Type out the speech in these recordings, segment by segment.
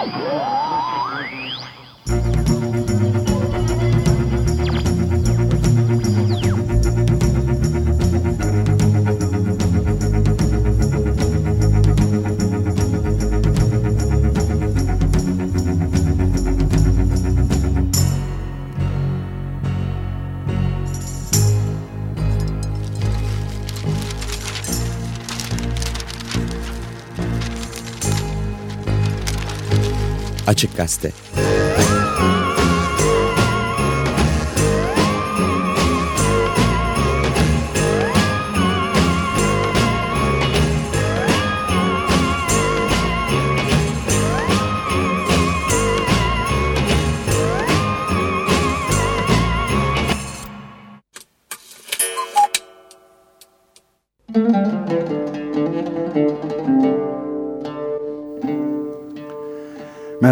Whoa! Açık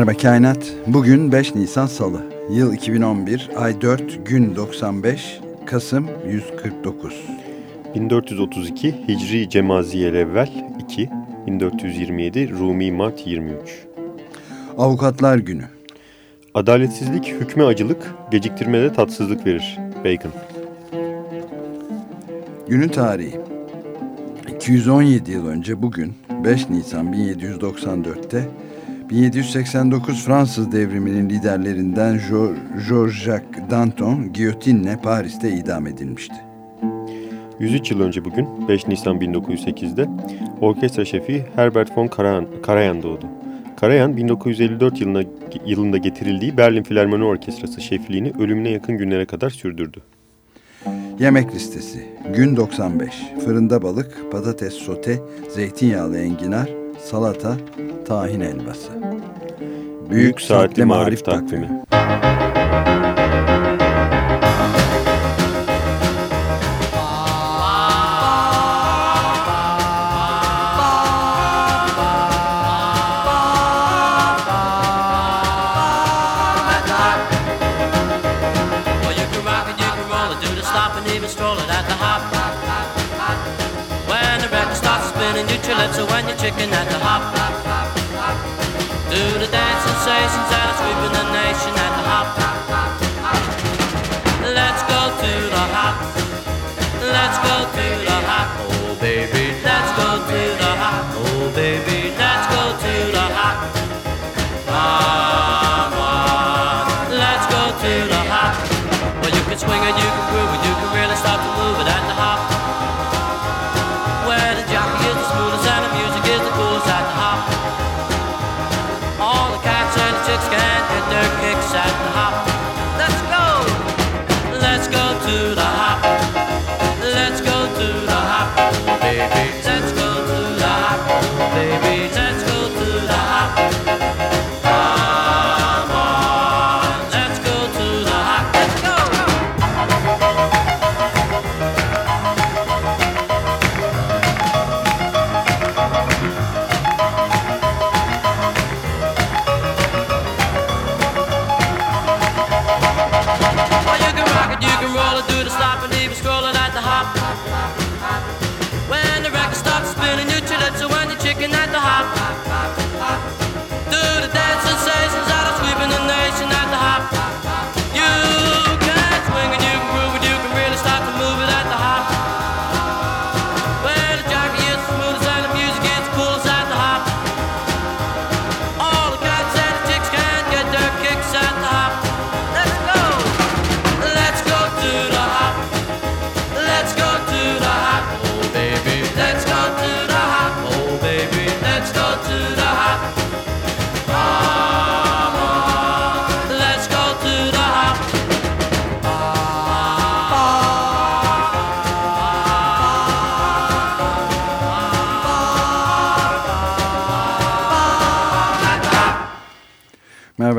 Merhaba Kainat. Bugün 5 Nisan Salı. Yıl 2011, ay 4, gün 95, Kasım 149. 1432 Hicri Cemaziyel evvel 2, 1427 Rumi Mart 23. Avukatlar Günü. Adaletsizlik hükme acılık, geciktirmede tatsızlık verir. Bacon. Günün tarihi. 217 yıl önce bugün 5 Nisan 1794'te 1789 Fransız devriminin liderlerinden Georges-Jacques Danton giyotinle Paris'te idam edilmişti. 103 yıl önce bugün 5 Nisan 1908'de orkestra şefi Herbert von Karajan, Karajan doğdu. Karajan 1954 yılına, yılında getirildiği Berlin Filarmoni Orkestrası şefliğini ölümüne yakın günlere kadar sürdürdü. Yemek listesi. Gün 95. Fırında balık, patates sote, zeytinyağlı enginar, salata, tahin elbası. Büyük, Saatli Marif Takvimi. takvimi. When at the hop, do the dance sensations that are sweeping the nation at the hop. Let's go to the hop. Let's go to the hop. Oh baby,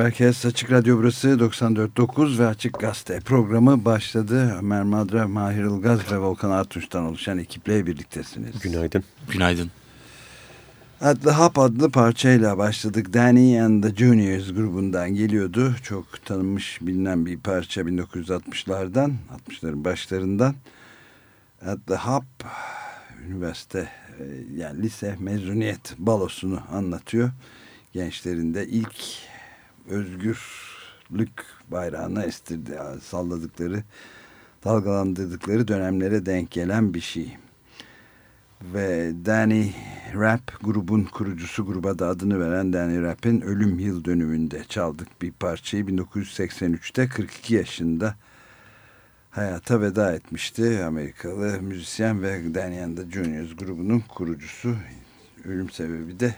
herkes. Açık Radyo burası 94.9 ve Açık Gazete programı başladı. Ömer Madra, Mahir Ilgaz ve Volkan Artunç'tan oluşan ekiple birliktesiniz. Günaydın. Günaydın. At the Hop adlı parçayla başladık. Danny and the Juniors grubundan geliyordu. Çok tanınmış bilinen bir parça 1960'lardan, 60'ların başlarından. At the Hop üniversite e, yani lise mezuniyet balosunu anlatıyor. gençlerinde ilk özgürlük bayrağına estirdi, salladıkları, dalgalandırdıkları dönemlere denk gelen bir şey. Ve Danny Rap grubun kurucusu gruba da adını veren Danny Rap'in ölüm yıl dönümünde çaldık bir parçayı 1983'te 42 yaşında hayata veda etmişti. Amerikalı müzisyen ve Danny and the Juniors grubunun kurucusu. Ölüm sebebi de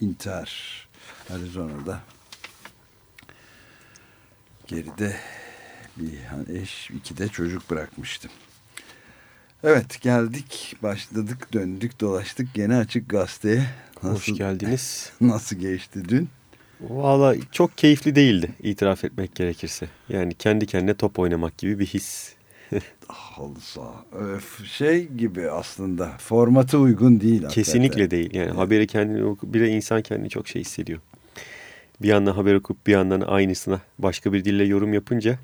intihar. Arizona'da geride bir eş, iki de çocuk bırakmıştım. Evet geldik, başladık, döndük, dolaştık. Gene açık gazeteye. Nasıl, Hoş geldiniz. Nasıl geçti dün? Valla çok keyifli değildi itiraf etmek gerekirse. Yani kendi kendine top oynamak gibi bir his. Halsa. Şey gibi aslında formatı uygun değil. Kesinlikle hakikaten. değil. Yani haberi kendini de insan kendini çok şey hissediyor. Bir yandan haber okup bir yandan aynısına başka bir dille yorum yapınca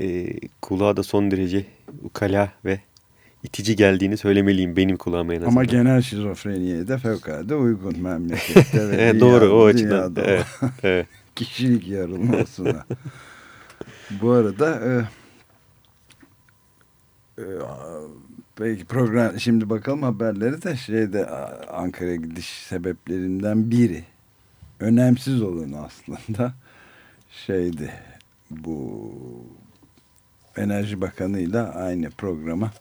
e, kulağa da son derece ukala ve itici geldiğini söylemeliyim benim kulağıma en azından. Ama genel şizofreniye de fevkalade uygun memlekette ve Doğru o açıdan. Evet, evet. Kişilik yarılmasına. Bu arada e, e, belki program şimdi bakalım haberleri de şeyde Ankara'ya gidiş sebeplerinden biri önemsiz olan aslında şeydi bu Enerji Bakanı ile aynı programa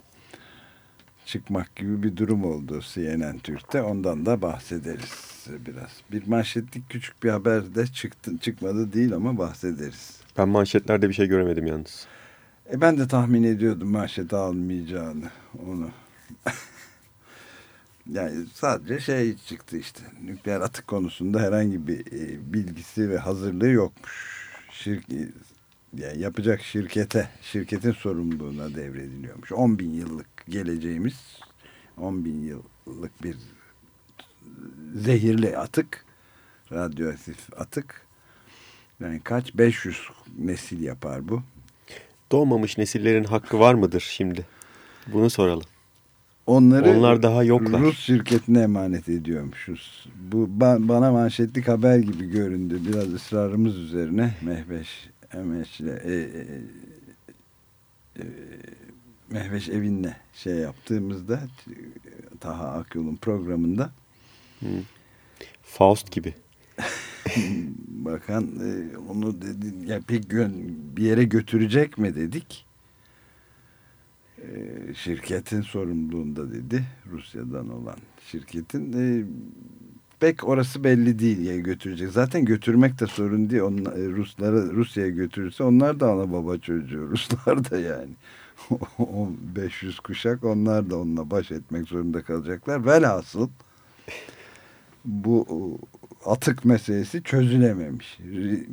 çıkmak gibi bir durum oldu CNN Türk'te. Ondan da bahsederiz biraz. Bir manşetlik küçük bir haber de çıktı, çıkmadı değil ama bahsederiz. Ben manşetlerde bir şey göremedim yalnız. E ben de tahmin ediyordum manşet almayacağını onu. yani sadece şey çıktı işte. Nükleer atık konusunda herhangi bir e, bilgisi ve hazırlığı yokmuş. Şirket, yani yapacak şirkete, şirketin sorumluluğuna devrediliyormuş. 10 bin yıllık geleceğimiz 10 bin yıllık bir zehirli atık, radyoaktif atık. Yani kaç? 500 nesil yapar bu. Doğmamış nesillerin hakkı var mıdır şimdi? Bunu soralım. Onları Onlar daha yoklar. Rus şirketine emanet ediyormuşuz. Bu bana manşetlik haber gibi göründü. Biraz ısrarımız üzerine Mehveş Mehveş'le e, e, e, Mehveş Evin'le şey yaptığımızda Taha Akyol'un programında hmm. Faust gibi. Bakan e, onu dedi ya pek bir yere götürecek mi dedik. E, şirketin sorumluluğunda dedi. Rusya'dan olan şirketin. E, pek orası belli değil ya götürecek. Zaten götürmek de sorun değil. Onlar, Ruslara Rusya'ya götürürse onlar da ana baba çocuğu. Ruslar da yani. 500 kuşak onlar da onunla baş etmek zorunda kalacaklar. Velhasıl bu atık meselesi çözülememiş.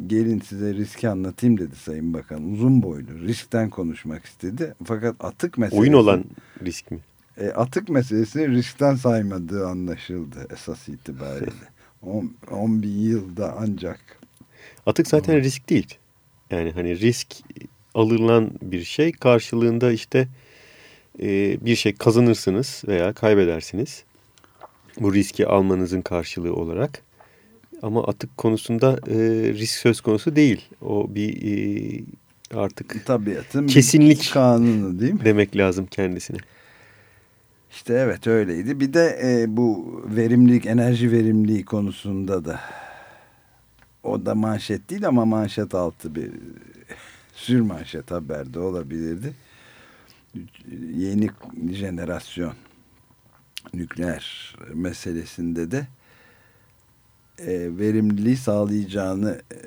Gelin size riski anlatayım dedi Sayın Bakan. Uzun boylu riskten konuşmak istedi. Fakat atık meselesi... Oyun olan risk mi? E, atık meselesini riskten saymadığı anlaşıldı esas itibariyle. 10 bin yılda ancak. Atık zaten hmm. risk değil. Yani hani risk alınan bir şey karşılığında işte e, bir şey kazanırsınız veya kaybedersiniz. Bu riski almanızın karşılığı olarak. Ama atık konusunda e, risk söz konusu değil. O bir e, artık tabiatın kesinlik kanunu değil mi? Demek lazım kendisine. İşte evet öyleydi. Bir de e, bu verimlilik, enerji verimliliği konusunda da o da manşet değil ama manşet altı bir sür manşet haberde olabilirdi. Yeni jenerasyon nükleer meselesinde de e, verimliliği sağlayacağını e,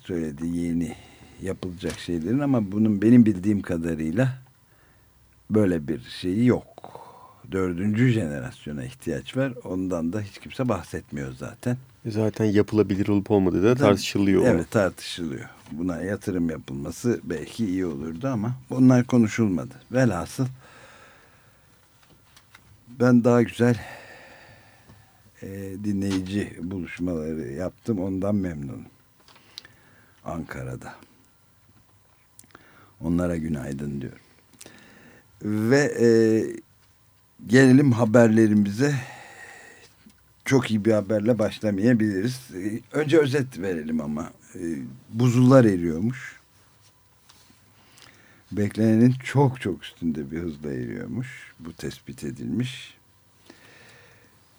söyledi yeni yapılacak şeylerin ama bunun benim bildiğim kadarıyla böyle bir şeyi yok. Dördüncü jenerasyona ihtiyaç var. Ondan da hiç kimse bahsetmiyor zaten. Zaten yapılabilir olup olmadığı da tartışılıyor. Evet tartışılıyor. Buna yatırım yapılması belki iyi olurdu ama bunlar konuşulmadı. Velhasıl ben daha güzel e, dinleyici buluşmaları yaptım. Ondan memnunum. Ankara'da. Onlara günaydın diyorum. Ve e, gelelim haberlerimize. çok iyi bir haberle başlamayabiliriz. Ee, Önce özet verelim ama. Ee, Buzullar eriyormuş. Beklenenin çok çok üstünde bir hızla eriyormuş. Bu tespit edilmiş.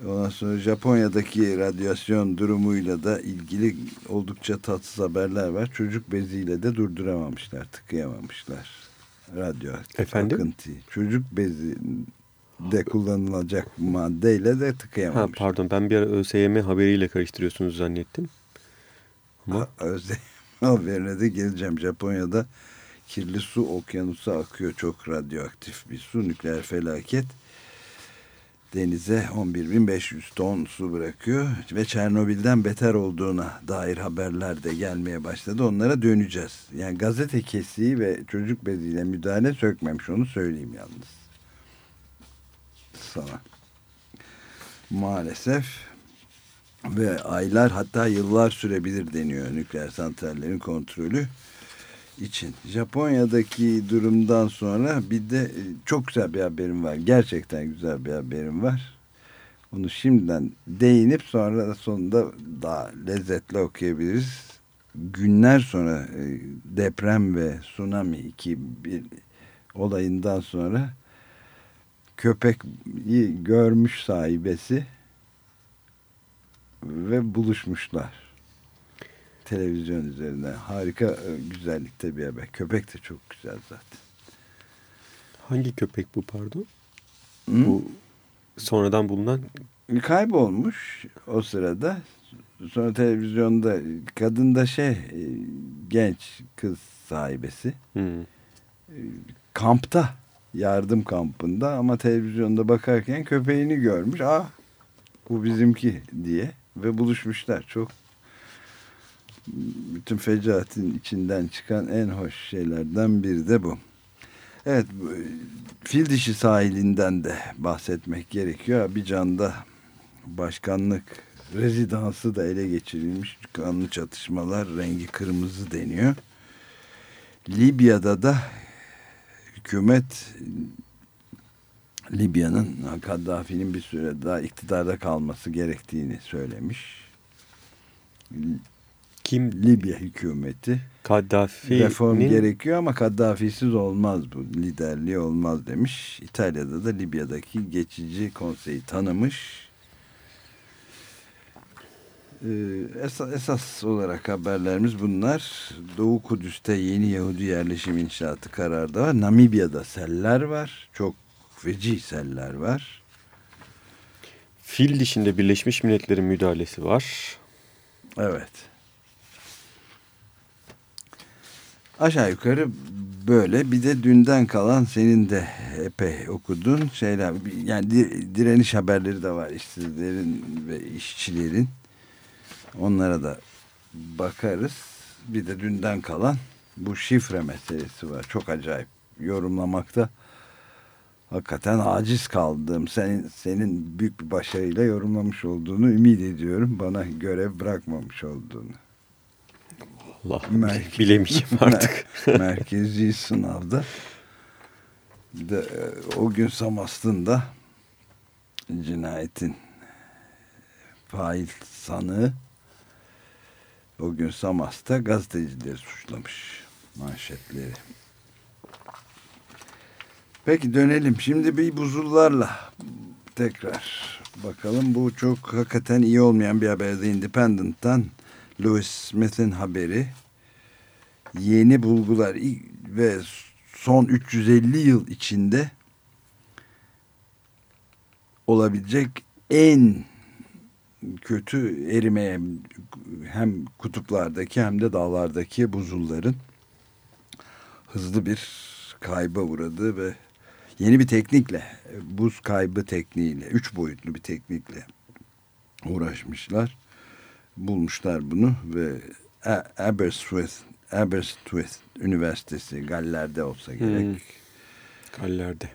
Ondan sonra Japonya'daki radyasyon durumuyla da ilgili oldukça tatsız haberler var. Çocuk beziyle de durduramamışlar, tıkayamamışlar. Radyoaktif Efendim? akıntıyı. Çocuk bezi de kullanılacak maddeyle de Ha, tıkayamamışlar. pardon ben bir ara ÖSYM haberiyle karıştırıyorsunuz zannettim. Ama Özlem haberine de geleceğim. Japonya'da kirli su okyanusa akıyor. Çok radyoaktif bir su. Nükleer felaket. Denize 11.500 ton su bırakıyor. Ve Çernobil'den beter olduğuna dair haberler de gelmeye başladı. Onlara döneceğiz. Yani gazete kesiği ve çocuk beziyle müdahale sökmemiş. Onu söyleyeyim yalnız. Sana. Maalesef ve aylar hatta yıllar sürebilir deniyor nükleer santrallerin kontrolü için. Japonya'daki durumdan sonra bir de e, çok güzel bir haberim var. Gerçekten güzel bir haberim var. Onu şimdiden değinip sonra sonunda daha lezzetli okuyabiliriz. Günler sonra e, deprem ve tsunami iki bir olayından sonra köpeği görmüş sahibesi ve buluşmuşlar. Televizyon üzerinden. Harika e, güzellikte bir haber. Köpek de çok güzel zaten. hangi köpek bu pardon? Hı? Bu sonradan bulunan Kaybolmuş o sırada. Sonra televizyonda kadın da şey e, genç kız sahibesi. hmm, Kampta yardım kampında ama televizyonda bakarken köpeğini görmüş. Aa bu bizimki diye ve buluşmuşlar. Çok bütün fecaatin içinden çıkan en hoş şeylerden biri de bu. Evet, fil dişi sahilinden de bahsetmek gerekiyor. Abidjan'da başkanlık rezidansı da ele geçirilmiş. Kanlı çatışmalar, rengi kırmızı deniyor. Libya'da da hükümet Libya'nın Kaddafi'nin bir süre daha iktidarda kalması gerektiğini söylemiş. Kim Libya hükümeti Kaddafi'nin reform gerekiyor ama Kaddafi'siz olmaz bu liderliği olmaz demiş. İtalya'da da Libya'daki geçici konseyi tanımış. Ee, esas, esas olarak haberlerimiz bunlar. Doğu Kudüs'te yeni Yahudi yerleşim inşaatı kararı da var. Namibya'da seller var. Çok feci seller var. fil dişinde Birleşmiş Milletler'in müdahalesi var. Evet. Aşağı yukarı böyle. Bir de dünden kalan senin de epey okudun şeyler. Yani di- direniş haberleri de var işsizlerin ve işçilerin. Onlara da bakarız. Bir de dünden kalan bu şifre meselesi var. Çok acayip yorumlamakta. Hakikaten aciz kaldım. Senin, senin büyük bir başarıyla yorumlamış olduğunu ümit ediyorum. Bana görev bırakmamış olduğunu Allah Merke- bilemeyeceğim artık. merkezi sınavda de e, o gün Samast'ın cinayetin fail sanığı o gün Samast'ta gazetecileri suçlamış manşetleri. Peki dönelim. Şimdi bir buzullarla tekrar bakalım. Bu çok hakikaten iyi olmayan bir haber. The Independent'tan Louis Smith'in haberi. Yeni bulgular ve son 350 yıl içinde olabilecek en kötü erimeye hem kutuplardaki hem de dağlardaki buzulların hızlı bir kayba uğradığı ve yeni bir teknikle buz kaybı tekniğiyle üç boyutlu bir teknikle uğraşmışlar bulmuşlar bunu ve Aberystwyth Aberystwyth Üniversitesi Galler'de olsa gerek Hmm. Kallerde.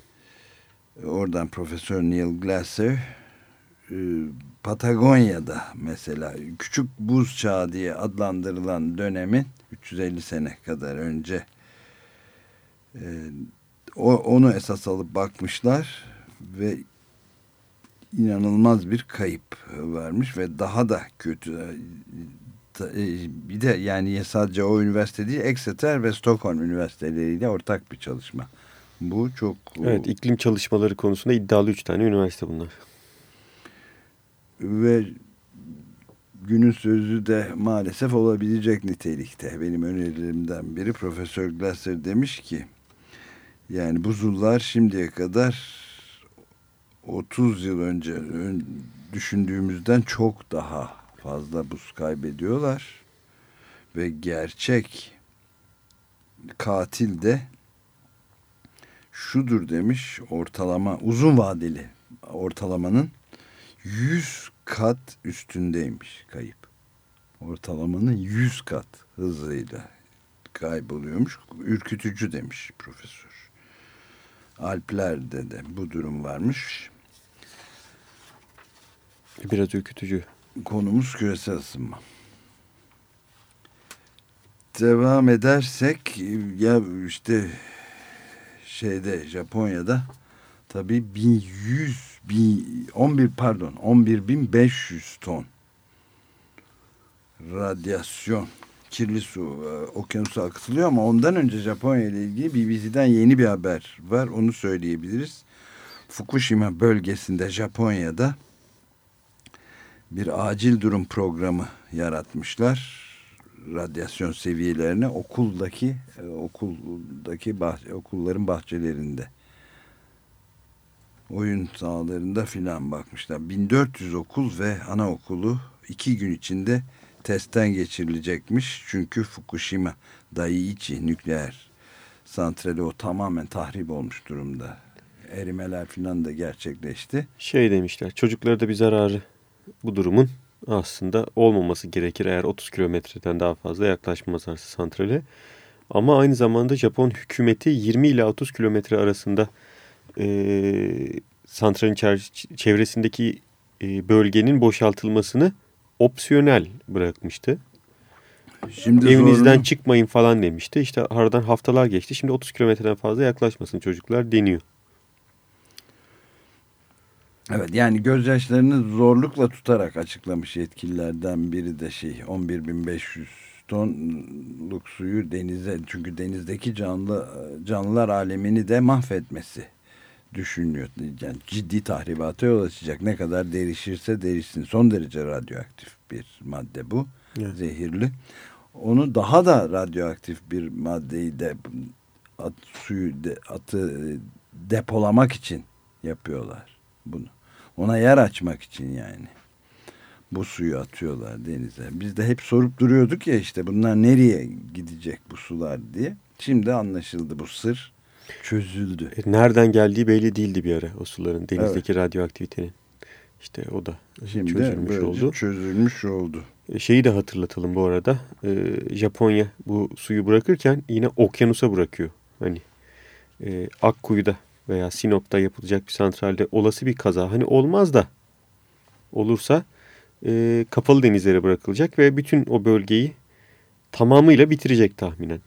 oradan Profesör Neil Glasser e, Patagonya'da mesela küçük buz çağı diye adlandırılan dönemin 350 sene kadar önce e, o, onu esas alıp bakmışlar ve inanılmaz bir kayıp varmış ve daha da kötü. E, bir de yani sadece o üniversite değil Exeter ve Stockholm üniversiteleriyle ortak bir çalışma. Bu çok... Evet iklim çalışmaları konusunda iddialı üç tane üniversite bunlar. Ve günün sözü de maalesef olabilecek nitelikte. Benim önerilerimden biri Profesör Glasser demiş ki yani buzullar şimdiye kadar 30 yıl önce düşündüğümüzden çok daha fazla buz kaybediyorlar ve gerçek katil de şudur demiş ortalama uzun vadeli ortalamanın 100 kat üstündeymiş kayıp. Ortalamanın 100 kat hızıyla kayboluyormuş. Ürkütücü demiş profesör. Alplerde de bu durum varmış. Biraz ürkütücü. Konumuz küresel ısınma. Devam edersek ya işte şeyde Japonya'da tabii 1100 11 pardon 11.500 ton radyasyon kirli su e, okyanusa akıtılıyor ama ondan önce Japonya ile ilgili BBC'den yeni bir haber var. Onu söyleyebiliriz. Fukushima bölgesinde Japonya'da bir acil durum programı yaratmışlar. Radyasyon seviyelerine okuldaki e, okuldaki bahçe, okulların bahçelerinde oyun sahalarında filan bakmışlar. 1400 okul ve anaokulu iki gün içinde testten geçirilecekmiş. Çünkü Fukushima Daiichi nükleer santrali o tamamen tahrip olmuş durumda. Erimeler filan da gerçekleşti. Şey demişler çocuklara da bir zararı bu durumun aslında olmaması gerekir eğer 30 kilometreden daha fazla yaklaşmazlarsa santrale. Ama aynı zamanda Japon hükümeti 20 ile 30 kilometre arasında e, santralin çevresindeki e, bölgenin boşaltılmasını opsiyonel bırakmıştı. Şimdi Evinizden zorunlu. çıkmayın falan demişti. İşte aradan haftalar geçti. Şimdi 30 kilometreden fazla yaklaşmasın çocuklar deniyor. Evet yani gözyaşlarını zorlukla tutarak açıklamış yetkililerden biri de şey 11.500 tonluk suyu denize çünkü denizdeki canlı canlılar alemini de mahvetmesi düşünüyor. Yani ciddi tahribata yol açacak. Ne kadar derişirse derişsin. Son derece radyoaktif bir madde bu. Evet. Zehirli. Onu daha da radyoaktif bir maddeyi de at, suyu de, atı depolamak için yapıyorlar bunu. Ona yer açmak için yani. Bu suyu atıyorlar denize. Biz de hep sorup duruyorduk ya işte bunlar nereye gidecek bu sular diye. Şimdi anlaşıldı bu sır çözüldü. E, nereden geldiği belli değildi bir ara o suların denizdeki evet. radyoaktivitenin. İşte o da Şimdi çözülmüş oldu. çözülmüş oldu. E, şeyi de hatırlatalım bu arada. E, Japonya bu suyu bırakırken yine okyanusa bırakıyor. Hani e, Akkuyu'da veya Sinop'ta yapılacak bir santralde olası bir kaza hani olmaz da olursa e, kapalı denizlere bırakılacak ve bütün o bölgeyi tamamıyla bitirecek tahminen.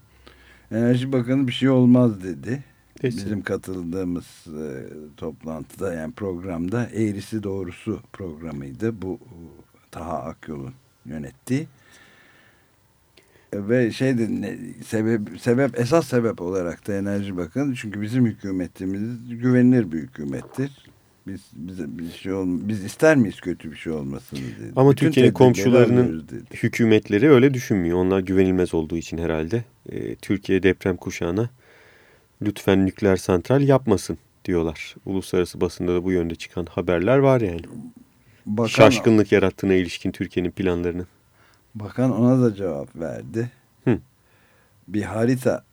Enerji Bakanı bir şey olmaz dedi. Kesin. Bizim katıldığımız e, toplantıda yani programda eğrisi doğrusu programıydı. Bu Taha Akyol'un yönettiği. Ve şeydi ne, sebep, sebep esas sebep olarak da Enerji Bakanı çünkü bizim hükümetimiz güvenilir bir hükümettir. Biz bize bir şey ol, biz ister miyiz kötü bir şey olmasını dedi. Ama Türkiye'nin komşularının hükümetleri öyle düşünmüyor. Onlar güvenilmez olduğu için herhalde. Ee, Türkiye deprem kuşağına lütfen nükleer santral yapmasın diyorlar. Uluslararası basında da bu yönde çıkan haberler var yani. Bakan, Şaşkınlık yarattığına ilişkin Türkiye'nin planlarını. Bakan ona da cevap verdi. Hı. Bir harita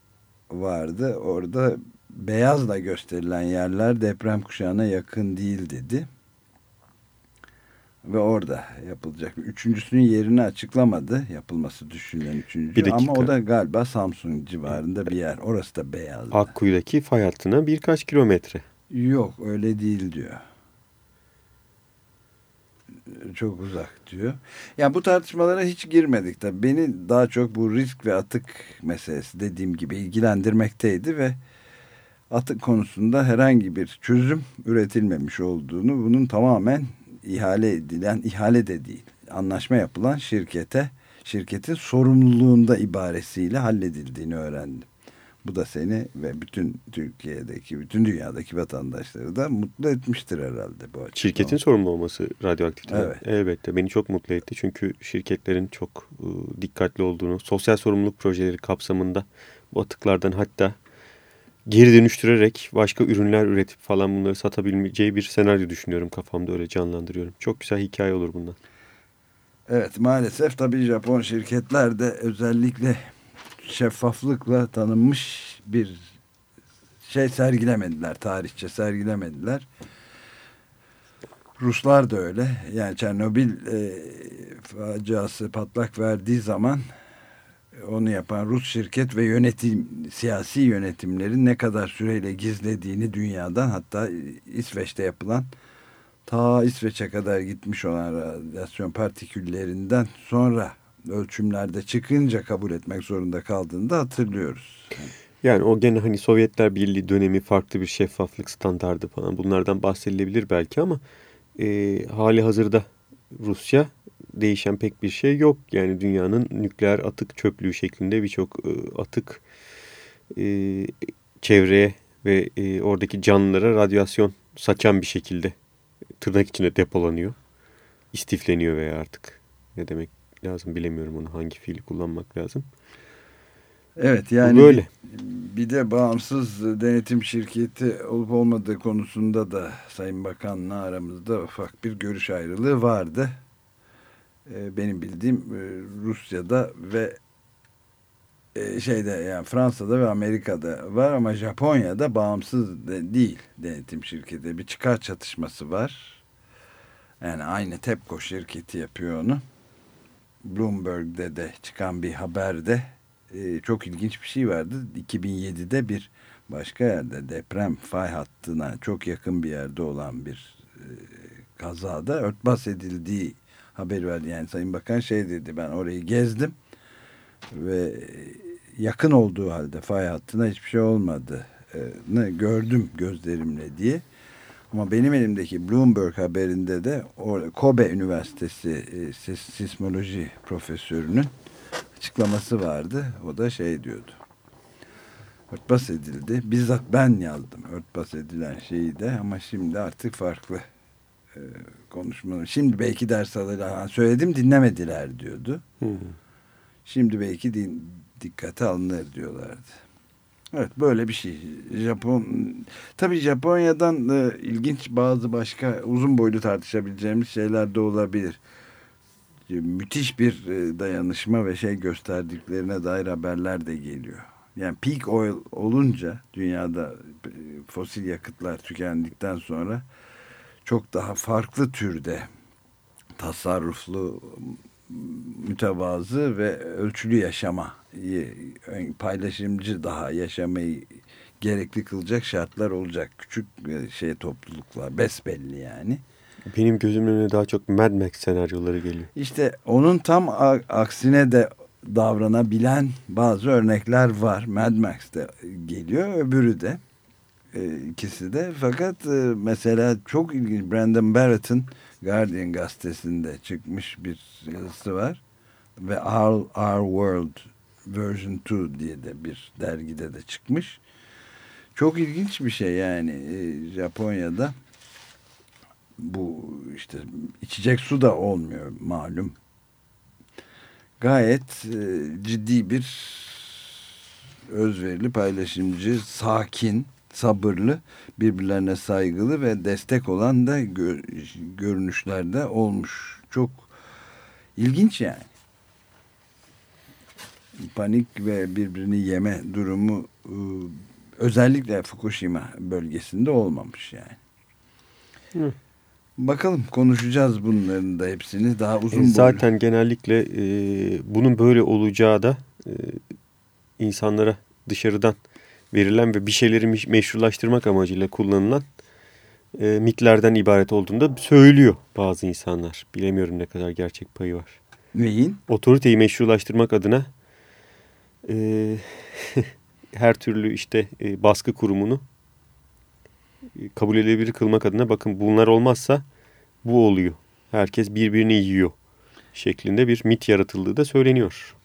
vardı. Orada beyazla gösterilen yerler deprem kuşağına yakın değil dedi. Ve orada yapılacak. Üçüncüsünün yerini açıklamadı. Yapılması düşünülen üçüncü. Ama o da galiba Samsun civarında bir yer. Orası da beyaz. Akkuyu'daki fay hattına birkaç kilometre. Yok öyle değil diyor. Çok uzak diyor. Yani bu tartışmalara hiç girmedik tabii. Beni daha çok bu risk ve atık meselesi dediğim gibi ilgilendirmekteydi ve atık konusunda herhangi bir çözüm üretilmemiş olduğunu bunun tamamen ihale edilen ihale de değil anlaşma yapılan şirkete şirketin sorumluluğunda ibaresiyle halledildiğini öğrendim. Bu da seni ve bütün Türkiye'deki, bütün dünyadaki vatandaşları da mutlu etmiştir herhalde bu açıdan. Şirketin sorumlu olması radyoaktiften Evet. elbette beni çok mutlu etti. Çünkü şirketlerin çok e, dikkatli olduğunu, sosyal sorumluluk projeleri kapsamında bu atıklardan hatta geri dönüştürerek başka ürünler üretip falan bunları satabileceği bir senaryo düşünüyorum. Kafamda öyle canlandırıyorum. Çok güzel hikaye olur bundan. Evet maalesef tabii Japon şirketler de özellikle şeffaflıkla tanınmış bir şey sergilemediler. Tarihçe sergilemediler. Ruslar da öyle. Yani Çernobil e, faciası patlak verdiği zaman onu yapan Rus şirket ve yönetim siyasi yönetimlerin ne kadar süreyle gizlediğini dünyadan hatta İsveç'te yapılan ta İsveç'e kadar gitmiş olan radyasyon partiküllerinden sonra ölçümlerde çıkınca kabul etmek zorunda kaldığını da hatırlıyoruz. Yani o gene hani Sovyetler Birliği dönemi farklı bir şeffaflık standardı falan bunlardan bahsedilebilir belki ama e, hali hazırda Rusya değişen pek bir şey yok. Yani dünyanın nükleer atık çöplüğü şeklinde birçok e, atık e, çevreye ve e, oradaki canlılara radyasyon saçan bir şekilde tırnak içinde depolanıyor. İstifleniyor veya artık ne demek lazım bilemiyorum onu hangi fiili kullanmak lazım. Evet yani böyle. bir de bağımsız denetim şirketi olup olmadığı konusunda da Sayın Bakan'la aramızda ufak bir görüş ayrılığı vardı. Ee, Benim bildiğim e, Rusya'da ve e, şeyde yani Fransa'da ve Amerika'da var ama Japonya'da bağımsız de değil denetim şirketi. Bir çıkar çatışması var. Yani aynı TEPCO şirketi yapıyor onu. Bloomberg'de de çıkan bir haberde e, çok ilginç bir şey vardı. 2007'de bir başka yerde deprem fay hattına çok yakın bir yerde olan bir e, kazada örtbas edildiği haberi verdi. Yani Sayın Bakan şey dedi ben orayı gezdim ve yakın olduğu halde fay hattına hiçbir şey olmadı. E, gördüm gözlerimle diye. Ama benim elimdeki Bloomberg haberinde de Kobe Üniversitesi e, sis, sismoloji profesörünün açıklaması vardı. O da şey diyordu. Örtbas edildi. Bizzat ben yazdım örtbas edilen şeyi de ama şimdi artık farklı e, konuşmalar. Şimdi belki ders alırlar. Söyledim dinlemediler diyordu. Hı hı. Şimdi belki din, dikkate alınır diyorlardı. Evet böyle bir şey. Japon tabii Japonya'dan e, ilginç bazı başka uzun boylu tartışabileceğimiz şeyler de olabilir. E, müthiş bir e, dayanışma ve şey gösterdiklerine dair haberler de geliyor. Yani peak oil olunca dünyada e, fosil yakıtlar tükendikten sonra çok daha farklı türde tasarruflu mütevazı ve ölçülü yaşama paylaşımcı daha yaşamayı gerekli kılacak şartlar olacak. Küçük e, şey topluluklar besbelli yani. Benim gözümün önüne daha çok Mad Max senaryoları geliyor. İşte onun tam aksine de davranabilen bazı örnekler var. Mad Max'te geliyor öbürü de e, ikisi de fakat e, mesela çok ilginç Brandon Barrett'ın Guardian gazetesinde çıkmış bir yazısı var ve Our, Our World Version 2 diye de bir dergide de çıkmış. Çok ilginç bir şey yani e, Japonya'da bu işte içecek su da olmuyor malum. Gayet e, ciddi bir özverili, paylaşımcı, sakin, sabırlı, birbirlerine saygılı ve destek olan da gör, görünüşlerde olmuş. Çok ilginç yani panik ve birbirini yeme durumu e, özellikle Fukushima bölgesinde olmamış yani. Hı. Bakalım konuşacağız bunların da hepsini daha uzun e, Zaten boylu. genellikle e, bunun böyle olacağı da e, insanlara dışarıdan verilen ve bir şeyleri meşrulaştırmak amacıyla kullanılan e, mitlerden ibaret olduğunda söylüyor bazı insanlar. Bilemiyorum ne kadar gerçek payı var. Neyin? Otoriteyi meşrulaştırmak adına e, her türlü işte e, baskı kurumunu e, kabul edilebilir kılmak adına bakın bunlar olmazsa bu oluyor. Herkes birbirini yiyor şeklinde bir mit yaratıldığı da söyleniyor.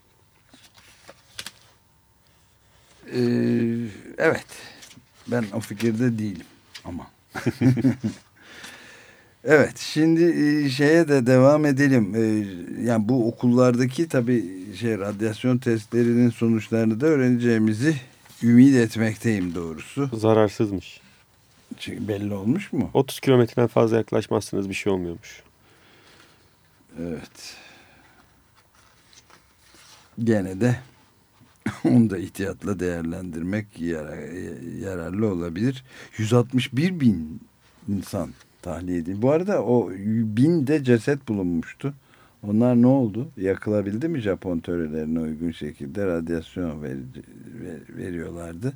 Ee, evet. Ben o fikirde değilim ama. evet şimdi e, şeye de devam edelim. Ee, yani bu okullardaki tabii şey radyasyon testlerinin sonuçlarını da öğreneceğimizi ümit etmekteyim doğrusu. Zararsızmış. Çünkü belli olmuş mu? 30 kilometreden fazla yaklaşmazsınız bir şey olmuyormuş. Evet. Gene de onu da ihtiyatla değerlendirmek yarar, yararlı olabilir. 161 bin insan tahliye edildi. Bu arada o bin de ceset bulunmuştu. Onlar ne oldu? Yakılabildi mi Japon törelerine uygun şekilde radyasyon ver, ver, veriyorlardı.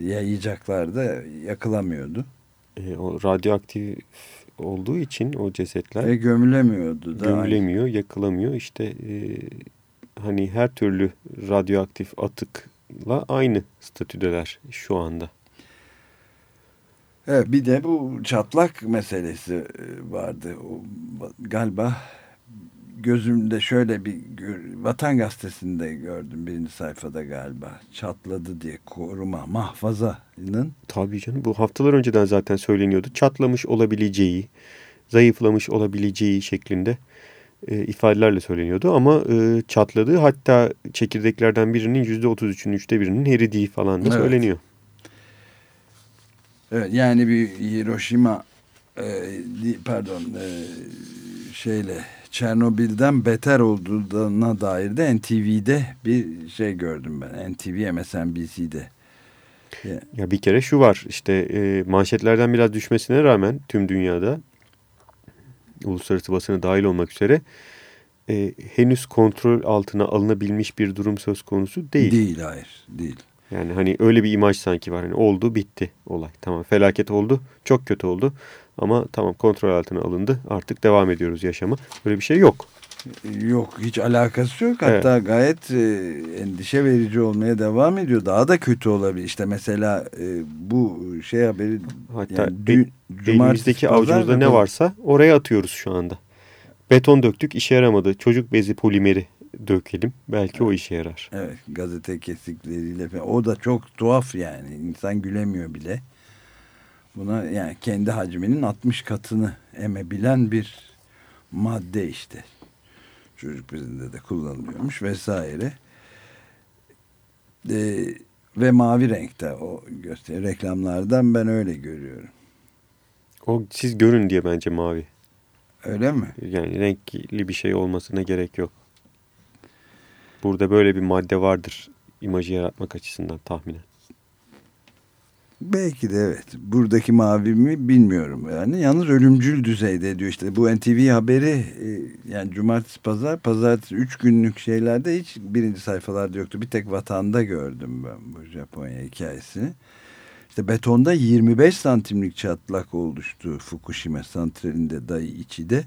Yayacaklardı yakılamıyordu. E, o radyoaktif olduğu için o cesetler Ve gömülemiyordu. da gömülemiyor, yakılamıyor. İşte e, hani her türlü radyoaktif atıkla aynı statüdeler şu anda. Evet bir de bu çatlak meselesi e, vardı. O, galiba gözümde şöyle bir Vatan Gazetesi'nde gördüm birinci sayfada galiba. Çatladı diye koruma mahfazanın Tabii canım bu haftalar önceden zaten söyleniyordu. Çatlamış olabileceği, zayıflamış olabileceği şeklinde e, ifadelerle söyleniyordu. Ama e, çatladığı hatta çekirdeklerden birinin %33'ünün üçte birinin eridiği falan da Evet. söyleniyor. Evet, yani bir Hiroşima e, pardon e, şeyle Çernobil'den beter olduğuna dair de NTV'de bir şey gördüm ben. NTV MSNBC'de. Ya bir kere şu var işte e, manşetlerden biraz düşmesine rağmen tüm dünyada uluslararası basına dahil olmak üzere e, henüz kontrol altına alınabilmiş bir durum söz konusu değil. Değil hayır değil. Yani hani öyle bir imaj sanki var. Hani oldu bitti olay. Tamam felaket oldu çok kötü oldu ama tamam kontrol altına alındı artık devam ediyoruz yaşama. Böyle bir şey yok. Yok hiç alakası yok. Hatta gayet e, endişe verici olmaya devam ediyor. Daha da kötü olabilir. İşte mesela e, bu şey haberi Hatta yani el- dü- Elimizdeki avucumuzda ne varsa oraya atıyoruz şu anda. Beton döktük işe yaramadı. Çocuk bezi polimeri dökelim. Belki o işe yarar. Evet gazete kesikleriyle falan. O da çok tuhaf yani. İnsan gülemiyor bile. Buna yani kendi hacminin 60 katını emebilen bir madde işte. Çocuk bezinde de kullanılıyormuş vesaire. Ee, ve mavi renkte o gösteri reklamlardan ben öyle görüyorum. O siz görün diye bence mavi. Öyle mi? Yani renkli bir şey olmasına gerek yok. Burada böyle bir madde vardır imajı yaratmak açısından tahminen. Belki de evet. Buradaki mavi mi bilmiyorum yani. Yalnız ölümcül düzeyde diyor işte. Bu NTV haberi e, yani cumartesi pazar, pazartesi 3 günlük şeylerde hiç birinci sayfalarda yoktu. Bir tek vatanda gördüm ben bu Japonya hikayesini. İşte betonda 25 santimlik çatlak oluştu Fukushima santralinde Daiichi'de.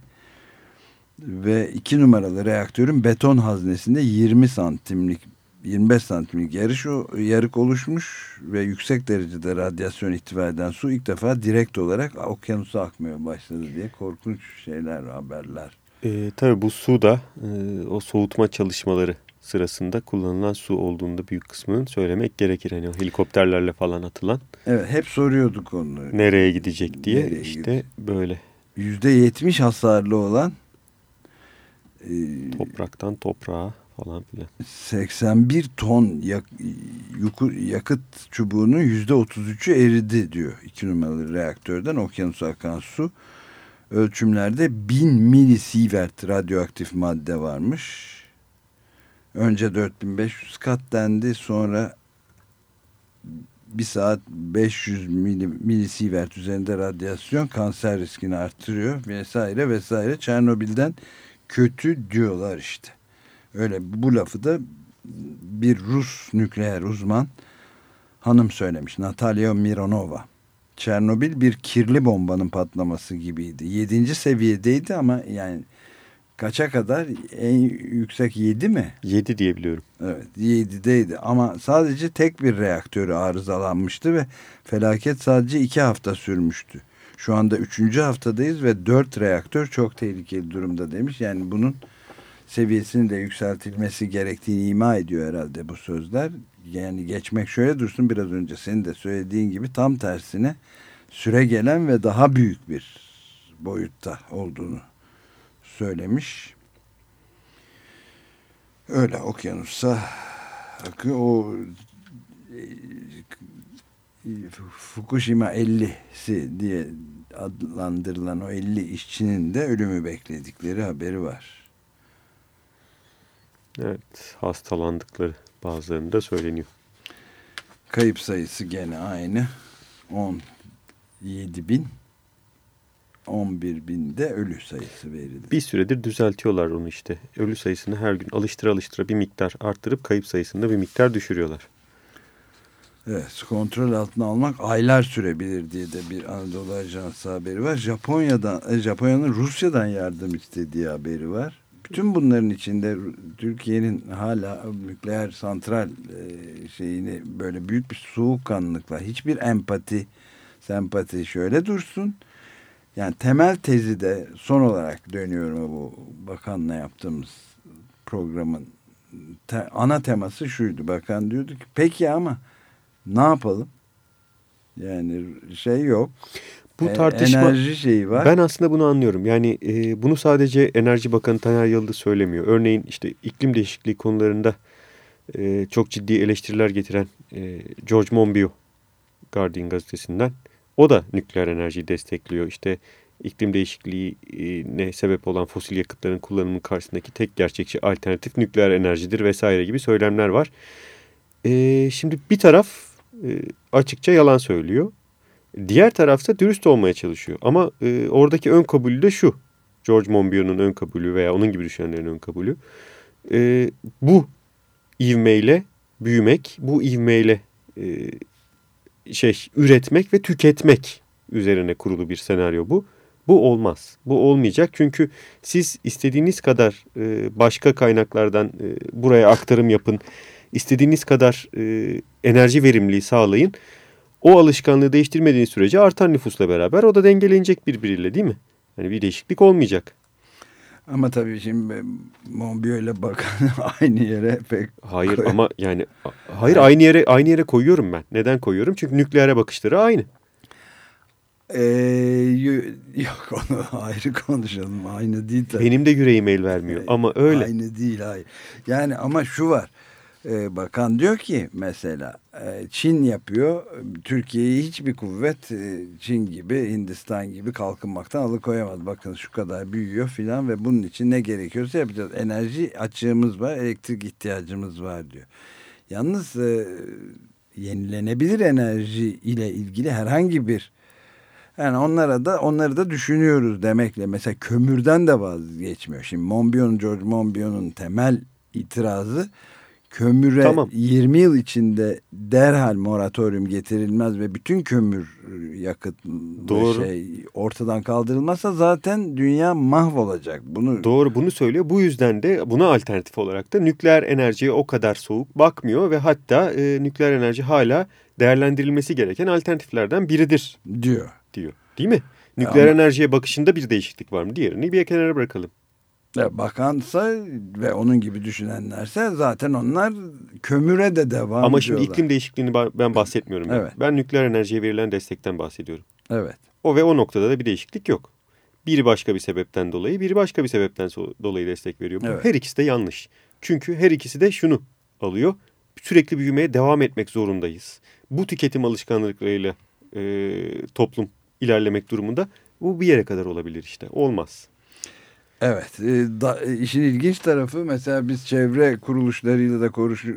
Ve 2 numaralı reaktörün beton haznesinde 20 santimlik 25 santimlik yarış yarık oluşmuş ve yüksek derecede radyasyon ihtiva eden su ilk defa direkt olarak okyanusa akmaya başladı diye korkunç şeyler haberler. Ee, tabii bu su da e, o soğutma çalışmaları sırasında kullanılan su olduğunda büyük kısmının söylemek gerekir. Hani o helikopterlerle falan atılan Evet hep soruyorduk onu. nereye gidecek diye Nereye işte gidecek? böyle %70 hasarlı olan e, topraktan toprağa falan filan. 81 ton yak, yuku- yakıt çubuğunun %33'ü eridi diyor. 2 numaralı reaktörden okyanusa akan su. Ölçümlerde 1000 milisievert radyoaktif madde varmış. Önce 4500 kat dendi sonra bir saat 500 mili, milisievert üzerinde radyasyon kanser riskini artırıyor vesaire vesaire. Çernobil'den kötü diyorlar işte. Öyle bu lafı da bir Rus nükleer uzman hanım söylemiş. Natalya Mironova. Çernobil bir kirli bombanın patlaması gibiydi. Yedinci seviyedeydi ama yani kaça kadar en yüksek 7 mi? 7 diyebiliyorum. Evet 7'deydi ama sadece tek bir reaktörü arızalanmıştı ve felaket sadece 2 hafta sürmüştü. Şu anda 3. haftadayız ve 4 reaktör çok tehlikeli durumda demiş. Yani bunun seviyesinin de yükseltilmesi gerektiğini ima ediyor herhalde bu sözler. Yani geçmek şöyle dursun biraz önce senin de söylediğin gibi tam tersine süre gelen ve daha büyük bir boyutta olduğunu söylemiş. Öyle okyanusa akıyor. O e, Fukushima 50'si diye adlandırılan o 50 işçinin de ölümü bekledikleri haberi var. Evet hastalandıkları bazılarında söyleniyor. Kayıp sayısı gene aynı. 17 bin 11 binde ölü sayısı verildi. Bir süredir düzeltiyorlar onu işte. Ölü sayısını her gün alıştıra alıştıra bir miktar arttırıp kayıp sayısını da bir miktar düşürüyorlar. Evet, kontrol altına almak aylar sürebilir diye de bir Anadolu Ajansı haberi var. Japonya'dan, e, Japonya'nın Rusya'dan yardım istediği haberi var. Bütün bunların içinde Türkiye'nin hala nükleer santral e, şeyini böyle büyük bir soğukkanlılıkla hiçbir empati, sempati şöyle dursun. Yani temel tezi de son olarak dönüyorum bu bakanla yaptığımız programın te, ana teması şuydu. Bakan diyordu ki peki ama ne yapalım? Yani şey yok. Bu tartışma enerji şeyi var. Ben aslında bunu anlıyorum. Yani e, bunu sadece Enerji Bakanı Taner Yıldız söylemiyor. Örneğin işte iklim değişikliği konularında e, çok ciddi eleştiriler getiren e, George Monbiot Guardian gazetesinden o da nükleer enerjiyi destekliyor. İşte iklim değişikliğine sebep olan fosil yakıtların kullanımının karşısındaki tek gerçekçi alternatif nükleer enerjidir vesaire gibi söylemler var. E, şimdi bir taraf e, açıkça yalan söylüyor. Diğer tarafta dürüst olmaya çalışıyor. Ama e, oradaki ön kabulü de şu. George Monbiot'un ön kabulü veya onun gibi düşünenlerin ön kabulü. E, bu ivmeyle büyümek, bu ivmeyle e, şey üretmek ve tüketmek üzerine kurulu bir senaryo bu. Bu olmaz. Bu olmayacak çünkü siz istediğiniz kadar e, başka kaynaklardan e, buraya aktarım yapın. İstediğiniz kadar e, enerji verimliliği sağlayın. O alışkanlığı değiştirmediğiniz sürece artan nüfusla beraber o da dengelenecek birbiriyle değil mi? Yani bir değişiklik olmayacak. Ama tabii şimdi Monbiot ile bakan aynı yere pek Hayır koy- ama yani hayır aynı yere aynı yere koyuyorum ben. Neden koyuyorum? Çünkü nükleere bakışları aynı. Ee, yok onu ayrı konuşalım. Aynı değil tabii. Benim de yüreğim el vermiyor ama öyle. Aynı değil hayır. Yani ama şu var. Ee, bakan diyor ki mesela e, Çin yapıyor. Türkiye'yi hiçbir kuvvet e, Çin gibi Hindistan gibi kalkınmaktan alıkoyamaz. Bakın şu kadar büyüyor filan ve bunun için ne gerekiyorsa yapacağız. Enerji açığımız var, elektrik ihtiyacımız var diyor. Yalnız e, yenilenebilir enerji ile ilgili herhangi bir yani onlara da onları da düşünüyoruz demekle mesela kömürden de vazgeçmiyor. Şimdi Monbiot'un George Monbiot'un temel itirazı kömüre Tamam. 20 yıl içinde derhal moratorium getirilmez ve bütün kömür yakıt Doğru. şey ortadan kaldırılmazsa zaten dünya mahvolacak. Bunu Doğru bunu söylüyor. Bu yüzden de buna alternatif olarak da nükleer enerjiye o kadar soğuk bakmıyor ve hatta e, nükleer enerji hala değerlendirilmesi gereken alternatiflerden biridir diyor. diyor. Değil mi? Nükleer Ama- enerjiye bakışında bir değişiklik var mı? Diğerini bir kenara bırakalım. Bakansa ve onun gibi düşünenlerse zaten onlar kömüre de devam Ama şimdi ediyorlar. iklim değişikliğini ben bahsetmiyorum. yani. Evet. Ben nükleer enerjiye verilen destekten bahsediyorum. Evet. O ve o noktada da bir değişiklik yok. Biri başka bir sebepten dolayı, biri başka bir sebepten dolayı destek veriyor. Evet. Her ikisi de yanlış. Çünkü her ikisi de şunu alıyor. Sürekli büyümeye devam etmek zorundayız. Bu tüketim alışkanlıklarıyla e, toplum ilerlemek durumunda bu bir yere kadar olabilir işte. Olmaz. Evet. E, da, e, işin ilginç tarafı mesela biz çevre kuruluşlarıyla da konuş, e,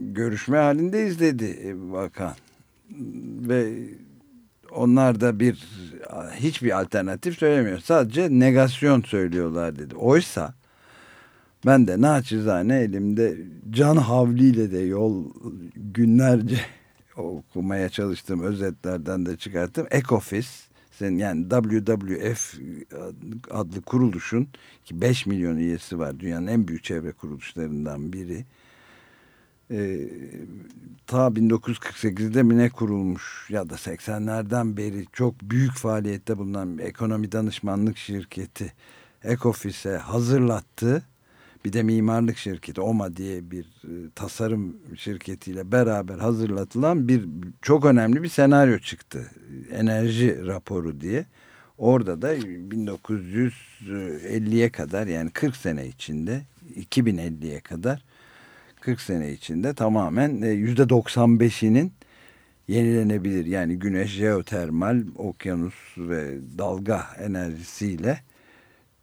görüşme halindeyiz dedi bakan. Ve onlar da bir hiçbir alternatif söylemiyor. Sadece negasyon söylüyorlar dedi. Oysa ben de naçizane elimde can havliyle de yol günlerce okumaya çalıştığım özetlerden de çıkarttım. Ecofis Sen yani WWF adlı kuruluşun ki 5 milyon üyesi var. Dünyanın en büyük çevre kuruluşlarından biri. Ee, ta 1948'de mi ne kurulmuş ya da 80'lerden beri çok büyük faaliyette bulunan bir ekonomi danışmanlık şirketi Ecofis'e hazırlattığı bir de mimarlık şirketi OMA diye bir e, tasarım şirketiyle beraber hazırlatılan bir çok önemli bir senaryo çıktı. Enerji raporu diye. Orada da 1950'ye kadar yani 40 sene içinde 2050'ye kadar 40 sene içinde tamamen %95'inin yenilenebilir yani güneş, jeotermal, okyanus ve dalga enerjisiyle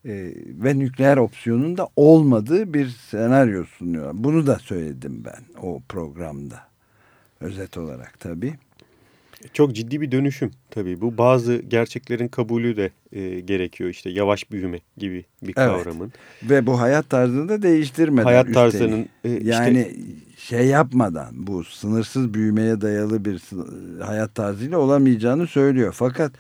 e, ve nükleer opsiyonun da olmadığı bir senaryo sunuyor. Bunu da söyledim ben o programda. Özet olarak tabii. Çok ciddi bir dönüşüm tabii. Bu bazı gerçeklerin kabulü de e, gerekiyor. işte yavaş büyüme gibi bir kavramın. Evet. Ve bu hayat tarzını da değiştirmeden. Hayat tarzının e, yani işte, şey yapmadan bu sınırsız büyümeye dayalı bir hayat tarzıyla olamayacağını söylüyor. Fakat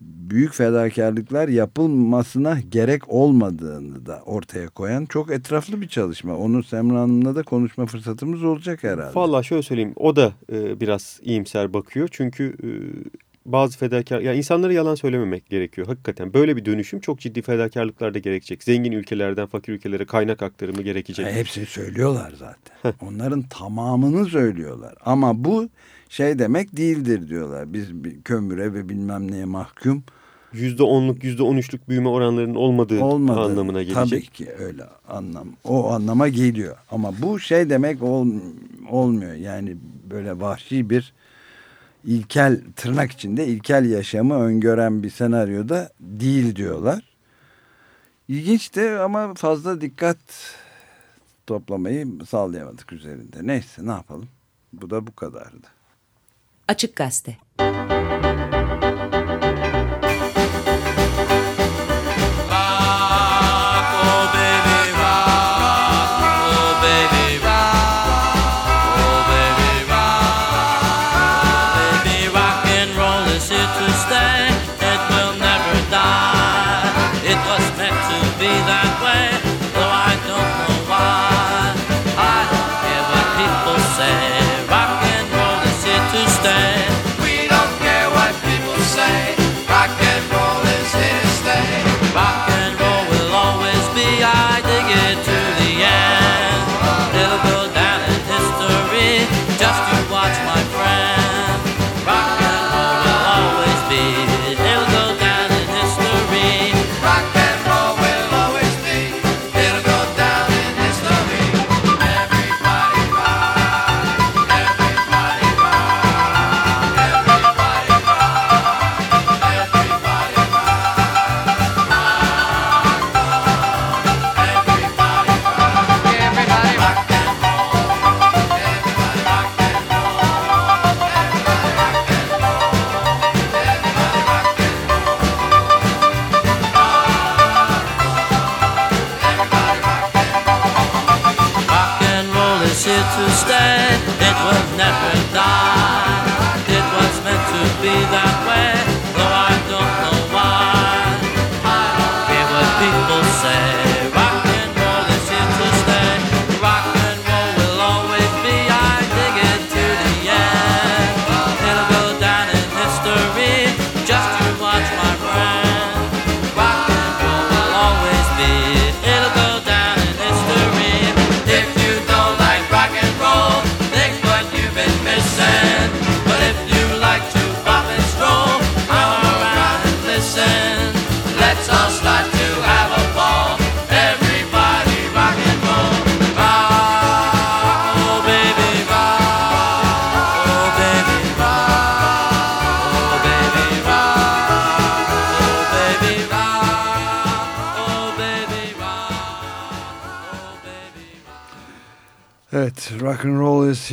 büyük fedakarlıklar yapılmasına gerek olmadığını da ortaya koyan çok etraflı bir çalışma. Onu Semra Hanım'la da konuşma fırsatımız olacak herhalde. Valla şöyle söyleyeyim o da e, biraz iyimser bakıyor. Çünkü e, bazı fedakar, ya insanlara yalan söylememek gerekiyor. Hakikaten böyle bir dönüşüm çok ciddi fedakarlıklar da gerekecek. Zengin ülkelerden fakir ülkelere kaynak aktarımı gerekecek. E, hepsini söylüyorlar zaten. Onların tamamını söylüyorlar. Ama bu şey demek değildir diyorlar. Biz kömüre ve bilmem neye mahkum. Yüzde onluk, yüzde on üçlük büyüme oranlarının olmadığı Olmadı. anlamına gelecek. Tabii ki öyle anlam. O anlama geliyor. Ama bu şey demek ol, olmuyor. Yani böyle vahşi bir ilkel tırnak içinde ilkel yaşamı öngören bir senaryoda değil diyorlar. İlginç de ama fazla dikkat toplamayı sağlayamadık üzerinde. Neyse ne yapalım. Bu da bu kadardı. Açık Gazete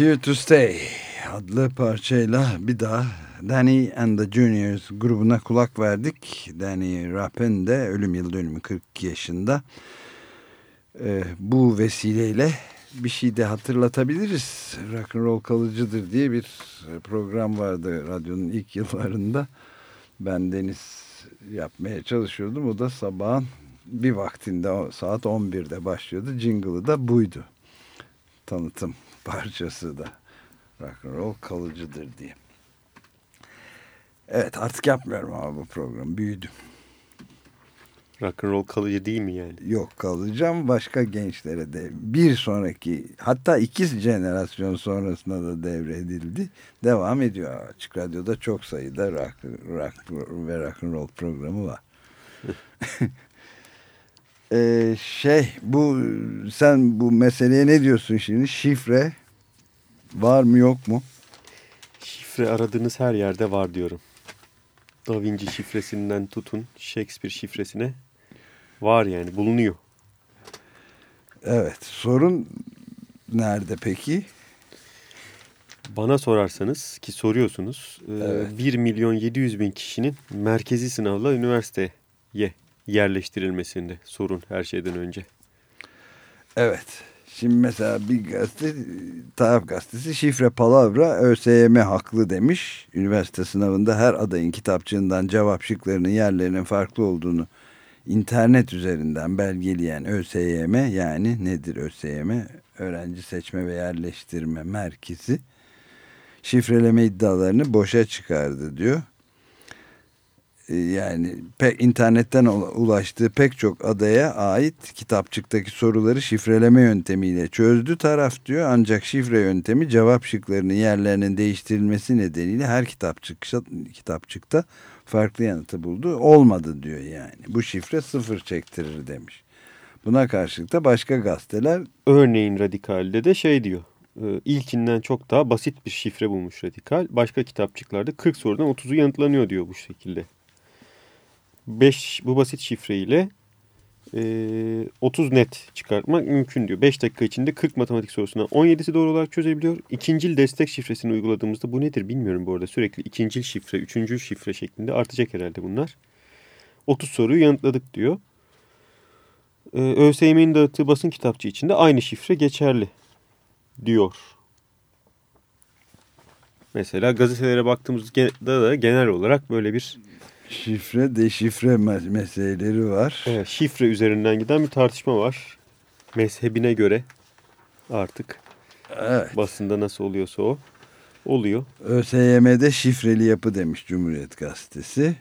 Here to Stay adlı parçayla bir daha Danny and the Juniors grubuna kulak verdik. Danny Rapp'in de ölüm yıl dönümü 42 yaşında. Ee, bu vesileyle bir şey de hatırlatabiliriz. Rock and Roll kalıcıdır diye bir program vardı radyonun ilk yıllarında. Ben Deniz yapmaya çalışıyordum. O da sabahın bir vaktinde saat 11'de başlıyordu. Jingle'ı da buydu. Tanıtım parçası da rock and roll kalıcıdır diye. Evet artık yapmıyorum ama bu program büyüdüm. Rock and roll kalıcı değil mi yani? Yok kalacağım başka gençlere de bir sonraki hatta iki jenerasyon sonrasında da devredildi. Devam ediyor. Açık Radyo'da çok sayıda rock, rock ve rock and roll programı var. ee, şey bu sen bu meseleye ne diyorsun şimdi? Şifre var mı yok mu? Şifre aradığınız her yerde var diyorum. Da Vinci şifresinden tutun Shakespeare şifresine var yani bulunuyor. Evet sorun nerede peki? Bana sorarsanız ki soruyorsunuz e, Evet. 1 milyon 700 bin kişinin merkezi sınavla üniversiteye yerleştirilmesinde sorun her şeyden önce. Evet. Şimdi mesela bir gazete, taraf gazetesi şifre palavra ÖSYM haklı demiş. Üniversite sınavında her adayın kitapçığından cevap şıklarının yerlerinin farklı olduğunu internet üzerinden belgeleyen ÖSYM yani nedir ÖSYM? Öğrenci Seçme ve Yerleştirme Merkezi şifreleme iddialarını boşa çıkardı diyor. Ee, Yani pek internetten ula- ulaştığı pek çok adaya ait kitapçıktaki soruları şifreleme yöntemiyle çözdü taraf diyor. Ancak şifre yöntemi cevap şıklarının yerlerinin değiştirilmesi nedeniyle her kitapçıkta, kitapçıkta farklı yanıtı buldu. Olmadı diyor yani. Bu şifre sıfır çektirir demiş. Buna karşılık da başka gazeteler Örneğin Radikal'de de şey diyor. e, ilkinden çok daha basit bir şifre bulmuş Radikal. Başka kitapçıklarda 40 sorudan 30'u yanıtlanıyor diyor bu şekilde. 5 bu basit şifreyle e, 30 net çıkartmak mümkün diyor. 5 dakika içinde 40 matematik sorusuna 17'si doğru olarak çözebiliyor. İkincil destek şifresini uyguladığımızda bu nedir bilmiyorum bu arada. Sürekli ikincil şifre, üçüncül şifre şeklinde artacak herhalde bunlar. 30 soruyu yanıtladık diyor. Ee, ÖSYM'nin dağıttığı basın kitapçığı içinde aynı şifre geçerli diyor. Mesela gazetelere baktığımızda da genel olarak böyle bir şifre deşifre mes- meseleleri var. e, şifre üzerinden giden bir tartışma var. Mezhebine göre artık Evet. basında nasıl oluyorsa o oluyor. ÖSYM'de şifreli yapı demiş Cumhuriyet Gazetesi.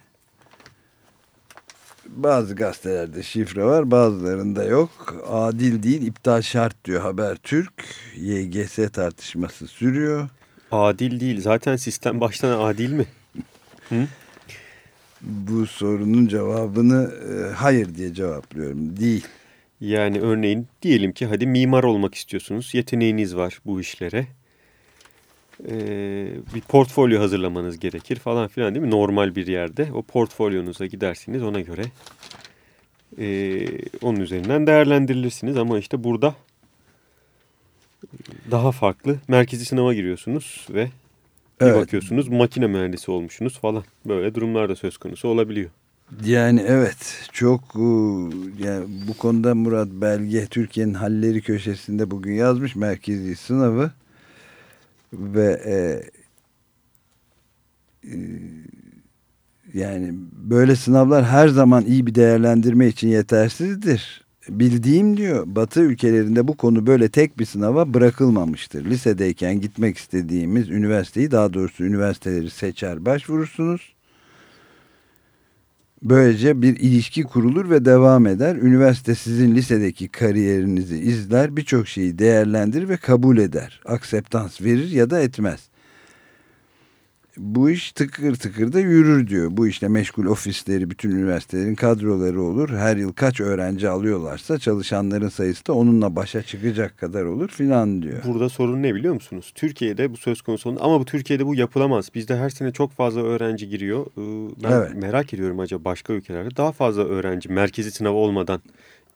Bazı gazetelerde şifre var bazılarında yok. Adil değil iptal şart diyor Habertürk. YGS tartışması sürüyor. Adil değil. Zaten sistem baştan adil mi? Bu sorunun cevabını e, hayır diye cevaplıyorum. Değil. Yani örneğin diyelim ki hadi mimar olmak istiyorsunuz. Yeteneğiniz var bu işlere. Ee, bir portfolyo hazırlamanız gerekir falan filan değil mi? Normal bir yerde. O portfolyonuza gidersiniz ona göre. ee, onun üzerinden değerlendirilirsiniz. Ama işte burada daha farklı. Merkezi sınava giriyorsunuz ve bir Evet. bakıyorsunuz makine mühendisi olmuşsunuz falan. Böyle durumlar da söz konusu olabiliyor. Yani evet çok e, yani bu konuda Murat Belge Türkiye'nin halleri köşesinde bugün yazmış merkezi sınavı ve e, e, yani böyle sınavlar her zaman iyi bir değerlendirme için yetersizdir. Bildiğim diyor Batı ülkelerinde bu konu böyle tek bir sınava bırakılmamıştır. Lisedeyken gitmek istediğimiz üniversiteyi daha doğrusu üniversiteleri seçer başvurursunuz. Böylece bir ilişki kurulur ve devam eder. Üniversite sizin lisedeki kariyerinizi izler, birçok şeyi değerlendirir ve kabul eder. Akseptans verir ya da etmez. Bu iş tıkır tıkır da yürür diyor. Bu işle meşgul ofisleri, bütün üniversitelerin kadroları olur. Her yıl kaç öğrenci alıyorlarsa çalışanların sayısı da onunla başa çıkacak kadar olur filan diyor. Burada sorun ne biliyor musunuz? Türkiye'de bu söz konusu ama bu Türkiye'de bu yapılamaz. Bizde her sene çok fazla öğrenci giriyor. Ben Evet. merak ediyorum acaba başka ülkelerde daha fazla öğrenci merkezi sınav olmadan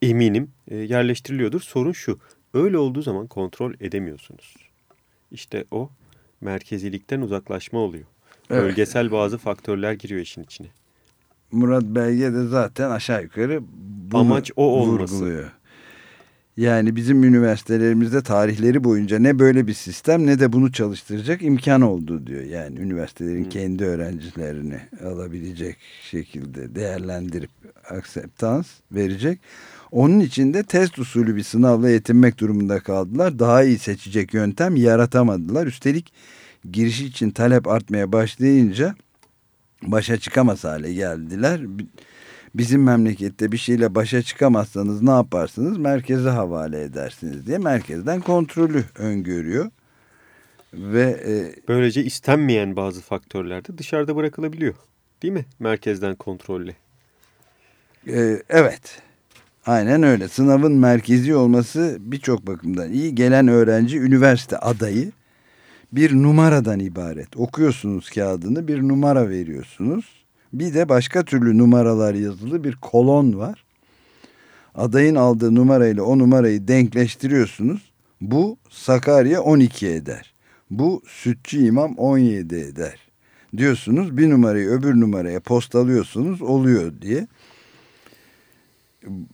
eminim e, yerleştiriliyordur. Sorun şu. Öyle olduğu zaman kontrol edemiyorsunuz. İşte o merkezilikten uzaklaşma oluyor. Evet. Bölgesel bazı faktörler giriyor işin içine. Murat Belge de zaten aşağı yukarı Amaç o olması. vurguluyor. Yani bizim üniversitelerimizde tarihleri boyunca ne böyle bir sistem ne de bunu çalıştıracak imkan oldu diyor. Yani üniversitelerin kendi öğrencilerini alabilecek şekilde değerlendirip akseptans verecek. Onun için de test usulü bir sınavla yetinmek durumunda kaldılar. Daha iyi seçecek yöntem yaratamadılar. Üstelik giriş için talep artmaya başlayınca başa çıkamaz hale geldiler. Bizim memlekette bir şeyle başa çıkamazsanız ne yaparsınız? Merkeze havale edersiniz diye merkezden kontrolü öngörüyor. Ve e, Böylece istenmeyen bazı faktörler de dışarıda bırakılabiliyor. Değil mi? Merkezden kontrolle. e, evet aynen öyle. Sınavın merkezi olması birçok bakımdan iyi. Gelen öğrenci üniversite adayı bir numaradan ibaret. Okuyorsunuz kağıdını bir numara veriyorsunuz. Bir de başka türlü numaralar yazılı bir kolon var. Adayın aldığı numarayla o numarayı denkleştiriyorsunuz. Bu Sakarya 12 eder. Bu Sütçü İmam 17 eder. Diyorsunuz bir numarayı öbür numaraya postalıyorsunuz oluyor diye.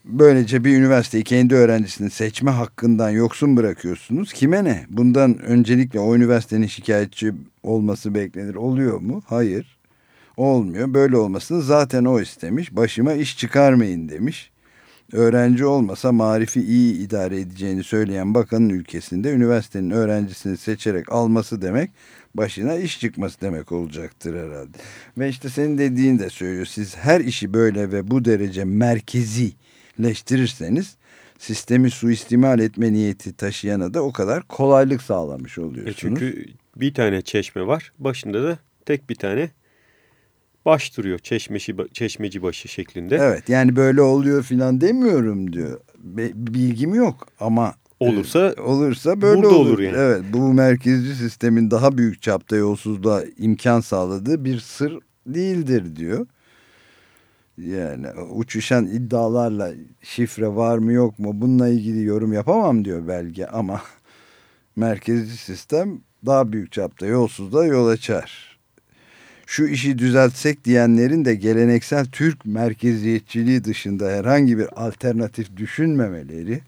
Böylece bir üniversiteyi kendi öğrencisini seçme hakkından yoksun bırakıyorsunuz. Kime ne? Bundan öncelikle o üniversitenin şikayetçi olması beklenir. Oluyor mu? Hayır. Olmuyor. Böyle olmasını zaten o istemiş. Başıma iş çıkarmayın demiş. Öğrenci olmasa marifi iyi idare edeceğini söyleyen bakanın ülkesinde üniversitenin öğrencisini seçerek alması demek başına iş çıkması demek olacaktır herhalde. Ve işte senin dediğin de söylüyor. Siz her işi böyle ve bu derece merkezileştirirseniz sistemi suistimal etme niyeti taşıyana da o kadar kolaylık sağlamış E oluyorsunuz. çünkü bir tane çeşme var. Başında da tek bir tane baş duruyor. Çeşmeci, çeşmeci başı şeklinde. Evet yani böyle oluyor filan demiyorum diyor. Bilgim yok ama Olursa olursa böyle burada olur. olur yani. Evet bu merkezci sistemin daha büyük çapta yolsuzluğa imkan sağladığı bir sır değildir diyor. Yani uçuşan iddialarla şifre var mı yok mu bununla ilgili yorum yapamam diyor belge ama merkezci sistem daha büyük çapta yolsuzluğa yol açar. Şu işi düzeltsek diyenlerin de geleneksel Türk merkeziyetçiliği dışında herhangi bir alternatif düşünmemeleri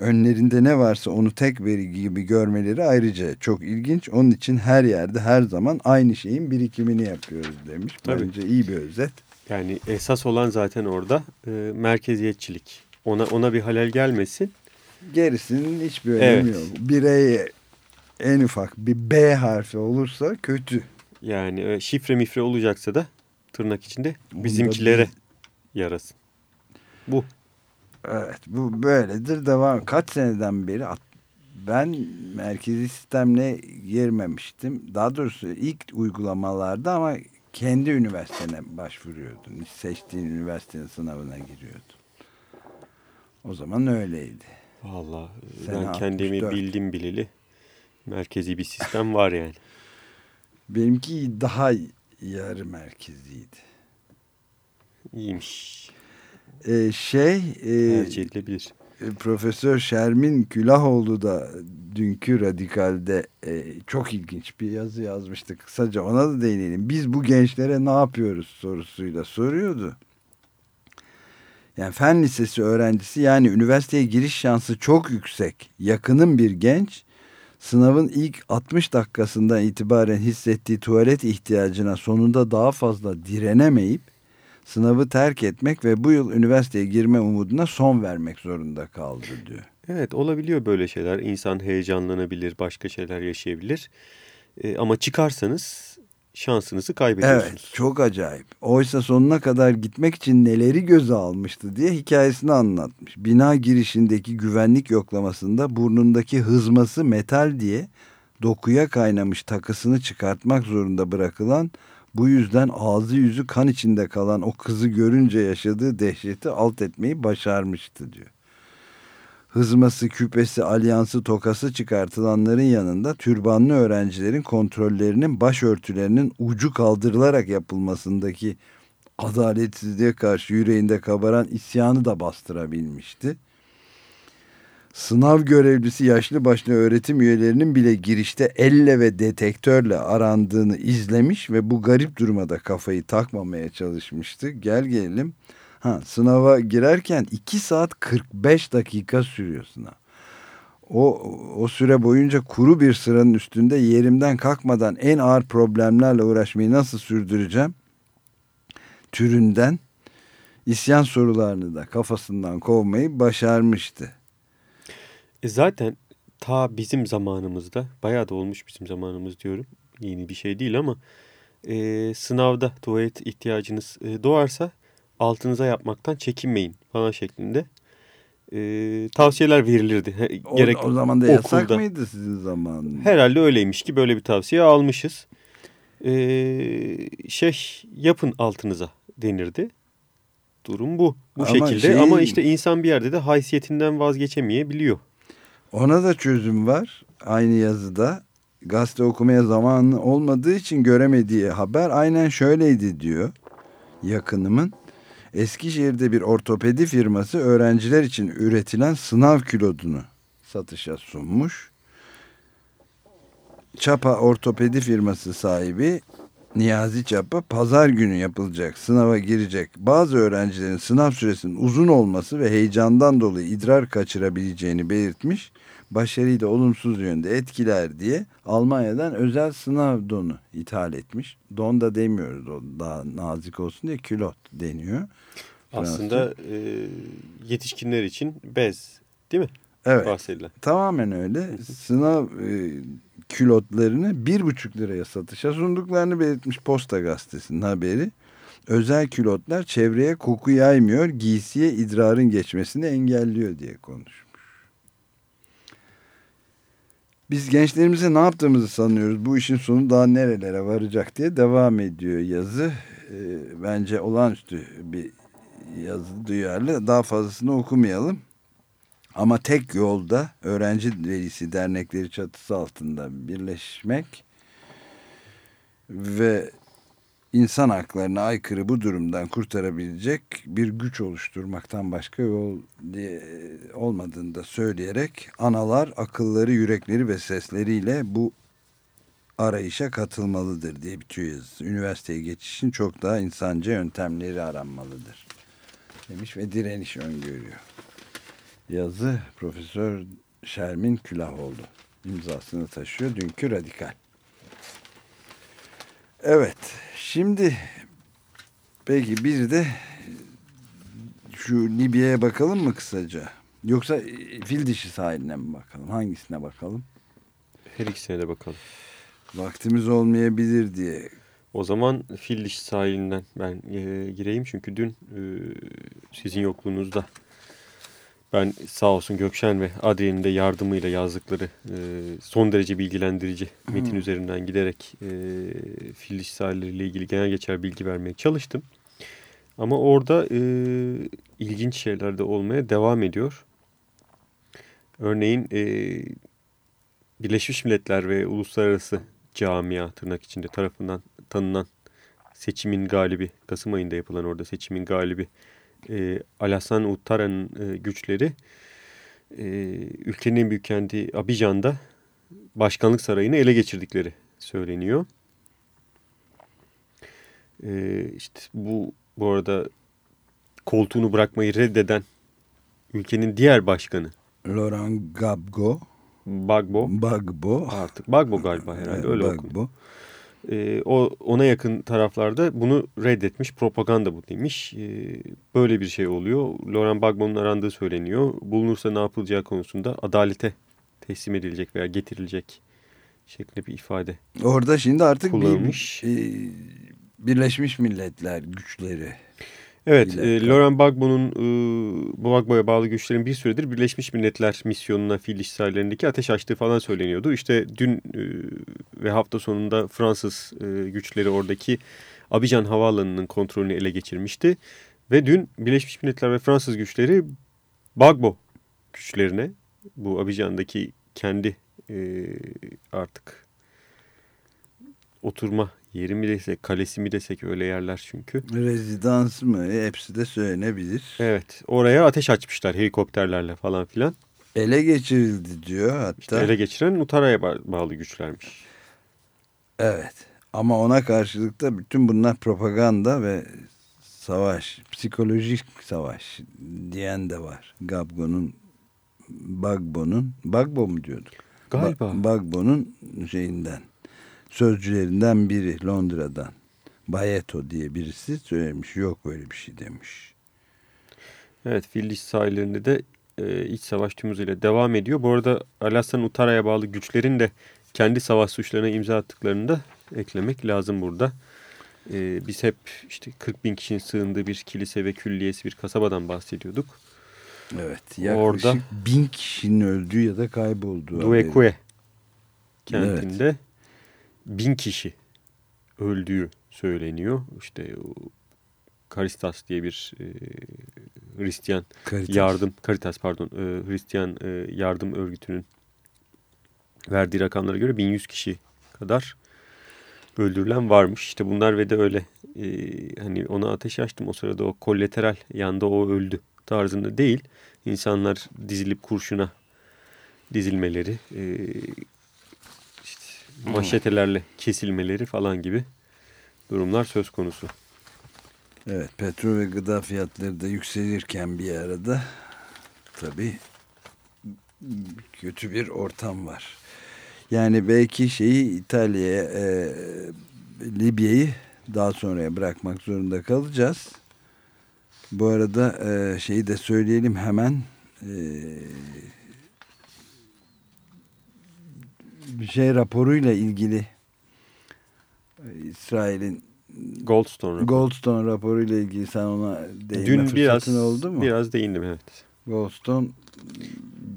önlerinde ne varsa onu tek veri gibi görmeleri ayrıca çok ilginç. Onun için her yerde her zaman aynı şeyin birikimini yapıyoruz demiş. Tabii. Bence iyi bir özet. yani esas olan zaten orada e, merkeziyetçilik. Ona ona bir halel gelmesin. Gerisinin hiçbir önemi Evet. yok. Bireye en ufak bir B harfi olursa kötü. Yani e, şifre mifre olacaksa da tırnak içinde bizimkilere yarasın. Bu. Evet bu böyledir devam. Kaç seneden beri at- ben merkezi sistemle girmemiştim. Daha doğrusu ilk uygulamalarda ama kendi üniversitene başvuruyordun. Seçtiğin üniversitenin sınavına giriyordun. O zaman öyleydi. Vallahi e, ben kendimi 64. bildim bileli merkezi bir sistem var yani. Benimki daha yarı merkeziydi. İyiymiş. Ee, şey e, Tercih edilebilir. E, Profesör Şermin Külahoğlu da dünkü Radikal'de e, çok ilginç bir yazı yazmıştı. Kısaca ona da değinelim. Biz bu gençlere ne yapıyoruz sorusuyla soruyordu. Yani fen lisesi öğrencisi yani üniversiteye giriş şansı çok yüksek. Yakının bir genç sınavın ilk 60 dakikasından itibaren hissettiği tuvalet ihtiyacına sonunda daha fazla direnemeyip sınavı terk etmek ve bu yıl üniversiteye girme umuduna son vermek zorunda kaldı diyor. Evet olabiliyor böyle şeyler. İnsan heyecanlanabilir, başka şeyler yaşayabilir. E, ama çıkarsanız şansınızı kaybediyorsunuz. Evet çok acayip. Oysa sonuna kadar gitmek için neleri göze almıştı diye hikayesini anlatmış. Bina girişindeki güvenlik yoklamasında burnundaki hızması metal diye dokuya kaynamış takısını çıkartmak zorunda bırakılan bu yüzden ağzı yüzü kan içinde kalan o kızı görünce yaşadığı dehşeti alt etmeyi başarmıştı diyor. Hızması, küpesi, alyansı, tokası çıkartılanların yanında türbanlı öğrencilerin kontrollerinin başörtülerinin ucu kaldırılarak yapılmasındaki adaletsizliğe karşı yüreğinde kabaran isyanı da bastırabilmişti. Sınav görevlisi yaşlı başlı öğretim üyelerinin bile girişte elle ve detektörle arandığını izlemiş ve bu garip duruma da kafayı takmamaya çalışmıştı. Gel gelelim Ha, sınava girerken 2 saat 45 dakika sürüyor sınav. O, o süre boyunca kuru bir sıranın üstünde yerimden kalkmadan en ağır problemlerle uğraşmayı nasıl sürdüreceğim? Türünden isyan sorularını da kafasından kovmayı başarmıştı. E zaten ta bizim zamanımızda, bayağı da olmuş bizim zamanımız diyorum. Yeni bir şey değil ama e, sınavda tuvalet ihtiyacınız e, doğarsa altınıza yapmaktan çekinmeyin falan şeklinde e, tavsiyeler verilirdi. O, Gerek o zaman da yasak mıydı sizin zamanınızda? Herhalde öyleymiş ki böyle bir tavsiye almışız. E, şey yapın altınıza denirdi. Durum bu. Bu Ama şekilde şey- ama işte insan bir yerde de haysiyetinden vazgeçemeyebiliyor. Ona da çözüm var. Aynı yazıda gazete okumaya zamanı olmadığı için göremediği haber aynen şöyleydi diyor yakınımın. Eskişehir'de bir ortopedi firması öğrenciler için üretilen sınav kilodunu satışa sunmuş. Çapa ortopedi firması sahibi Niyazi Çapa pazar günü yapılacak sınava girecek bazı öğrencilerin sınav süresinin uzun olması ve heyecandan dolayı idrar kaçırabileceğini belirtmiş. Başarıyı da olumsuz yönde etkiler diye Almanya'dan özel sınav donu ithal etmiş. Don da demiyoruz o daha nazik olsun diye külot deniyor. Aslında e, yetişkinler için bez değil mi? Evet. Bahsedilen. Tamamen öyle. Sınav e, külotlarını bir buçuk liraya satışa sunduklarını belirtmiş Posta Gazetesi'nin haberi. Özel külotlar çevreye koku yaymıyor, giysiye idrarın geçmesini engelliyor diye konuşmuş. Biz gençlerimize ne yaptığımızı sanıyoruz. Bu işin sonu daha nerelere varacak diye devam ediyor yazı. E, bence olağanüstü bir yazı duyarlı. Daha fazlasını okumayalım. Ama tek yolda öğrenci velisi dernekleri çatısı altında birleşmek ve insan haklarına aykırı bu durumdan kurtarabilecek bir güç oluşturmaktan başka yol diye olmadığını da söyleyerek analar akılları, yürekleri ve sesleriyle bu arayışa katılmalıdır diye bitiyor yazısı. Üniversiteye geçişin çok daha insanca yöntemleri aranmalıdır demiş ve direniş öngörüyor. Yazı Profesör Şermin Külahoğlu imzasını taşıyor. Dünkü Radikal. Evet. Şimdi peki bir de şu Libya'ya bakalım mı kısaca? Yoksa e, fil dişi sahiline mi bakalım? Hangisine bakalım? Her ikisine de bakalım. Vaktimiz olmayabilir diye. O zaman fil dişi sahilinden ben e, gireyim. Çünkü dün e, sizin yokluğunuzda ben sağ olsun Gökşen ve Adrien'in de yardımıyla yazdıkları e, son derece bilgilendirici metin üzerinden giderek e, fil dişi sahilleriyle ilgili genel geçer bilgi vermeye çalıştım. Ama orada e, ilginç şeyler de olmaya devam ediyor. Örneğin e, Birleşmiş Milletler ve Uluslararası Camia tırnak içinde tarafından tanınan seçimin galibi, Kasım ayında yapılan orada seçimin galibi e, Alassane Ouattara'nın e, güçleri e, ülkenin en büyük kenti Abidjan'da başkanlık sarayını ele geçirdikleri söyleniyor. E, işte bu bu arada koltuğunu bırakmayı reddeden ülkenin diğer başkanı Laurent Gbagbo. Bagbo Bagbo. artık Bagbo galiba herhalde öyle. Bagbo. E, o ona yakın taraflarda bunu reddetmiş, propaganda bu demiş. E, böyle bir şey oluyor. Laurent Gbagbo'nun arandığı söyleniyor. Bulunursa ne yapılacağı konusunda adalete teslim edilecek veya getirilecek şeklinde bir ifade. Orada şimdi artık bir, e, Birleşmiş Milletler güçleri. Evet, e. Laurent Gbagbo'nun e, Gbagbo'ya bağlı güçlerin bir süredir Birleşmiş Milletler misyonuna fil dişi sahilerindeki ateş açtığı falan söyleniyordu. İşte dün e, ve hafta sonunda Fransız e, güçleri oradaki Abidjan Havaalanı'nın kontrolünü ele geçirmişti. Ve dün Birleşmiş Milletler ve Fransız güçleri Bagbo güçlerine bu Abidjan'daki kendi e, artık oturma yeri mi desek, kalesi mi desek öyle yerler çünkü. Rezidans mı? Hepsi de söylenebilir. Evet oraya ateş açmışlar helikopterlerle falan filan. Ele geçirildi diyor hatta. İşte ele geçiren Utara'ya ba- bağlı güçlermiş. Evet. Ama ona karşılık da bütün bunlar propaganda ve savaş, psikolojik savaş diyen de var. Gabgo'nun, Bagbo'nun, Bagbo mu diyorduk? Galiba. Ba- Bagbo'nun şeyinden, sözcülerinden biri Londra'dan. Bayeto diye birisi söylemiş. Yok böyle bir şey demiş. Evet Filiz sahillerinde de e, iç savaş tüm hızıyla devam ediyor. Bu arada Alaska'nın Utara'ya bağlı güçlerin de kendi savaş suçlarına imza attıklarını da eklemek lazım burada. E, biz hep işte 40 bin kişinin sığındığı bir kilise ve külliyesi bir kasabadan bahsediyorduk. Evet. Yaklaşık Orada- bin kişinin öldüğü ya da kaybolduğu. haberi. Duekue kentinde bin kişi öldüğü söyleniyor. İşte Karistas diye bir e, Hristiyan Caritas. yardım Caritas pardon e, Hristiyan e, yardım örgütünün verdiği rakamlara göre 1100 kişi kadar öldürülen varmış. İşte bunlar ve de öyle e, hani ona ateş açtım o sırada o kollateral yanda o öldü tarzında değil. İnsanlar dizilip kurşuna dizilmeleri e, maşetelerle kesilmeleri falan gibi durumlar söz konusu. Evet petrol ve gıda fiyatları da yükselirken bir arada tabii kötü bir ortam var. Yani belki şeyi İtalya'ya e, Libya'yı daha sonraya bırakmak zorunda kalacağız. Bu arada e, şeyi de söyleyelim hemen e, bir şey raporuyla ilgili e, İsrail'in Goldstone raporu. Goldstone raporuyla ilgili sen ona değinme Dün fırsatın biraz oldu mu? biraz değindim evet. Goldstone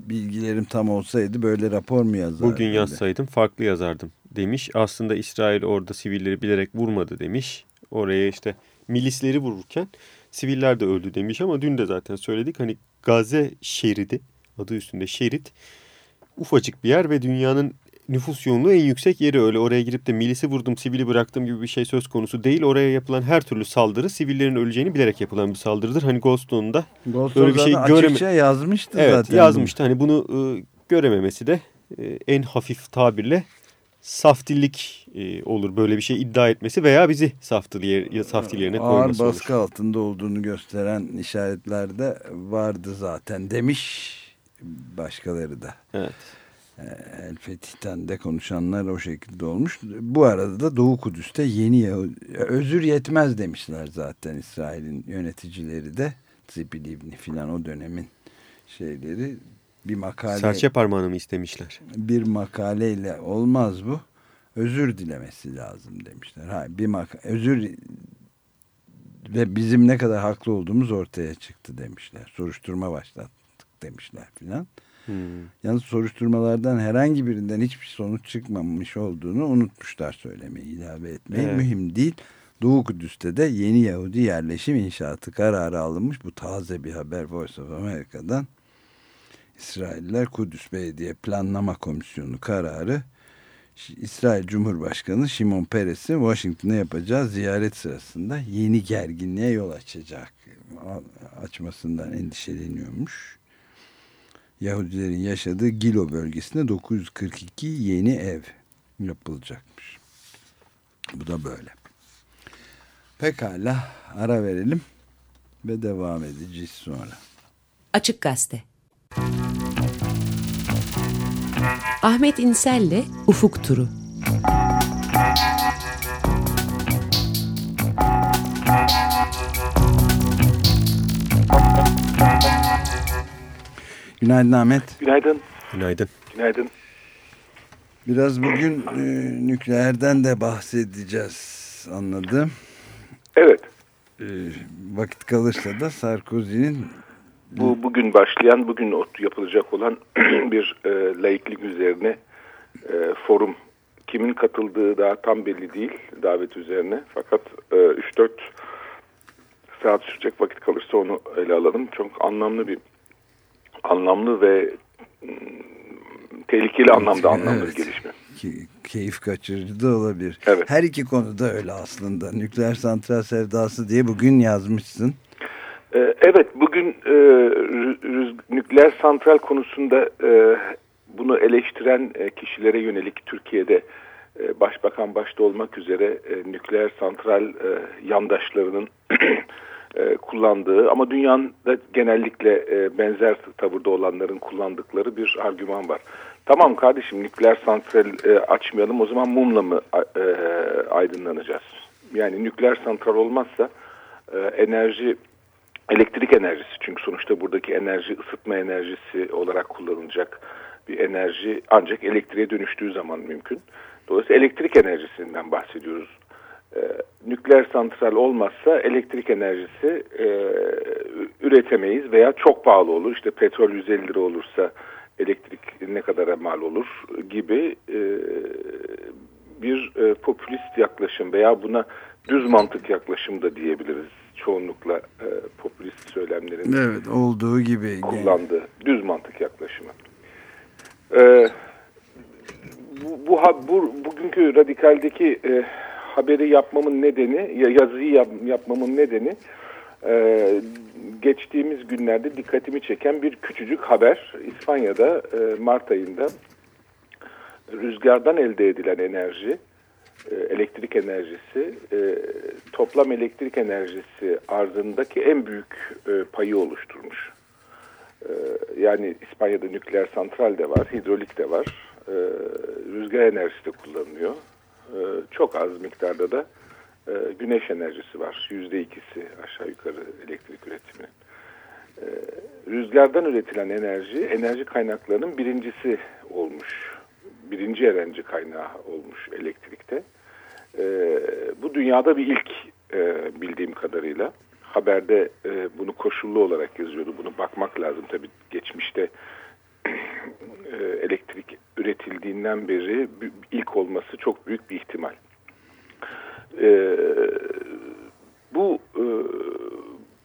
bilgilerim tam olsaydı böyle rapor mu yazardı? Bugün yazsaydım farklı yazardım demiş. Aslında İsrail orada sivilleri bilerek vurmadı demiş. Oraya işte milisleri vururken siviller de öldü demiş ama dün de zaten söyledik. Hani Gazze şeridi adı üstünde şerit ufacık bir yer ve dünyanın nüfus yoğunluğu en yüksek yeri öyle oraya girip de milisi vurdum sivili bıraktım gibi bir şey söz konusu değil. Oraya yapılan her türlü saldırı sivillerin öleceğini bilerek yapılan bir saldırıdır. Hani Goldstone'da Goldstone böyle bir şey göreme- yazmıştı Evet zaten. yazmıştı. Hani bunu e, görememesi de e, en hafif tabirle saftillik e, olur. Böyle bir şey iddia etmesi veya bizi saftil, saftil yerine Ağır koyması olur. baskı altında olduğunu gösteren işaretler de vardı zaten demiş başkaları da. Evet. El Fetih'ten de konuşanlar o şekilde olmuş. Bu arada da Doğu Kudüs'te yeni Yahudi, özür yetmez demişler zaten İsrail'in yöneticileri de. Tzipi Livni filan o dönemin şeyleri bir makale Serçe parmağını mı istemişler? bir makaleyle olmaz bu. Özür dilemesi lazım demişler. Ha, bir maka özür ve bizim ne kadar haklı olduğumuz ortaya çıktı demişler. Soruşturma başlattık demişler filan. Hmm. Yalnız soruşturmalardan herhangi birinden hiçbir sonuç çıkmamış olduğunu unutmuşlar söylemeyi, ilave etmeyi. Evet. Mühim değil. Doğu Kudüs'te de yeni Yahudi yerleşim inşaatı kararı alınmış. Bu taze bir haber Voice of America'dan. İsrailler Kudüs Belediye Planlama Komisyonu kararı İsrail Cumhurbaşkanı Şimon Peres'in Washington'a yapacağı ziyaret sırasında yeni gerginliğe yol açacak. Açmasından endişeleniyormuş. Yahudilerin yaşadığı Gilo bölgesinde 942 yeni ev yapılacakmış. Bu da böyle. Pekala ara verelim ve devam edeceğiz sonra. Açık Gazete. Ahmet İnsel'le Ufuk Turu. Günaydın Ahmet. Günaydın. Günaydın. Günaydın. Biraz bugün e, nükleerden de bahsedeceğiz anladım. Evet. E, vakit kalırsa da Sarkozy'nin Bu bugün başlayan, bugün yapılacak olan bir e, laiklik üzerine e, forum. Kimin katıldığı daha tam belli değil davet üzerine. Fakat e, 3-4 saat sürecek vakit kalırsa onu ele alalım. Çok anlamlı bir anlamlı ve mm, tehlikeli anlamda anlamlı Evet. bir gelişme. ki, keyif kaçırıcı da olabilir. Evet. Her iki konuda öyle aslında. Nükleer santral sevdası diye bugün yazmışsın. Ee, Evet, bugün e, rüz- nükleer santral konusunda e, bunu eleştiren e, kişilere yönelik Türkiye'de e, başbakan başta olmak üzere e, nükleer santral e, yandaşlarının e, kullandığı ama dünyanın da genellikle e, benzer tavırda olanların kullandıkları bir argüman var. Tamam kardeşim nükleer santral e, açmayalım o zaman mumla mı e, aydınlanacağız? Yani nükleer santral olmazsa e, enerji elektrik enerjisi çünkü sonuçta buradaki enerji ısıtma enerjisi olarak kullanılacak bir enerji ancak elektriğe dönüştüğü zaman mümkün. Dolayısıyla elektrik enerjisinden bahsediyoruz. Ee, nükleer santral olmazsa elektrik enerjisi e, üretemeyiz veya çok pahalı olur. İşte petrol 150 lira olursa elektrik ne kadar mal olur gibi e, bir e, popülist yaklaşım veya buna düz mantık yaklaşım da diyebiliriz. Çoğunlukla e, popülist söylemlerin Evet olduğu gibi. kullandığı düz mantık yaklaşımı. E, bu, bu, bu bugünkü radikaldeki e, haberi yapmamın nedeni, ya yazıyı yap, yapmamın nedeni e, geçtiğimiz günlerde dikkatimi çeken bir küçücük haber. İspanya'da e, Mart ayında rüzgardan elde edilen enerji, e, elektrik enerjisi, e, toplam elektrik enerjisi arzındaki en büyük e, payı oluşturmuş. E, yani İspanya'da nükleer santral de var, hidrolik de var, e, rüzgar enerjisi de kullanılıyor. E, çok az miktarda da e, güneş enerjisi var. Yüzde ikisi aşağı yukarı elektrik üretiminin. E, rüzgardan üretilen enerji, enerji kaynaklarının birincisi olmuş. Birinci enerji kaynağı olmuş elektrikte. E, bu dünyada bir ilk e, bildiğim kadarıyla. Haberde e, bunu koşullu olarak yazıyordu. Bunu bakmak lazım. Tabii geçmişte elektrik üretildiğinden beri ilk olması çok büyük bir ihtimal. E, bu e,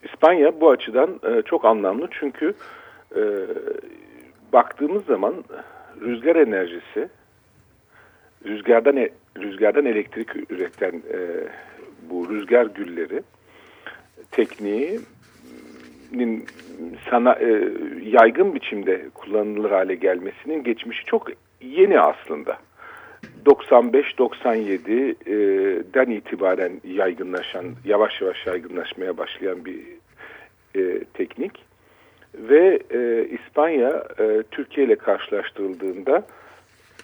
İspanya bu açıdan e, çok anlamlı çünkü e, baktığımız zaman rüzgar enerjisi rüzgardan e- rüzgardan elektrik üreten e, bu rüzgar gülleri tekniğinin sana e, yaygın biçimde kullanılır hale gelmesinin geçmişi çok yeni aslında. 95-97'den itibaren yaygınlaşan, yavaş yavaş yaygınlaşmaya başlayan bir e, teknik ve e, İspanya e, Türkiye ile karşılaştırıldığında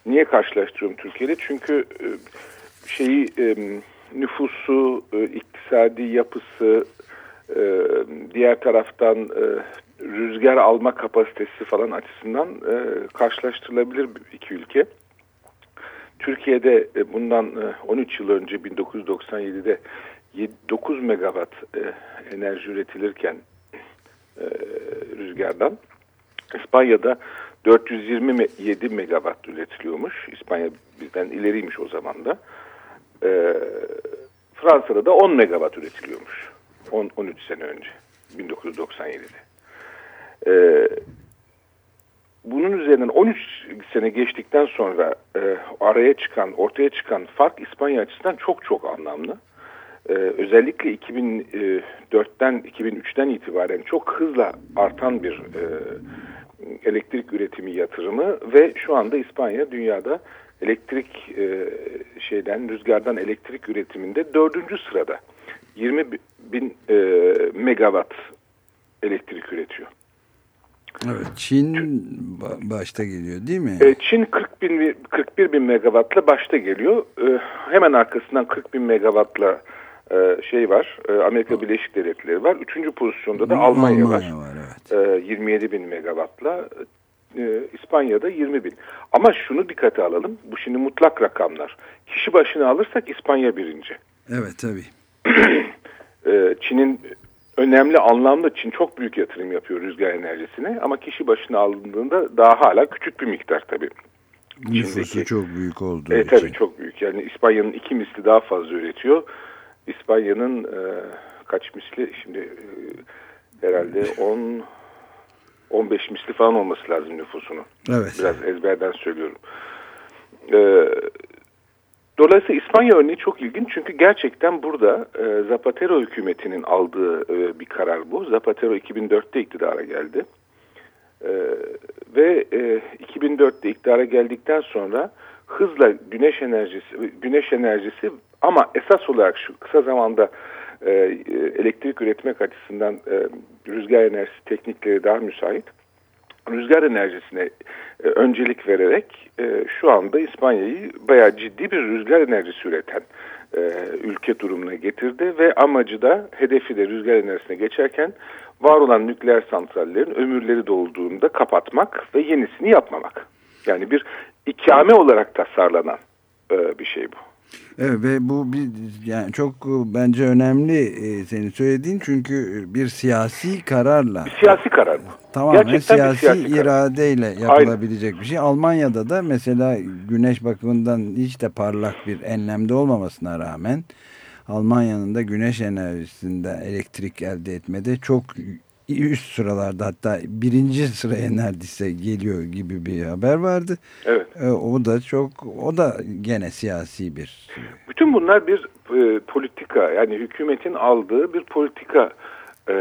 niye karşılaştırıyorum Türkiye ile? Çünkü e, şeyi e, nüfusu, e, iktisadi yapısı, e, diğer taraftan e, rüzgar alma kapasitesi falan açısından e, karşılaştırılabilir iki ülke. Türkiye'de e, bundan e, 13 yıl önce 1997'de 9 megawatt e, enerji üretilirken e, rüzgardan İspanya'da 427 megawatt üretiliyormuş. İspanya bizden ileriymiş o zaman da. E, Fransa'da da 10 megawatt üretiliyormuş. 10, 13 sene önce. 1997'de. E, bunun üzerinden 13 sene geçtikten sonra e, araya çıkan, ortaya çıkan fark İspanya açısından çok çok anlamlı. Ee, özellikle 2004'ten 2003'ten itibaren çok hızla artan bir e, elektrik üretimi yatırımı ve şu anda İspanya dünyada elektrik e, şeyden rüzgardan elektrik üretiminde dördüncü sırada 20 bin e, megawatt elektrik üretiyor. Evet, Çin ba- başta geliyor değil mi? E, Çin 40 bin, 41 bin megawattla başta geliyor. E, hemen arkasından 40 bin megawattla e, şey var. Amerika Birleşik Devletleri var. Üçüncü pozisyonda da Almanya, var. evet. E, 27 bin megawattla. İspanya'da 20 bin. Ama şunu dikkate alalım. Bu şimdi mutlak rakamlar. Kişi başına alırsak İspanya birinci. Evet tabii. E, Çin'in önemli anlamda Çin çok büyük yatırım yapıyor rüzgar enerjisine ama kişi başına alındığında daha hala küçük bir miktar tabii. Nüfusu çok büyük olduğu E, için. tabii çok büyük. Yani İspanya'nın iki misli daha fazla üretiyor. İspanya'nın e, kaç misli? Şimdi e, herhalde 10 15 misli falan olması lazım nüfusunu. Evet. Biraz ezberden söylüyorum. E, dolayısıyla İspanya örneği çok ilginç çünkü gerçekten burada e, Zapatero hükümetinin aldığı e, bir karar bu. Zapatero 2004'te iktidara geldi. Ee, ve e, 2004'te iktidara geldikten sonra hızla güneş enerjisi güneş enerjisi ama esas olarak şu kısa zamanda e, elektrik üretmek açısından e, rüzgar enerjisi teknikleri daha müsait. Rüzgar enerjisine e, öncelik vererek e, şu anda İspanya'yı bayağı ciddi bir rüzgar enerjisi üreten e, ülke durumuna getirdi ve amacı da hedefi de rüzgar enerjisine geçerken var olan nükleer santrallerin ömürleri dolduğunda kapatmak ve yenisini yapmamak. Yani bir ikame olarak tasarlanan e, bir şey bu. Evet ve bu bir yani çok e, bence önemli e, senin söylediğin çünkü bir siyasi kararla Bir siyasi karar bu. tamamen Gerçekten siyasi, siyasi karar. iradeyle yapılabilecek bir şey. Almanya'da da mesela güneş bakımından hiç de parlak bir enlemde olmamasına rağmen Almanya'nın da güneş enerjisinde elektrik elde etmede çok üst sıralarda hatta birinci sıraya neredeyse geliyor gibi bir haber vardı. Evet. E, o da çok o da gene siyasi bir Bütün bunlar bir e, politika yani hükümetin aldığı bir politika e,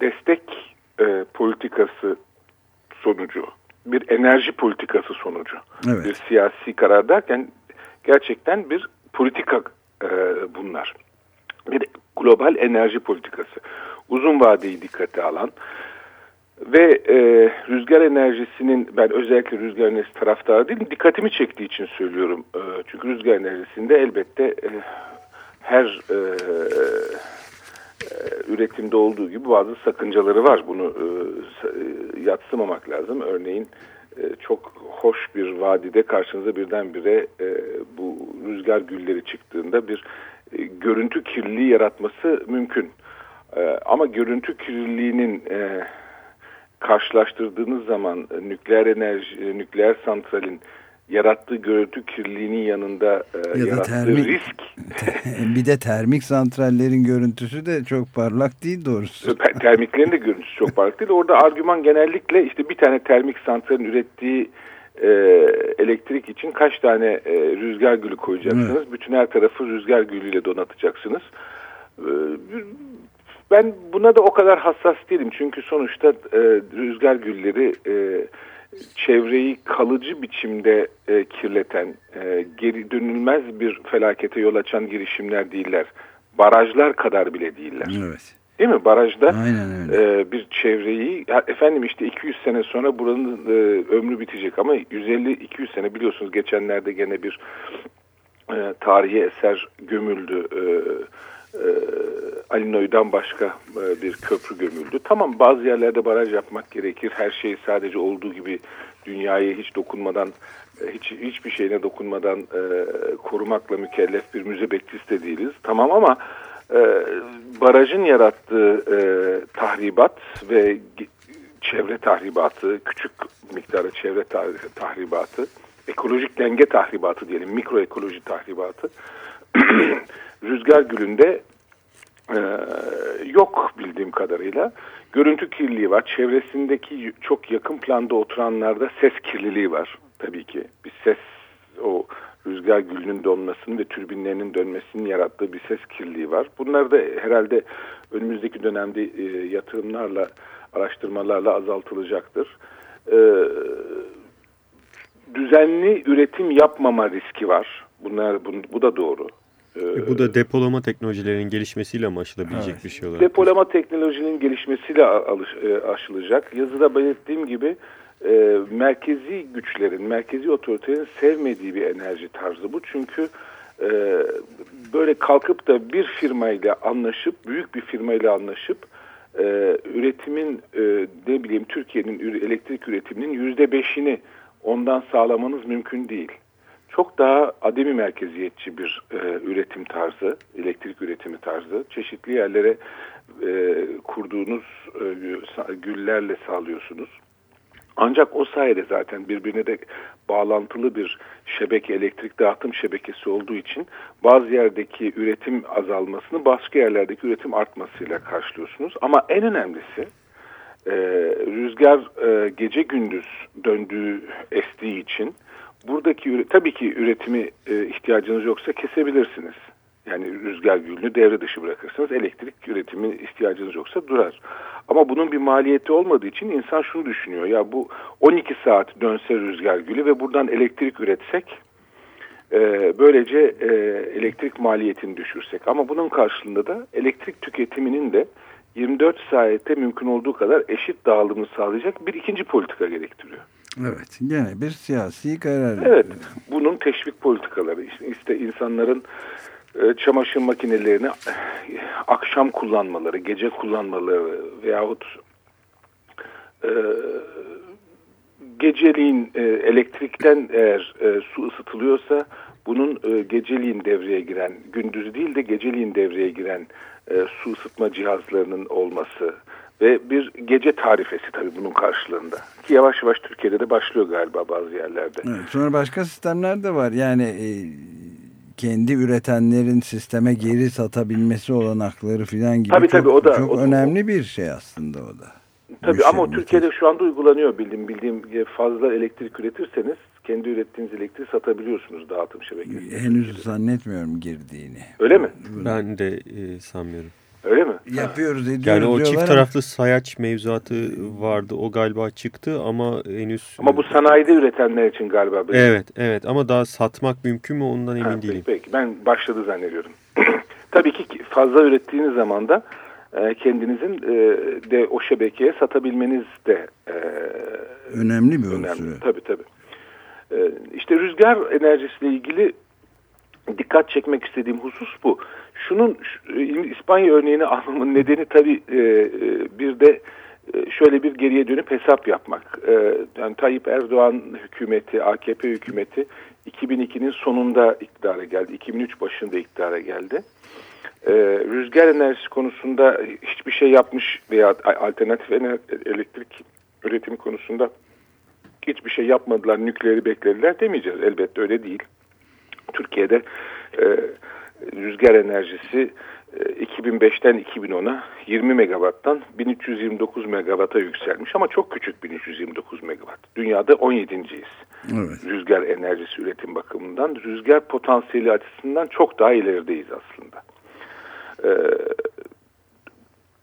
destek e, politikası sonucu bir enerji politikası sonucu Evet. bir siyasi karar derken gerçekten bir politika e, bunlar bir global enerji politikası uzun vadeyi dikkate alan ve e, rüzgar enerjisinin ben özellikle rüzgar enerjisi taraftarı değilim dikkatimi çektiği için söylüyorum. E, çünkü rüzgar enerjisinde elbette e, her e, e, üretimde olduğu gibi bazı sakıncaları var. Bunu e, e, yatsımamak lazım. Örneğin e, çok hoş bir vadide karşınıza birdenbire e, bu rüzgar gülleri çıktığında bir e, görüntü kirliliği yaratması mümkün. E, ama görüntü kirliliğinin e, karşılaştırdığınız zaman e, nükleer enerji, e, nükleer santralin yarattığı görüntü kirliliğinin yanında e, Ya yarattığı termik- risk bir de termik santrallerin görüntüsü de çok parlak değil doğrusu. Termiklerin de görüntüsü çok farklı değil. Orada argüman genellikle işte bir tane termik santralin ürettiği e, elektrik için kaç tane e, rüzgar gülü koyacaksınız. Bütün her tarafı rüzgar gülüyle donatacaksınız. E, ben buna da o kadar hassas değilim. Çünkü sonuçta e, rüzgar gülleri e, çevreyi kalıcı biçimde e, kirleten, e, geri dönülmez bir felakete yol açan girişimler değiller. Barajlar kadar bile değiller. Evet. Değil mi? Barajda Aynen öyle. e, bir çevreyi ya efendim işte 200 sene sonra buranın e, ömrü bitecek ama 150-200 sene biliyorsunuz geçenlerde gene bir e, tarihi eser gömüldü. E, Alinoy'dan başka e, bir köprü gömüldü. Tamam bazı yerlerde baraj yapmak gerekir. Her şey sadece olduğu gibi dünyayı hiç dokunmadan e, hiç hiçbir şeyine dokunmadan e, korumakla mükellef bir müze bekçisi de değiliz. Tamam ama e, barajın yarattığı e, tahribat ve çevre tahribatı, küçük miktarda çevre tah- tahribatı, ekolojik denge tahribatı diyelim, mikroekoloji tahribatı rüzgar gülünde e, yok bildiğim kadarıyla. Görüntü kirliliği var. Çevresindeki çok yakın planda oturanlarda ses kirliliği var tabii ki. Bir ses o rüzgar gülünün donmasının ve türbinlerinin dönmesinin yarattığı bir ses kirliliği var. Bunlar da herhalde önümüzdeki dönemde e, yatırımlarla, araştırmalarla azaltılacaktır. E, düzenli üretim yapmama riski var. Bunlar bu, bu da doğru. E, E, bu da depolama teknolojilerinin gelişmesiyle mi aşılabilecek bir şey olarak? Depolama teknolojinin gelişmesiyle alış, e, aşılacak. Yazıda belirttiğim gibi e, merkezi güçlerin, merkezi otoritelerin sevmediği bir enerji tarzı bu. Çünkü e, böyle kalkıp da bir firmayla anlaşıp, büyük bir firmayla anlaşıp e, üretimin e, ne bileyim Türkiye'nin ür- elektrik üretiminin yüzde beşini ondan sağlamanız mümkün değil. Çok daha ademi merkeziyetçi bir e, üretim tarzı, elektrik üretimi tarzı. Çeşitli yerlere e, kurduğunuz e, güllerle sağlıyorsunuz. Ancak o sayede zaten birbirine de bağlantılı bir şebeke, elektrik dağıtım şebekesi olduğu için bazı yerdeki üretim azalmasını başka yerlerdeki üretim artmasıyla karşılıyorsunuz. Ama en önemlisi e, rüzgar e, gece gündüz döndüğü estiği için buradaki tabii ki üretimi e, ihtiyacınız yoksa kesebilirsiniz. Yani rüzgar gülünü devre dışı bırakırsınız. Elektrik üretimi ihtiyacınız yoksa durar. Ama bunun bir maliyeti olmadığı için insan şunu düşünüyor. Ya bu 12 saat dönse rüzgar gülü ve buradan elektrik üretsek E, böylece e, elektrik maliyetini düşürsek. Ama bunun karşılığında da elektrik tüketiminin de 24 saatte mümkün olduğu kadar eşit dağılımını sağlayacak bir ikinci politika gerektiriyor. Evet. Gene bir siyasi karar. Evet. Bunun teşvik politikaları. İşte, insanların e, çamaşır makinelerini e, akşam kullanmaları, gece kullanmaları veyahut e, geceliğin e, elektrikten eğer su ısıtılıyorsa bunun geceliğin devreye giren, gündüz değil de geceliğin devreye giren su ısıtma cihazlarının olması ve bir gece tarifesi tabii bunun karşılığında. Ki yavaş yavaş Türkiye'de de başlıyor galiba bazı yerlerde. Evet, sonra başka sistemler de var. Yani e, kendi üretenlerin sisteme geri satabilmesi olanakları falan gibi Tabii, çok, tabii, o da- çok o- önemli bir şey aslında o da. Tabii ama o şey, Türkiye'de şu anda uygulanıyor bildiğim bildiğim gibi fazla elektrik üretirseniz kendi ürettiğiniz elektriği satabiliyorsunuz dağıtım şebekesi. henüz zannetmiyorum girdiğini. Öyle mi? Ben de e, sanmıyorum. Öyle mi? Yapıyoruz ediyoruz Yani o diyorlar çift ama- taraflı sayaç mevzuatı vardı. O galiba çıktı ama henüz... Ama bu sanayide üretenler için galiba. böyle. Evet, evet ama daha satmak mümkün mü ondan emin Ha, değilim. peki, peki. Ben başladı zannediyorum. Tabii ki fazla ürettiğiniz zaman da e, kendinizin e, de o şebekeye satabilmeniz de e, önemli bir önemli. unsur. Tabii tabii. İşte rüzgar enerjisiyle ilgili dikkat çekmek istediğim husus bu. Şunun şu- e, İspanya örneğini almamın nedeni tabii e, e, bir de şöyle bir geriye dönüp hesap yapmak. Yani Tayyip Erdoğan hükümeti, AKP hükümeti 2002'nin sonunda iktidara geldi. 2003 başında iktidara geldi. Rüzgar enerjisi konusunda hiçbir şey yapmış veya alternatif elektrik üretimi konusunda hiçbir şey yapmadılar, nükleeri beklediler demeyeceğiz. Elbette öyle değil. Türkiye'de e, rüzgar enerjisi e, 2005'ten 2010'a 20 megawatttan 1329 megawata yükselmiş ama çok küçük 1329 megawatt. Dünyada 17.yiz. Evet. Rüzgar enerjisi üretim bakımından. Rüzgar potansiyeli açısından çok daha ilerideyiz aslında. E,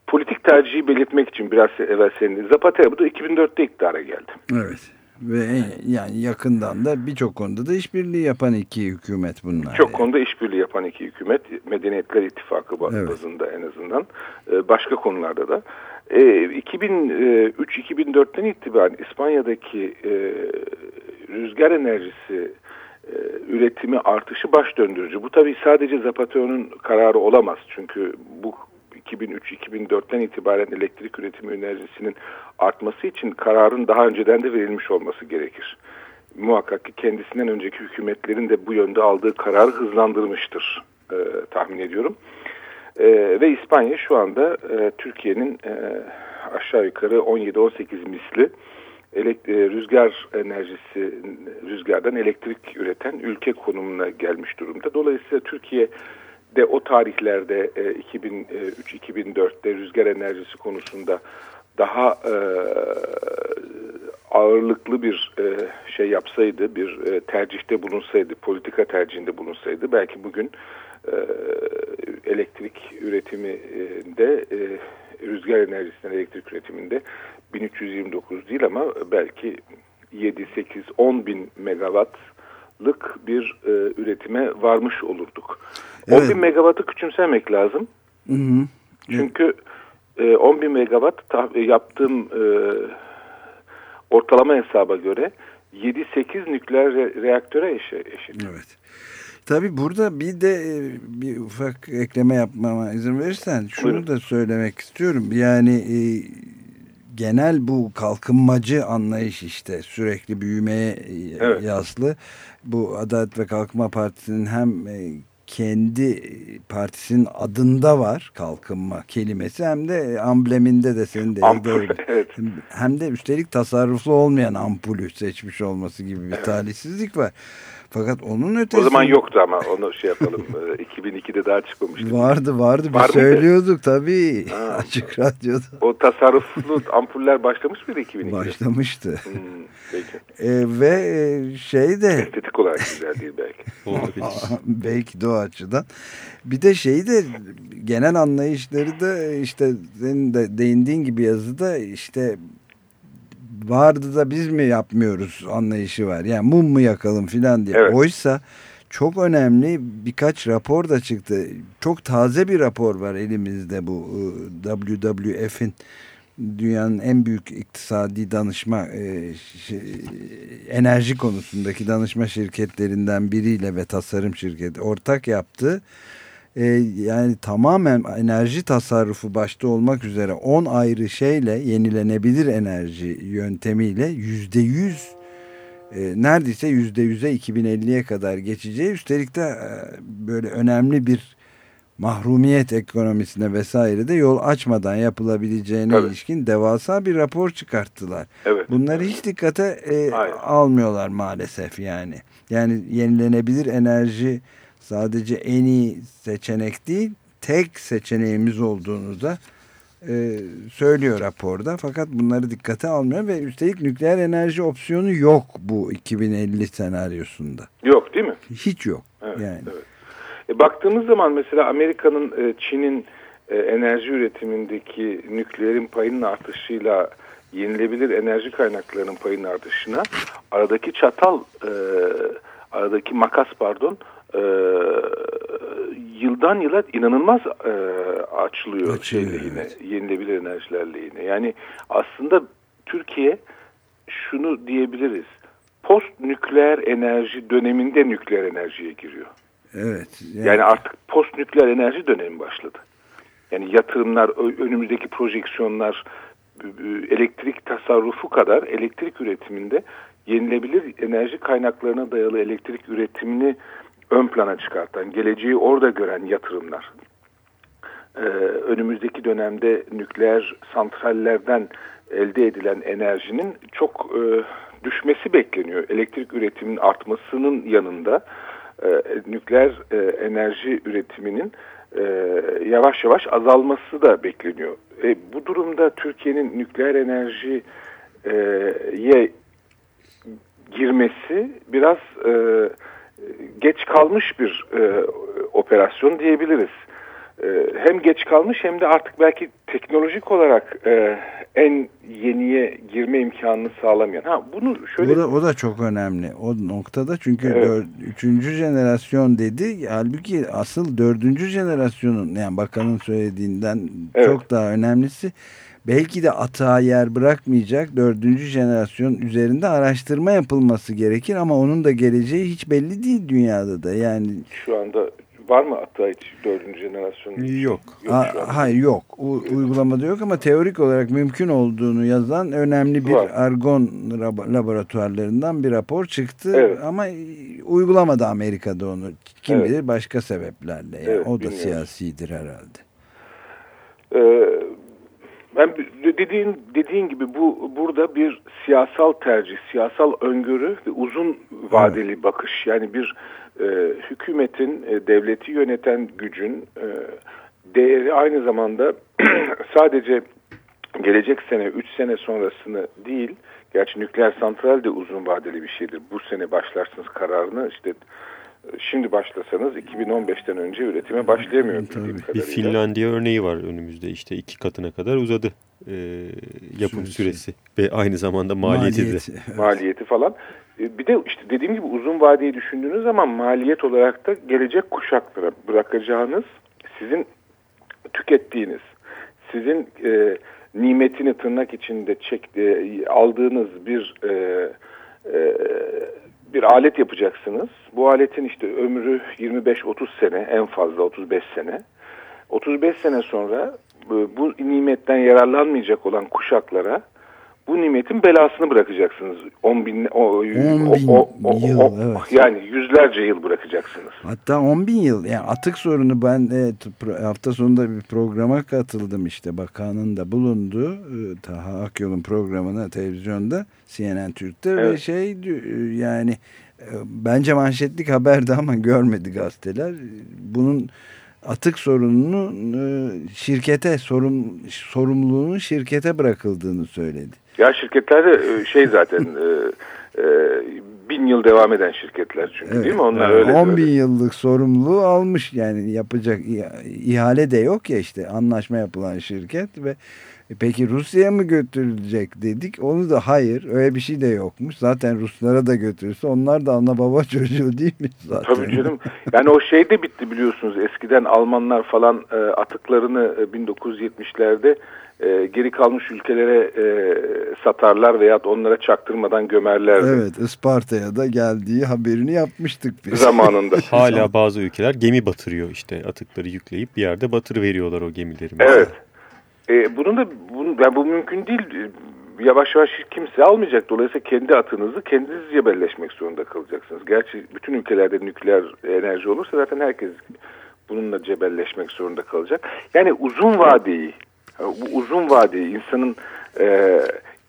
politik tercihi belirtmek için biraz evvel senin Zapatero bu da 2004'te iktidara geldi. Evet. Ve en- yani yakından da birçok konuda da işbirliği yapan iki hükümet bunlar. Çok konuda işbirliği yapan iki hükümet, Medeniyetler İttifakı Evet. bazında en azından, e, başka konularda da. E, 2003-2004'ten itibaren İspanya'daki e, rüzgar enerjisi e, üretimi artışı baş döndürücü. Bu tabii sadece Zapatero'nun kararı olamaz. Çünkü bu 2003-2004'ten itibaren elektrik üretimi enerjisinin artması için kararın daha önceden de verilmiş olması gerekir. Muhakkak ki kendisinden önceki hükümetlerin de bu yönde aldığı kararı hızlandırmıştır e, tahmin ediyorum. E, ve İspanya şu anda e, Türkiye'nin e, aşağı yukarı 17-18 misli e, rüzgar enerjisi, rüzgardan elektrik üreten ülke konumuna gelmiş durumda. Dolayısıyla Türkiye de o tarihlerde e, 2003-2004'te rüzgar enerjisi konusunda daha e, ağırlıklı bir e, şey yapsaydı, bir e, tercihte bulunsaydı, politika tercihinde bulunsaydı belki bugün e, elektrik üretiminde, e, rüzgar enerjisinden elektrik üretiminde 1329 değil ama belki 7, 8, 10 bin megawattlık bir e, üretime varmış olurduk. Evet. 10 bin megawattı küçümsemek lazım. Hı hı. Çünkü e, 10 bin megawatt e, yaptığım e, ortalama hesaba göre 7-8 nükleer re- reaktöre eşi, eşit. Evet. Tabii burada bir de e, bir ufak ekleme yapmama izin verirsen şunu Buyurun. da söylemek istiyorum. Yani e, genel bu kalkınmacı anlayış işte sürekli büyümeye e, Evet. yaslı. Bu Adalet ve Kalkınma Partisi'nin hem kendi partisinin adında var kalkınma kelimesi hem de ambleminde de senin de Ampul, evet. Hem de üstelik tasarruflu olmayan ampulü seçmiş olması gibi bir talihsizlik var. Fakat onun ötesinde... O zaman yoktu ama onu şey yapalım. e, 2002'de daha çıkmamıştı. Vardı vardı biz Var mıydı? söylüyorduk tabii Ha. açık radyoda O tasarruflu ampuller başlamış mıydı 2002'de? başlamıştı. Hmm, peki. E, ve şey de Estetik olarak güzel değil belki. Belki de o açıdan. Bir de şey de genel anlayışları da işte senin de değindiğin gibi yazıda işte vardı da biz mi yapmıyoruz anlayışı var. Yani mum mu yakalım filan diye. Evet. Oysa çok önemli birkaç rapor da çıktı. Çok taze bir rapor var elimizde bu e, WWF'in dünyanın en büyük iktisadi danışma e, enerji konusundaki danışma şirketlerinden biriyle ve tasarım şirketi ortak yaptı. E, yani tamamen enerji tasarrufu başta olmak üzere 10 ayrı şeyle yenilenebilir enerji yöntemiyle yüzde yüz e, neredeyse yüzde yüze 2050'ye kadar geçeceği üstelik de e, böyle önemli bir mahrumiyet ekonomisine vesaire de yol açmadan yapılabileceğine Tabii. ilişkin devasa bir rapor çıkarttılar. Evet. Bunları hiç dikkate e, Hayır. almıyorlar maalesef yani. Yani yenilenebilir enerji sadece en iyi seçenek değil, tek seçeneğimiz olduğunu da e, söylüyor raporda. Fakat bunları dikkate almıyor ve üstelik nükleer enerji opsiyonu yok bu 2050 senaryosunda. Yok değil mi? Hiç yok. Evet, yani. evet. E, baktığımız zaman mesela Amerika'nın, e, Çin'in e, enerji üretimindeki nükleerin payının artışıyla yenilebilir enerji kaynaklarının payının artışına aradaki çatal, e, aradaki makas pardon, e, yıldan yıla inanılmaz e, açılıyor, şeyle yine, evet. yenilebilir enerjilerle yine. Yani aslında Türkiye şunu diyebiliriz. Post nükleer enerji döneminde nükleer enerjiye giriyor. Evet. Yani artık post nükleer enerji dönemi başladı. Yani yatırımlar, önümüzdeki projeksiyonlar, elektrik tasarrufu kadar elektrik üretiminde yenilebilir enerji kaynaklarına dayalı elektrik üretimini ön plana çıkartan, geleceği orada gören yatırımlar. Ee, önümüzdeki dönemde nükleer santrallerden elde edilen enerjinin çok e, düşmesi bekleniyor. Elektrik üretiminin artmasının yanında e, nükleer e, enerji üretiminin e, yavaş yavaş azalması da bekleniyor. E, bu durumda Türkiye'nin nükleer enerjiye girmesi biraz e, geç kalmış bir e, operasyon diyebiliriz. E, hem geç kalmış hem de artık belki teknolojik olarak e, en yeniye girme imkanını sağlamayan. Ha bunu şöyle Bu da, o da çok önemli o noktada çünkü Evet. dör- üçüncü jenerasyon dedi halbuki asıl dördüncü jenerasyonun yani bakanın söylediğinden Evet. çok daha önemlisi belki de atağa yer bırakmayacak dördüncü jenerasyon üzerinde araştırma yapılması gerekir ama onun da geleceği hiç belli değil dünyada da yani şu anda var mı hatta hiç dördüncü jenerasyon? Yok. Ha- şu anda. hayır yok U- uygulamada yok ama teorik olarak mümkün olduğunu yazan önemli bir Var. argon lab- laboratuvarlarından bir rapor çıktı Evet. ama uygulamada Amerika'da onu kim Evet. bilir başka sebeplerle yani Evet, o da bilmiyoruz. siyasidir herhalde. Ee, ben dediğin dediğin gibi bu burada bir siyasal tercih, siyasal öngörü ve uzun vadeli bakış. Yani bir e, hükümetin, e, devleti yöneten gücün e, değeri aynı zamanda sadece gelecek sene, 3 sene sonrasını değil, gerçi nükleer santral de uzun vadeli bir şeydir. Bu sene başlarsınız kararını işte şimdi başlasanız 2015'ten önce üretime başlayamıyor Tabii. Bir kadarıyla. Finlandiya örneği var önümüzde. İşte iki katına kadar uzadı e, yapım Süresi. süresi. Ve aynı zamanda maliyeti, de. Maliyeti, evet. maliyeti falan. E, Bir de işte dediğim gibi uzun vadeyi düşündüğünüz zaman maliyet olarak da gelecek kuşaklara bırakacağınız sizin tükettiğiniz, sizin e, nimetini tırnak içinde çek, e, aldığınız bir e, e, bir alet yapacaksınız. Bu aletin işte ömrü 25-30 sene en fazla 35 sene. 35 sene sonra bu, nimetten yararlanmayacak olan kuşaklara bu nimetin belasını bırakacaksınız. 10 bin, o, bin o- o- yıl, o- evet. Yani yüzlerce yıl bırakacaksınız. Hatta 10 bin yıl yani atık sorunu ben pro- hafta sonunda bir programa katıldım işte bakanın da bulunduğu e, Taha Akyol'un programına televizyonda CNN Türk'te ve Evet. şey di- e, yani e, bence manşetlik haberdi ama görmedi gazeteler bunun atık sorununu e, şirkete sorum, sorumluluğunun şirkete bırakıldığını söyledi. Ya şirketlerde e, şey zaten e, e, bin yıl devam eden şirketler çünkü değil mi? Onlar Evet. öyle. 10 bin öyle. yıllık sorumluluğu almış yani yapacak iha- ihale de yok ya işte anlaşma yapılan şirket ve peki Rusya'ya mı götürülecek dedik. Onu da hayır öyle bir şey de yokmuş. Zaten Ruslara da götürürse onlar da ana baba çocuğu değil mi zaten? Tabii canım. Yani o şey de bitti biliyorsunuz. Eskiden Almanlar falan atıklarını e, 1970'lerde e, geri kalmış ülkelere e, satarlar veya onlara çaktırmadan gömerlerdi. Evet Isparta'ya da geldiği haberini yapmıştık biz. Zamanında. Hala bazı ülkeler gemi batırıyor işte atıkları yükleyip bir yerde batır veriyorlar o gemileri. mesela. Evet. E, bunun da bunun, yani bu mümkün değil. Yavaş yavaş hiç kimse almayacak. Dolayısıyla kendi atınızı kendiniz cebelleşmek zorunda kalacaksınız. Gerçi bütün ülkelerde nükleer enerji olursa zaten herkes bununla cebelleşmek zorunda kalacak. Yani uzun vadeyi, bu uzun vadeyi insanın e,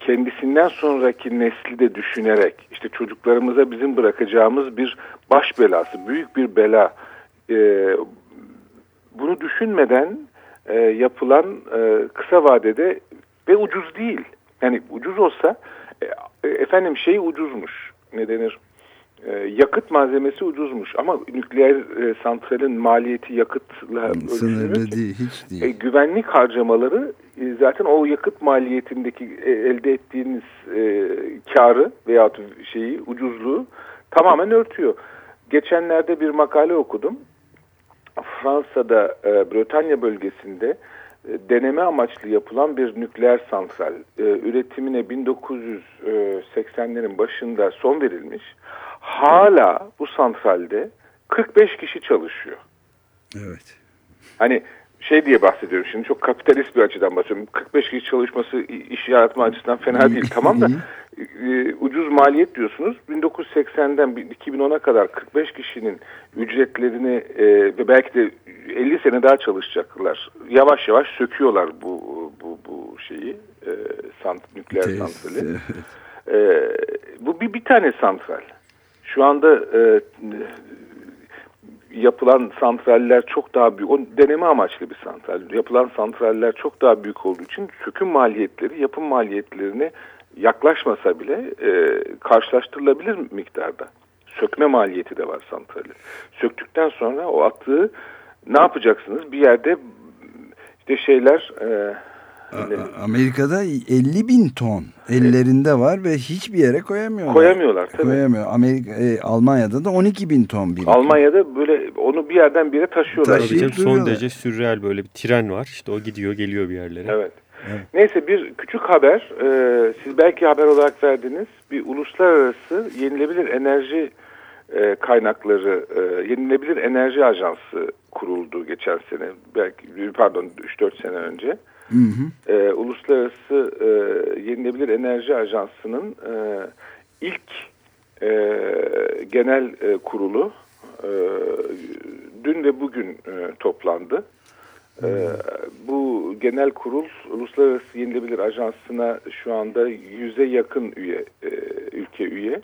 kendisinden sonraki nesli de düşünerek işte çocuklarımıza bizim bırakacağımız bir baş belası, büyük bir bela. E, bunu düşünmeden e, yapılan e, kısa vadede ve ucuz değil. Yani ucuz olsa e, efendim şey ucuzmuş. Ne denir? E, yakıt malzemesi ucuzmuş ama nükleer e, santralin maliyeti yakıtla Sınırlı değil hiç değil. E, güvenlik harcamaları e, zaten o yakıt maliyetindeki e, elde ettiğiniz e, karı veyahut şeyi ucuzluğu tamamen örtüyor. Geçenlerde bir makale okudum. Fransa'da e, Bretanya bölgesinde e, deneme amaçlı yapılan bir nükleer santral e, üretimine 1980'lerin başında son verilmiş. Hala bu santralde 45 kişi çalışıyor. Evet. Hani şey diye bahsediyorum şimdi çok kapitalist bir açıdan bahsediyorum. 45 kişi çalışması iş yaratma açısından fena değil tamam da e, ucuz maliyet diyorsunuz. 1980'den 2010'a kadar 45 kişinin ücretlerini e, ve belki de 50 sene daha çalışacaklar. Yavaş yavaş söküyorlar bu bu bu şeyi e, sant, nükleer santrali. Ee, bu bir, bir tane santral. Şu anda e, yapılan santraller çok daha büyük. O deneme amaçlı bir santral. Yapılan santraller çok daha büyük olduğu için söküm maliyetleri yapım maliyetlerine yaklaşmasa bile e, karşılaştırılabilir miktarda. Sökme maliyeti de var santralin. Söktükten sonra o atığı ne yapacaksınız? Bir yerde işte şeyler e, Amerika'da 50 bin ton ellerinde var ve hiçbir yere koyamıyorlar. koyamıyorlar. Tabii. Koyamıyor. Amerika, e, Almanya'da da 12 bin ton bir. Almanya'da böyle onu bir yerden bir yere taşıyorlar. Taşı- Tabii canım, son derece sürreal böyle bir tren var. İşte o gidiyor geliyor bir yerlere. Evet. Neyse bir küçük haber. Ee, siz belki haber olarak verdiniz. Bir uluslararası yenilebilir enerji e, kaynakları, e, yenilebilir enerji ajansı kuruldu geçen sene. Belki pardon 3-4 sene önce. Hı hı. Ee, uluslararası e, yenilebilir enerji ajansının e, ilk e, genel e, kurulu e, dün ve bugün e, toplandı. Ee, bu genel kurul Uluslararası Yenilebilir Ajansı'na şu anda yüze yakın üye e, ülke üye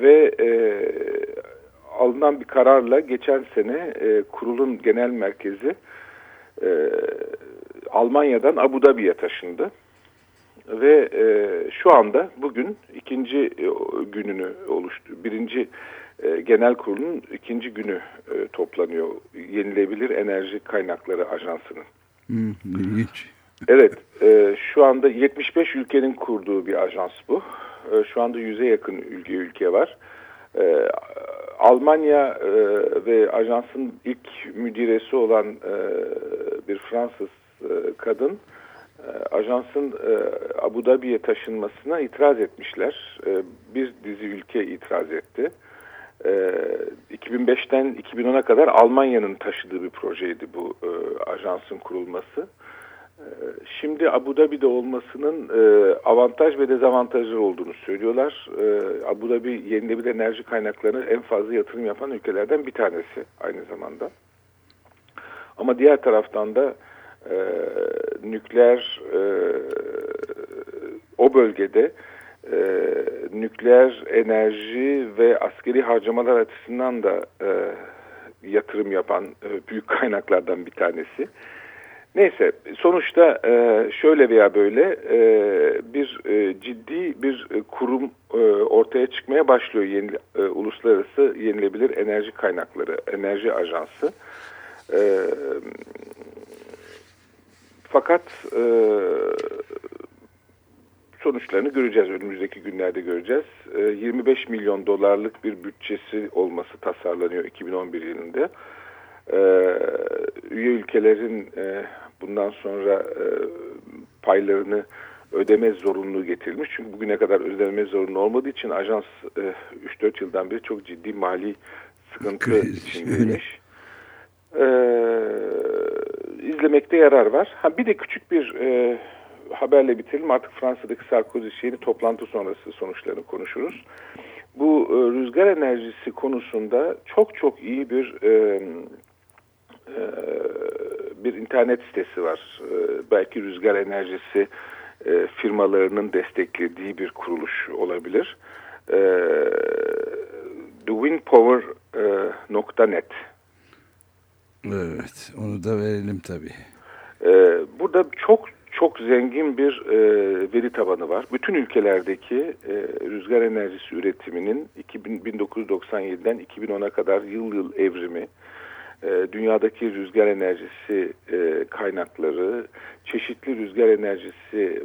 ve e, alınan bir kararla geçen sene e, kurulun genel merkezi e, Almanya'dan Abu Dhabi'ye taşındı ve e, şu anda bugün ikinci e, gününü oluştu. Birinci e, genel kurulun ikinci günü e, toplanıyor. Yenilebilir Enerji Kaynakları Ajansı'nın. İlginç. Evet, e, şu anda 75 ülkenin kurduğu bir ajans bu. E, şu anda 100'e yakın ülke ülke var. E, Almanya e, ve ajansın ilk müdiresi olan e, bir Fransız kadın e, ajansın e, Abu Dhabi'ye taşınmasına itiraz etmişler. E, bir dizi ülke itiraz etti. E, 2005'ten 2010'a kadar Almanya'nın taşıdığı bir projeydi bu e, ajansın kurulması. E, Şimdi Abu Dhabi'de olmasının e, avantaj ve dezavantajları olduğunu söylüyorlar. E, Abu Dhabi yenilebilir enerji kaynaklarına en fazla yatırım yapan ülkelerden bir tanesi aynı zamanda. Ama diğer taraftan da e, nükleer e, o bölgede e, nükleer enerji ve askeri harcamalar açısından da e, yatırım yapan e, büyük kaynaklardan bir tanesi. Neyse sonuçta e, şöyle veya böyle e, bir e, ciddi bir e, kurum e, ortaya çıkmaya başlıyor yeni, e, uluslararası yenilebilir enerji kaynakları enerji ajansı. E, fakat e, sonuçlarını göreceğiz. Önümüzdeki günlerde göreceğiz. E, 25 milyon dolarlık bir bütçesi olması tasarlanıyor 2011 yılında. E, üye ülkelerin e, bundan sonra e, paylarını ödeme zorunluluğu getirilmiş. Çünkü bugüne kadar ödeme zorunlu olmadığı için ajans e, 3-4 yıldan beri çok ciddi mali sıkıntı içindeymiş. E, izlemekte yarar var. Ha, bir de küçük bir e, haberle bitirelim. Artık Fransa'daki Sarkozy şeyini toplantı sonrası sonuçlarını konuşuruz. Bu e, rüzgar enerjisi konusunda çok çok iyi bir e, e, bir internet sitesi var. E, belki rüzgar enerjisi e, firmalarının desteklediği bir kuruluş olabilir. E, thewindpower.net Evet, onu da verelim tabii. Ee, burada çok çok zengin bir e, veri tabanı var. Bütün ülkelerdeki e, rüzgar enerjisi üretiminin 2000, 1997'den 2010'a kadar yıl yıl evrimi, e, dünyadaki rüzgar enerjisi e, kaynakları, çeşitli rüzgar enerjisi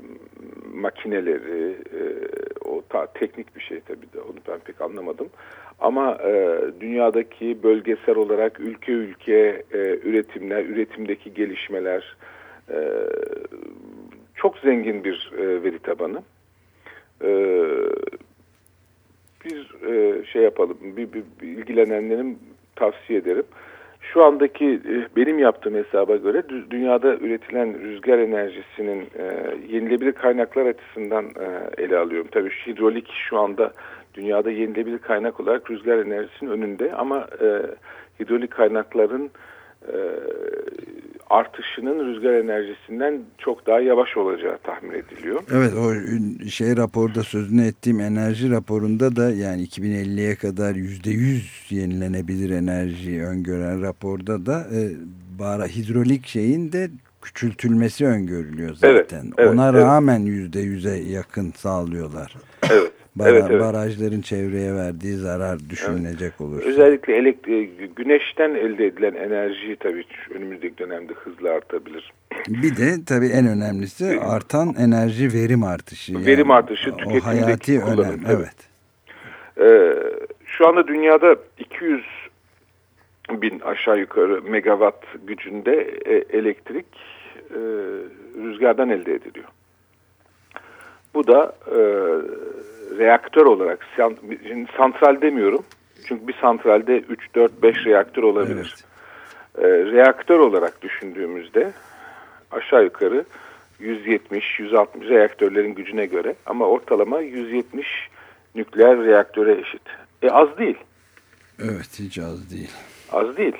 makineleri, e, o ta, teknik bir şey tabii de onu ben pek anlamadım. Ama e, dünyadaki bölgesel olarak ülke ülke üretimler, üretimdeki gelişmeler çok zengin bir veri tabanı. Bir şey yapalım, bir, bir, bir ilgilenenlerin tavsiye ederim. Şu andaki e, benim yaptığım hesaba göre dü- dünyada üretilen rüzgar enerjisinin e, yenilebilir kaynaklar açısından e, ele alıyorum. Tabii hidrolik şu anda dünyada yenilebilir kaynak olarak rüzgar enerjisinin önünde ama hidrolik kaynakların artışının rüzgar enerjisinden çok daha yavaş olacağı tahmin ediliyor. Evet o şey raporda sözünü ettiğim enerji raporunda da yani 2050'ye kadar %100 yenilenebilir enerji öngören raporda da e, bara hidrolik şeyin de küçültülmesi öngörülüyor Evet, zaten. evet, Ona evet. rağmen %100'e yakın sağlıyorlar. Evet. Bara- evet, evet. Barajların çevreye verdiği zarar düşünülecek olursa. Özellikle elektrik, güneşten elde edilen enerji tabii önümüzdeki dönemde hızla artabilir. Bir de tabii en önemlisi artan enerji verim artışı. Yani Verim artışı, O tüketimdeki hayati kullanım, önem. tabii. Evet. Ee, şu anda dünyada 200 bin aşağı yukarı megawatt gücünde e, elektrik e, rüzgardan elde ediliyor. Bu da e, reaktör olarak şimdi santral demiyorum. Çünkü bir santralde 3, 4, 5 reaktör olabilir. E, reaktör olarak düşündüğümüzde aşağı yukarı 170-160 reaktörlerin gücüne göre ama ortalama 170 nükleer reaktöre eşit. E az değil. Evet hiç az değil. Az değil.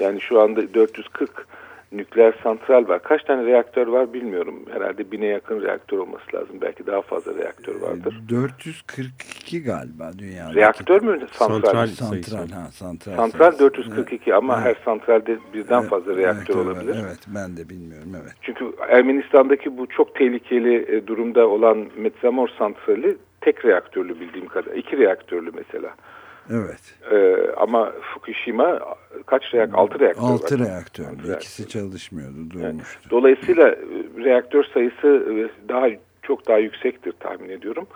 Yani şu anda 440 nükleer santral var. Kaç tane reaktör var bilmiyorum. Herhalde bine yakın reaktör olması lazım. Belki daha fazla reaktör vardır. 442 galiba dünyada. Reaktör mü santral? Santral. Santral ha santral. Santral sayısı. 442 ama Evet. her santralde birden Evet, fazla reaktör evet, evet, olabilir. Evet ben de bilmiyorum evet. Çünkü Ermenistan'daki bu çok tehlikeli e, durumda olan Metsamor santrali tek reaktörlü bildiğim kadar. iki reaktörlü mesela. Evet. Ee, ama Fukushima kaç reaktör? Altı reaktör 6 var. reaktör. Altı İkisi çalışmıyordu, durmuştu. Dolayısıyla e, reaktör sayısı e, daha çok daha yüksektir tahmin ediyorum.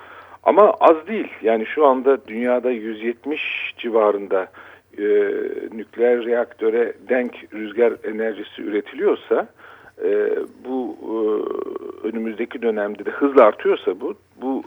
Ama az değil. Yani şu anda dünyada 170 civarında e, nükleer reaktöre denk rüzgar enerjisi üretiliyorsa e, bu e, önümüzdeki dönemde de hızla artıyorsa bu bu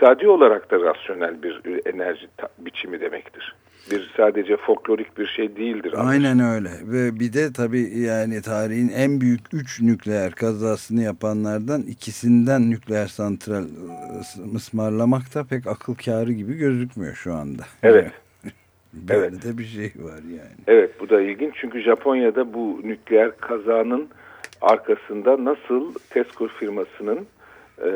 iktisadi olarak da rasyonel bir enerji biçimi demektir. Bir sadece folklorik bir şey değildir. Aynen öyle. Ve bir de tabii yani tarihin en büyük 3 nükleer kazasını yapanlardan ikisinden nükleer santral ıı, ısmarlamak da pek akıl kârı gibi gözükmüyor şu anda. Evet. Böyle evet. de bir şey var yani. Evet bu da ilginç çünkü Japonya'da bu nükleer kazanın arkasında nasıl Tesco firmasının e,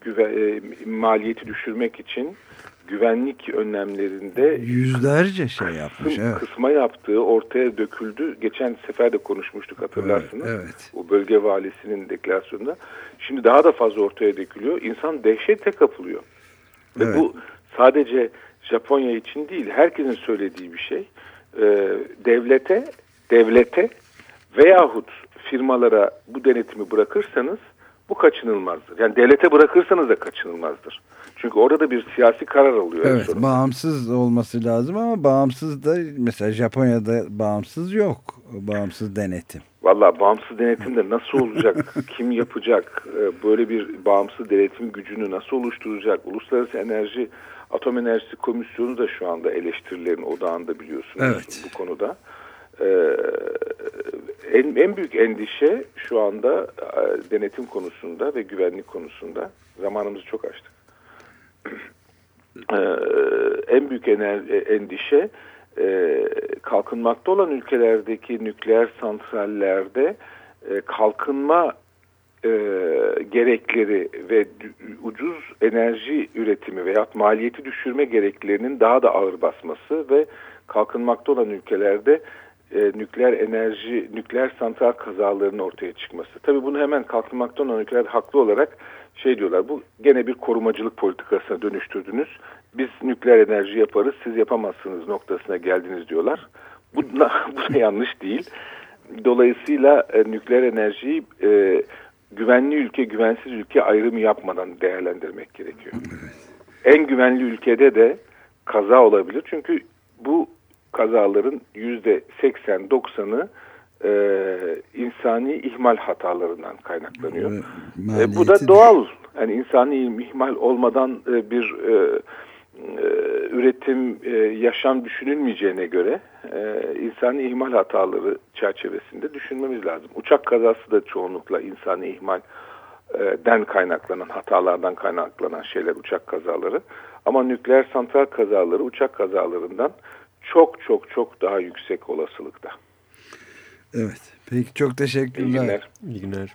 güve, e, maliyeti düşürmek için güvenlik önlemlerinde Yüzlerce şey yapmış. Evet. kısma yaptığı ortaya döküldü. Geçen sefer de konuşmuştuk hatırlarsınız. Evet, evet. O bölge valisinin deklarasyonunda. Şimdi daha da fazla ortaya dökülüyor. İnsan dehşete kapılıyor. Ve Evet. bu sadece Japonya için değil, herkesin söylediği bir şey. Ee, devlete, devlete veyahut firmalara bu denetimi bırakırsanız bu kaçınılmazdır. Yani devlete bırakırsanız da kaçınılmazdır. Çünkü orada da bir siyasi karar alıyor. Evet sonunda. bağımsız olması lazım ama bağımsız da mesela Japonya'da bağımsız yok. Bağımsız denetim. Valla bağımsız denetim de nasıl olacak? Kim yapacak? Ee, Böyle bir bağımsız denetim gücünü nasıl oluşturacak? Uluslararası Enerji Atom Enerjisi Komisyonu da şu anda eleştirilerin odağında biliyorsunuz Evet. bu konuda. Ee, en, en büyük endişe şu anda e, denetim konusunda ve güvenlik konusunda zamanımızı çok açtık. Ee, en büyük e, endişe e, kalkınmakta olan ülkelerdeki nükleer santrallerde kalkınma gerekleri ve ucuz enerji üretimi veya maliyeti düşürme gereklerinin daha da ağır basması ve kalkınmakta olan ülkelerde e, nükleer enerji, nükleer santral kazalarının ortaya çıkması. Tabii bunu hemen kalkınmakta olan ülkeler haklı olarak şey diyorlar, bu gene bir korumacılık politikasına dönüştürdünüz. Biz nükleer enerji yaparız, siz yapamazsınız noktasına geldiniz diyorlar. Bu, bu da yanlış değil. Dolayısıyla e, nükleer enerjiyi e, güvenli ülke, güvensiz ülke ayrımı yapmadan değerlendirmek gerekiyor. En güvenli ülkede de kaza olabilir. Çünkü bu kazaların yüzde 80-90'ı e, insani ihmal hatalarından kaynaklanıyor. E, bu da doğal. Yani insani ihmal olmadan e, bir e, e, üretim, e, yaşam düşünülmeyeceğine göre e, insani ihmal hataları çerçevesinde düşünmemiz lazım. Uçak kazası da çoğunlukla insani ihmal e, den kaynaklanan hatalardan kaynaklanan şeyler uçak kazaları. Ama nükleer santral kazaları uçak kazalarından çok çok çok daha yüksek olasılıkta. Evet. Peki çok İyi teşekkürler. günler. İyi günler.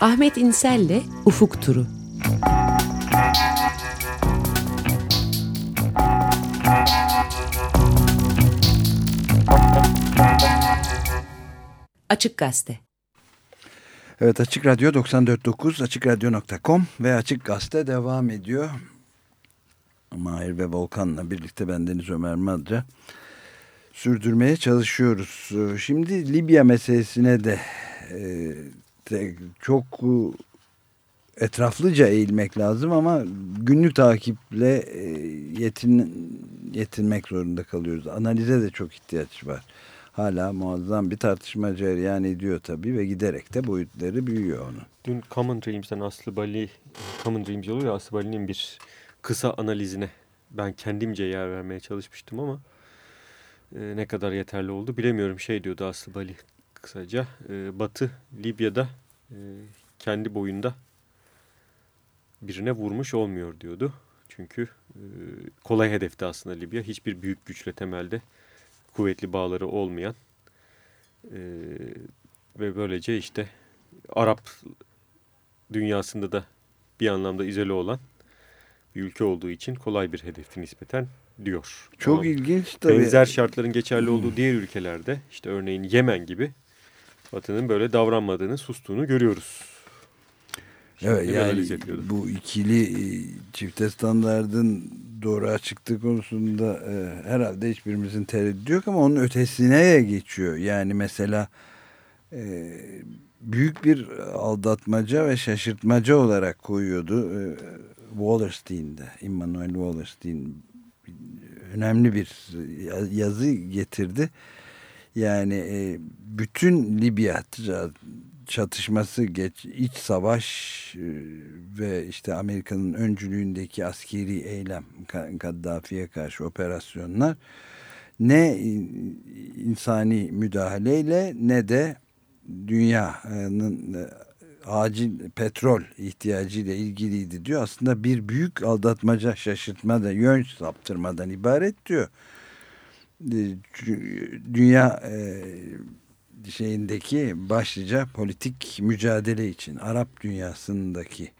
Ahmet İnsel'le Ufuk Turu. Açık Gazete. Evet Açık Radyo 94.9 AçıkRadyo.com ve Açık Gazete devam ediyor. Mahir ve Volkan'la birlikte bendeniz Ömer Madra sürdürmeye çalışıyoruz. Şimdi Libya meselesine de, e, çok e, etraflıca eğilmek lazım ama günlük takiple e, yetin, yetinmek zorunda kalıyoruz. Analize de çok ihtiyaç var. Hala muazzam bir tartışma cereyan ediyor tabii ve giderek de boyutları büyüyor onun. Dün Common Dreams'ten Aslı Bali, Common Dreams oluyor ya Aslı Bali'nin bir kısa analizine ben kendimce yer vermeye çalışmıştım ama e, ne kadar yeterli oldu bilemiyorum. Şey diyordu Aslı Bali kısaca e, Batı Libya'da e, kendi boyunda birine vurmuş olmuyor diyordu. Çünkü e, kolay hedefti aslında Libya. Hiçbir büyük güçle temelde kuvvetli bağları olmayan e, ve böylece işte Arap dünyasında da bir anlamda izole olan bir ülke olduğu için kolay bir hedefti nispeten diyor. Çok Ama ilginç tabii. benzer şartların geçerli olduğu diğer ülkelerde işte örneğin Yemen gibi Batı'nın böyle davranmadığını, sustuğunu görüyoruz. Şimdi Evet yani bu ikili e, çifte standardın doğru çıktığı konusunda e, herhalde hiçbirimizin tereddütü yok ama onun ötesine geçiyor. Yani mesela e, büyük bir aldatmaca ve şaşırtmaca olarak koyuyordu e, Wallerstein'de, Immanuel Wallerstein önemli bir yazı getirdi. Yani e, bütün Libya çatışması, geç, iç savaş e, ve işte Amerika'nın öncülüğündeki askeri eylem, Kaddafi'ye karşı operasyonlar ne insani müdahaleyle ne de dünyanın e, acil petrol ihtiyacıyla ilgiliydi diyor. Aslında bir büyük aldatmaca, şaşırtma da yön saptırmadan ibaret diyor. E, Dünya e, şeyindeki başlıca politik mücadele için Arap dünyasındaki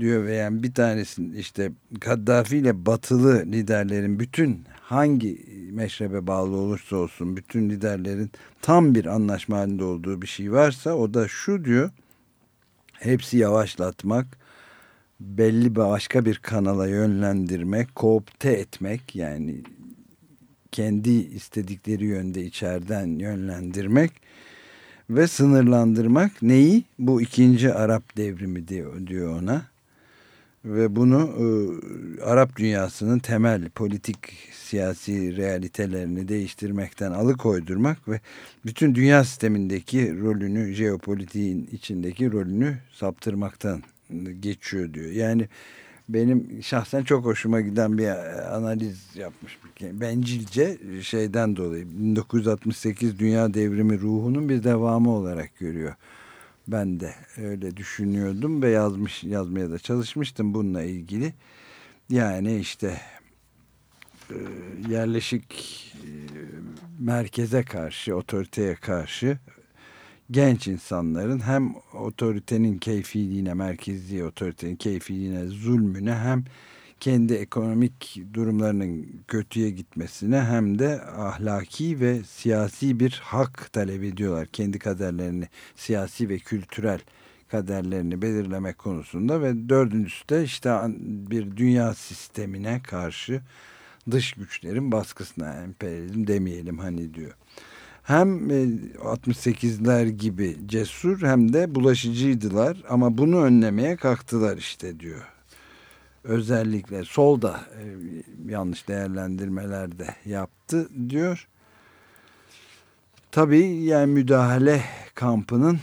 diyor ve yani bir tanesinin işte Kaddafi ile batılı liderlerin bütün hangi meşrebe bağlı olursa olsun bütün liderlerin tam bir anlaşma halinde olduğu bir şey varsa o da şu diyor hepsi yavaşlatmak belli başka bir kanala yönlendirmek koopte etmek yani kendi istedikleri yönde içeriden yönlendirmek ve sınırlandırmak neyi? Bu ikinci Arap devrimi diyor, diyor ona. Ve bunu e, Arap dünyasının temel politik siyasi realitelerini değiştirmekten alıkoydurmak ve bütün dünya sistemindeki rolünü, jeopolitiğin içindeki rolünü saptırmaktan geçiyor diyor. Yani benim şahsen çok hoşuma giden bir analiz yapmış. Bencilce şeyden dolayı 1968 Dünya Devrimi ruhunun bir devamı olarak görüyor. Ben de öyle düşünüyordum ve yazmış yazmaya da çalışmıştım bununla ilgili. Yani işte e, yerleşik e, merkeze karşı, otoriteye karşı genç insanların hem otoritenin keyfiliğine, merkezi otoritenin keyfiliğine, zulmüne hem kendi ekonomik durumlarının kötüye gitmesine hem de ahlaki ve siyasi bir hak talep ediyorlar. Kendi kaderlerini, siyasi ve kültürel kaderlerini belirlemek konusunda ve dördüncüsü de işte bir dünya sistemine karşı dış güçlerin baskısına emperyalizm demeyelim hani diyor hem 68'ler e, gibi cesur hem de bulaşıcıydılar ama bunu önlemeye kalktılar işte diyor. Özellikle solda e, yanlış değerlendirmeler de yaptı diyor. Tabii yani müdahale kampının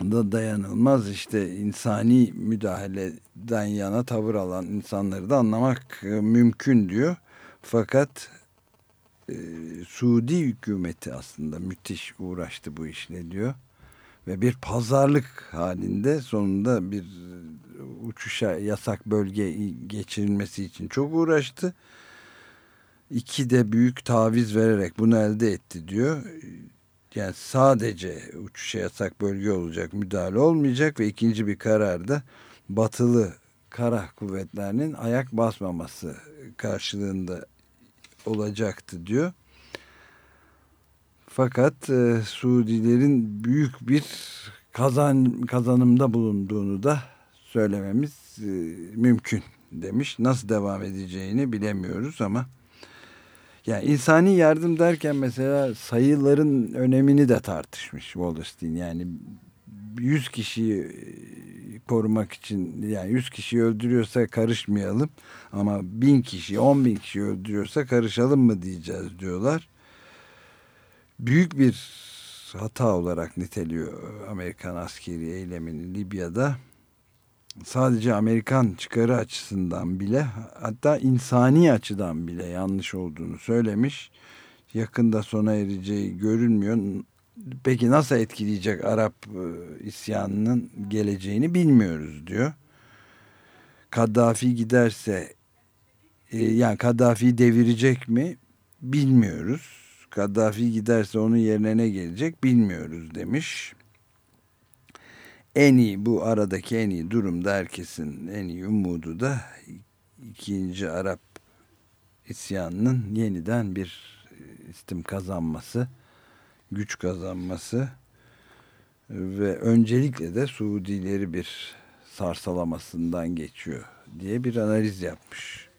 da dayanılmaz işte insani müdahaleden yana tavır alan insanları da anlamak e, mümkün diyor. Fakat e, Suudi hükümeti aslında müthiş uğraştı bu işle diyor. Ve bir pazarlık halinde sonunda bir uçuşa yasak bölge geçirilmesi için çok uğraştı. İki de büyük taviz vererek bunu elde etti diyor. Yani sadece uçuşa yasak bölge olacak, müdahale olmayacak ve ikinci bir kararda batılı kara kuvvetlerinin ayak basmaması karşılığında olacaktı diyor. Fakat e, Suudilerin büyük bir kazan kazanımda bulunduğunu da söylememiz e, mümkün demiş. Nasıl devam edeceğini bilemiyoruz ama yani insani yardım derken mesela sayıların önemini de tartışmış Wallerstein. Yani 100 kişiyi korumak için yani 100 kişi öldürüyorsa karışmayalım ama 1000 kişi 10 bin kişi öldürüyorsa karışalım mı diyeceğiz diyorlar. Büyük bir hata olarak niteliyor Amerikan askeri eylemini Libya'da. Sadece Amerikan çıkarı açısından bile hatta insani açıdan bile yanlış olduğunu söylemiş. Yakında sona ereceği görünmüyor peki nasıl etkileyecek Arap e, isyanının geleceğini bilmiyoruz diyor. Kaddafi giderse e, yani Kaddafi devirecek mi bilmiyoruz. Kaddafi giderse onun yerine ne gelecek bilmiyoruz demiş. En iyi bu aradaki en iyi durumda herkesin en iyi umudu da ikinci Arap isyanının yeniden bir e, istim kazanması güç kazanması ve öncelikle de Suudileri bir sarsalamasından geçiyor diye bir analiz yapmış.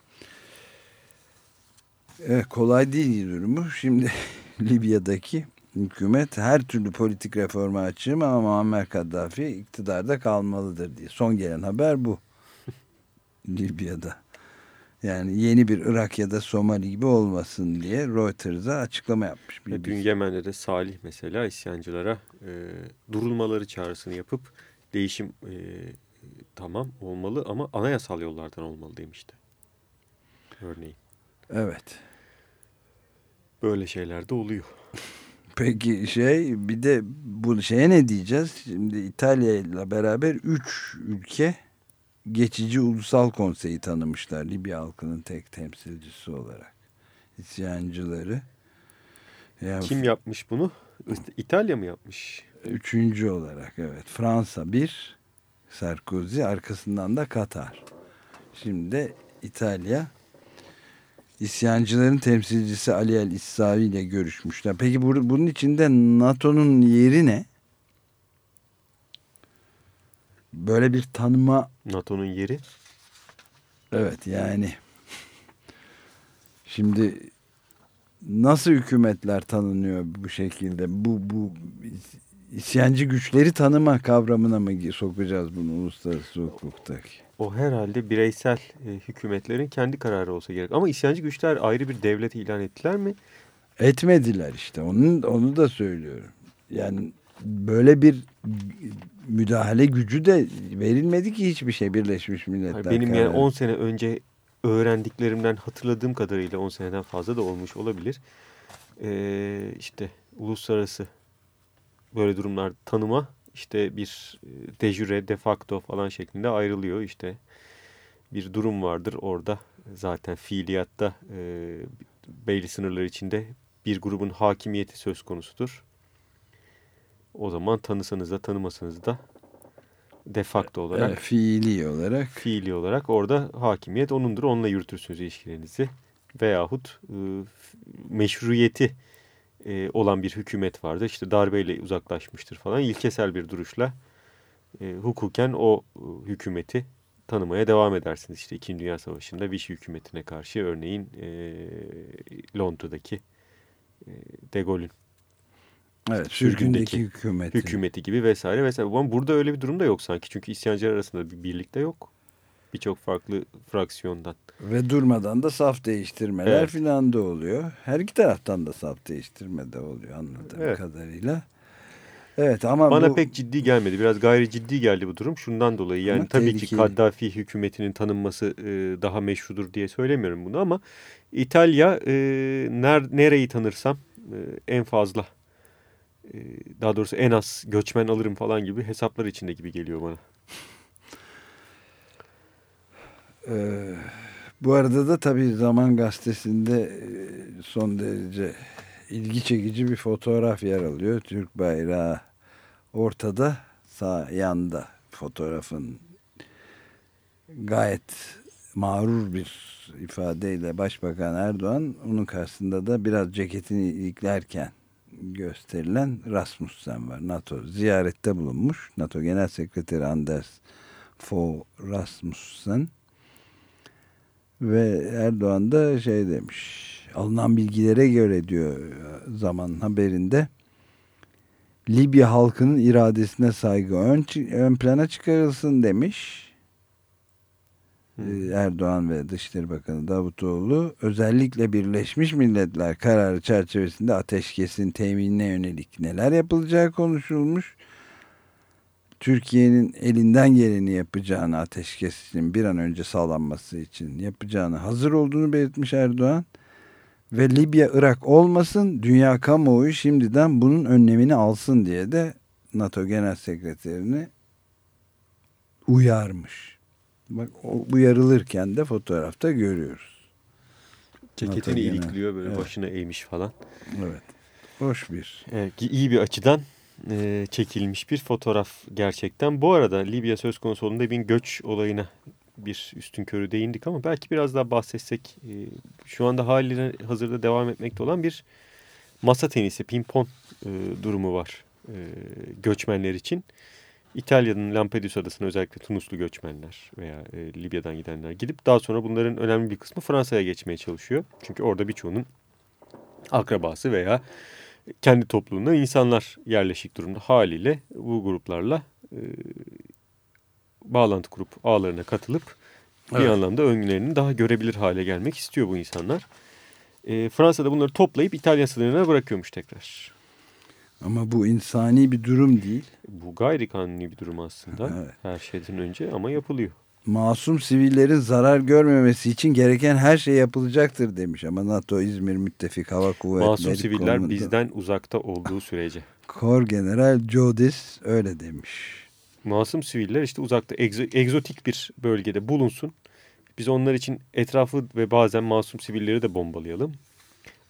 Evet, kolay değil durumu. Şimdi Libya'daki hükümet her türlü politik reforma açığım ama Muammer Kaddafi iktidarda kalmalıdır diye. Son gelen haber bu. Libya'da. Yani yeni bir Irak ya da Somali gibi olmasın diye Reuters'a açıklama yapmış. Bir Dün Yemen'de de Salih mesela isyancılara e, durulmaları çağrısını yapıp değişim e, tamam olmalı ama anayasal yollardan olmalı demişti. Örneğin. Evet. Böyle şeyler de oluyor. Peki şey bir de bu şeye ne diyeceğiz? Şimdi İtalya ile beraber 3 ülke geçici ulusal konseyi tanımışlar Libya halkının tek temsilcisi olarak. İsyancıları. Yani, Kim yapmış bunu? İtalya mı yapmış? Üçüncü olarak evet. Fransa bir, Sarkozy arkasından da Katar. Şimdi İtalya İsyancıların temsilcisi Ali El İssavi ile görüşmüşler. Peki bunun içinde NATO'nun yeri ne? böyle bir tanıma NATO'nun yeri evet yani şimdi nasıl hükümetler tanınıyor bu şekilde? Bu bu isyancı güçleri tanıma kavramına mı sokacağız bunu uluslararası hukuktaki? O herhalde bireysel e, hükümetlerin kendi kararı olsa gerek. Ama isyancı güçler ayrı bir devlet ilan ettiler mi? Etmediler işte. Onun onu da söylüyorum. Yani böyle bir müdahale gücü de verilmedi ki hiçbir şey Birleşmiş Milletler. Benim kararı. yani 10 sene önce öğrendiklerimden hatırladığım kadarıyla 10 seneden fazla da olmuş olabilir. Ee, işte uluslararası böyle durumlar tanıma işte bir e, de jure, de facto falan şeklinde ayrılıyor. İşte bir durum vardır orada zaten fiiliyatta e, belli sınırlar içinde bir grubun hakimiyeti söz konusudur. O zaman tanısanız da tanımasanız da de facto olarak, evet, fiili olarak fiili olarak orada hakimiyet onundur. Onunla yürütürsünüz ilişkilerinizi. Veyahut e, meşruiyeti e, olan bir hükümet vardır. İşte darbeyle uzaklaşmıştır falan. İlkesel bir duruşla e, hukuken o e, hükümeti tanımaya devam edersiniz. İşte İkinci Dünya Savaşı'nda Vichy hükümetine karşı örneğin e, Londra'daki e, De Gaulle'ün Evet, sürgündeki hükümeti. hükümeti gibi vesaire vesaire. Ama burada öyle bir durum da yok sanki. Çünkü isyancılar arasında bir birlik de yok. Birçok farklı fraksiyondan. Ve durmadan da saf değiştirmeler Evet. filan da oluyor. Her iki taraftan da saf değiştirme de oluyor anladığım Evet. kadarıyla. Evet ama Bana bu, pek ciddi gelmedi. Biraz gayri ciddi geldi bu durum. Şundan dolayı yani Ama tabii ki tehlikeli. Kaddafi hükümetinin tanınması e, daha meşrudur diye söylemiyorum bunu ama İtalya e, ner, nereyi tanırsam e, en fazla e, daha doğrusu en az göçmen alırım falan gibi hesaplar içinde gibi geliyor bana. E, bu arada da tabii Zaman Gazetesi'nde e, son derece ilgi çekici bir fotoğraf yer alıyor. Türk bayrağı ortada sağ yanda fotoğrafın gayet mağrur bir ifadeyle Başbakan Erdoğan onun karşısında da biraz ceketini iliklerken gösterilen Rasmussen var. NATO ziyarette bulunmuş. NATO Genel Sekreteri Anders Fogh Rasmussen ve Erdoğan da şey demiş alınan bilgilere göre diyor zaman haberinde Libya halkının iradesine saygı ön, ön plana çıkarılsın demiş. Ee, Erdoğan ve Dışişleri Bakanı Davutoğlu özellikle Birleşmiş Milletler kararı çerçevesinde ateşkesin teminine yönelik neler yapılacağı konuşulmuş. Türkiye'nin elinden geleni yapacağını ateşkes için bir an önce sağlanması için yapacağını hazır olduğunu belirtmiş Erdoğan. Ve Libya Irak olmasın dünya kamuoyu şimdiden bunun önlemini alsın diye de NATO Genel Sekreterini uyarmış. Bak o uyarılırken de fotoğrafta görüyoruz. Ceketini ilikliyor böyle Evet. başına eğmiş falan. Evet. Hoş bir. Evet, iyi bir açıdan e, çekilmiş bir fotoğraf gerçekten. Bu arada Libya söz konusu olduğunda bir göç olayına bir üstün körü değindik ama belki biraz daha bahsetsek e, şu anda haliyle hazırda devam etmekte olan bir masa tenisi, pimpon e, durumu var e, göçmenler için. İtalya'nın Lampedusa adasına özellikle Tunuslu göçmenler veya e, Libya'dan gidenler gidip daha sonra bunların önemli bir kısmı Fransa'ya geçmeye çalışıyor. Çünkü orada birçoğunun akrabası veya kendi toplumunda insanlar yerleşik durumda haliyle bu gruplarla e, bağlantı kurup ağlarına katılıp bir Evet. anlamda öngörülerini daha görebilir hale gelmek istiyor bu insanlar. E, Fransa'da bunları toplayıp İtalya sınırına bırakıyormuş tekrar. Ama bu insani bir durum değil. Bu gayri kanuni bir durum aslında Evet. her şeyden önce ama yapılıyor. Masum sivillerin zarar görmemesi için gereken her şey yapılacaktır demiş. Ama NATO İzmir Müttefik Hava Kuvvetleri Masum siviller Komutanı- bizden uzakta olduğu sürece. Kor General Jodis öyle demiş. Masum siviller işte uzakta egzo- egzotik bir bölgede bulunsun. Biz onlar için etrafı ve bazen masum sivilleri de bombalayalım.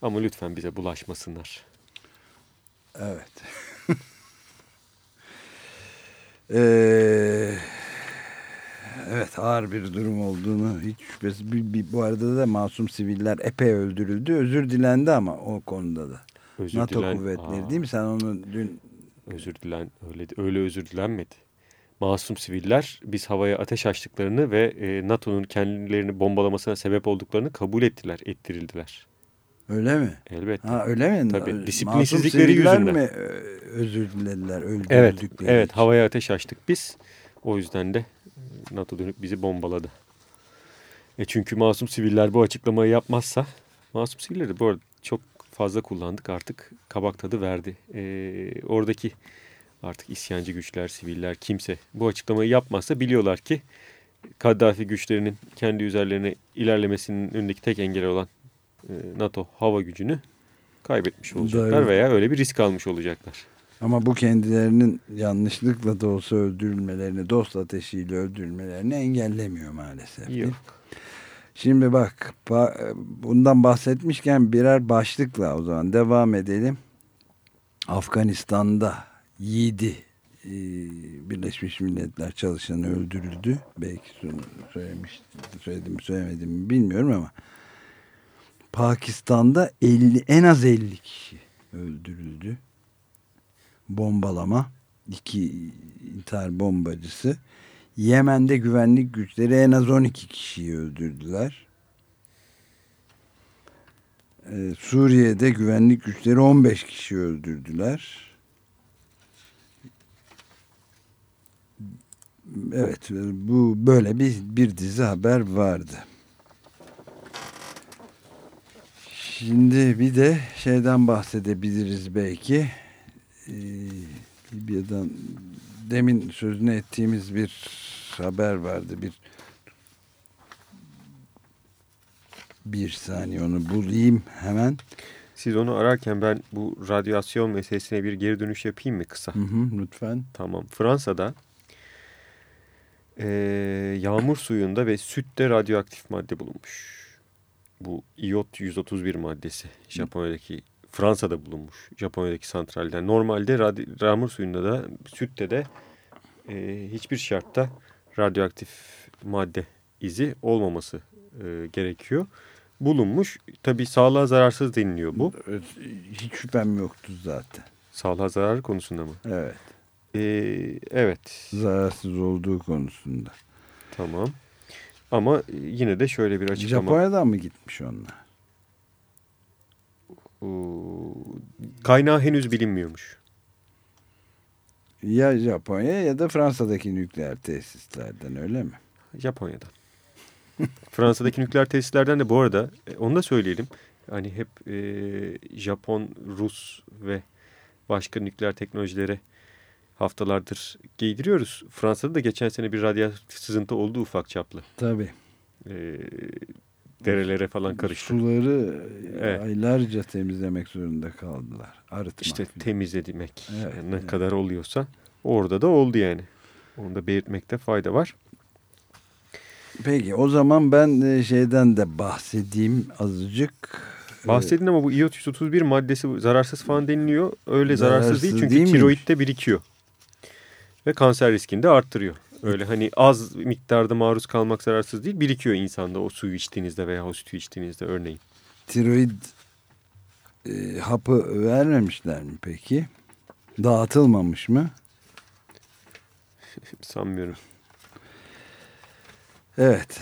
Ama lütfen bize bulaşmasınlar. Evet. Ee, evet ağır bir durum olduğunu hiç şüphesiz. Bir, bir- bu arada da masum siviller epey öldürüldü. Özür dilendi ama o konuda da. Özür NATO dilen- kuvvetleri Aa, değil mi? Sen onu dün Özür dilen öyle öyle özür dilenmedi. Masum siviller biz havaya ateş açtıklarını ve e, NATO'nun kendilerini bombalamasına sebep olduklarını kabul ettiler, ettirildiler. Öyle mi? Elbette. Ha öyle mi? Tabii, Masum disiplinsizlikleri siviller yüzünden. mi özür dilediler Evet, öldürüldükleri evet için? havaya ateş açtık biz. O yüzden de NATO dönüp bizi bombaladı. E çünkü masum siviller bu açıklamayı yapmazsa, masum sivilleri bu arada çok fazla kullandık artık kabak tadı verdi. E, oradaki artık isyancı güçler, siviller kimse bu açıklamayı yapmazsa biliyorlar ki Kaddafi güçlerinin kendi üzerlerine ilerlemesinin önündeki tek engel olan e, NATO hava gücünü kaybetmiş olacaklar Doğru. veya öyle bir risk almış olacaklar. Ama bu kendilerinin yanlışlıkla da olsa öldürülmelerini, dost ateşiyle öldürülmelerini engellemiyor maalesef. Yok. Şimdi bak ba- bundan bahsetmişken birer başlıkla o zaman devam edelim. Afganistan'da 7 Birleşmiş Milletler çalışanı öldürüldü. Belki söylemiş, söyledim söylemedim mi bilmiyorum ama Pakistan'da 50 en az 50 kişi öldürüldü. Bombalama, iki intihar bombacısı. Yemen'de güvenlik güçleri en az 12 kişiyi öldürdüler. Ee, Suriye'de güvenlik güçleri 15 kişi öldürdüler. Evet, bu böyle bir bir dizi haber vardı. Şimdi bir de şeyden bahsedebiliriz belki. Ee, Libya'dan demin sözünü ettiğimiz bir haber vardı. Bir bir saniye onu bulayım hemen. Siz onu ararken ben bu radyasyon meselesine bir geri dönüş yapayım mı kısa? Hı hı, lütfen. Tamam. Fransa'da eee, yağmur suyunda ve sütte radyoaktif madde bulunmuş. Bu iot 131 maddesi Japonya'daki Fransa'da bulunmuş. Japonya'daki santralden. Normalde yağmur suyunda da sütte de eee, hiçbir şartta radyoaktif madde izi olmaması eee, gerekiyor. Bulunmuş. Tabii sağlığa zararsız deniliyor bu. Hiç şüphem yoktu zaten. Sağlığa zarar konusunda mı? Evet. Ee, evet. Zararsız olduğu konusunda. Tamam. Ama yine de şöyle bir açıklama. Japonya'dan mı gitmiş onlar? Oo, Kaynağı henüz bilinmiyormuş. Ya Japonya ya da Fransa'daki nükleer tesislerden öyle mi? Japonya'dan. Fransa'daki nükleer tesislerden de bu arada e, onu da söyleyelim. Hani hep e, Japon, Rus ve başka nükleer teknolojilere haftalardır giydiriyoruz. Fransa'da da geçen sene bir radyoaktif sızıntı oldu ufak çaplı. Tabii. E, derelere falan karıştı. Suları Evet. aylarca temizlemek zorunda kaldılar. Arıtmak. İşte temizlemek Evet, yani ne evet. kadar oluyorsa orada da oldu yani. Onu da belirtmekte fayda var. Peki o zaman ben e, şeyden de bahsedeyim azıcık. Bahsedin ama bu iot 131 maddesi zararsız falan deniliyor. Öyle zararsız, Zararsız değil çünkü değil tiroidde birikiyor. Ve kanser riskini de arttırıyor. Öyle hani az miktarda maruz kalmak zararsız değil birikiyor insanda o suyu içtiğinizde veya o sütü içtiğinizde örneğin. Tiroid e, hapı vermemişler mi peki? Dağıtılmamış mı? Sanmıyorum. Evet.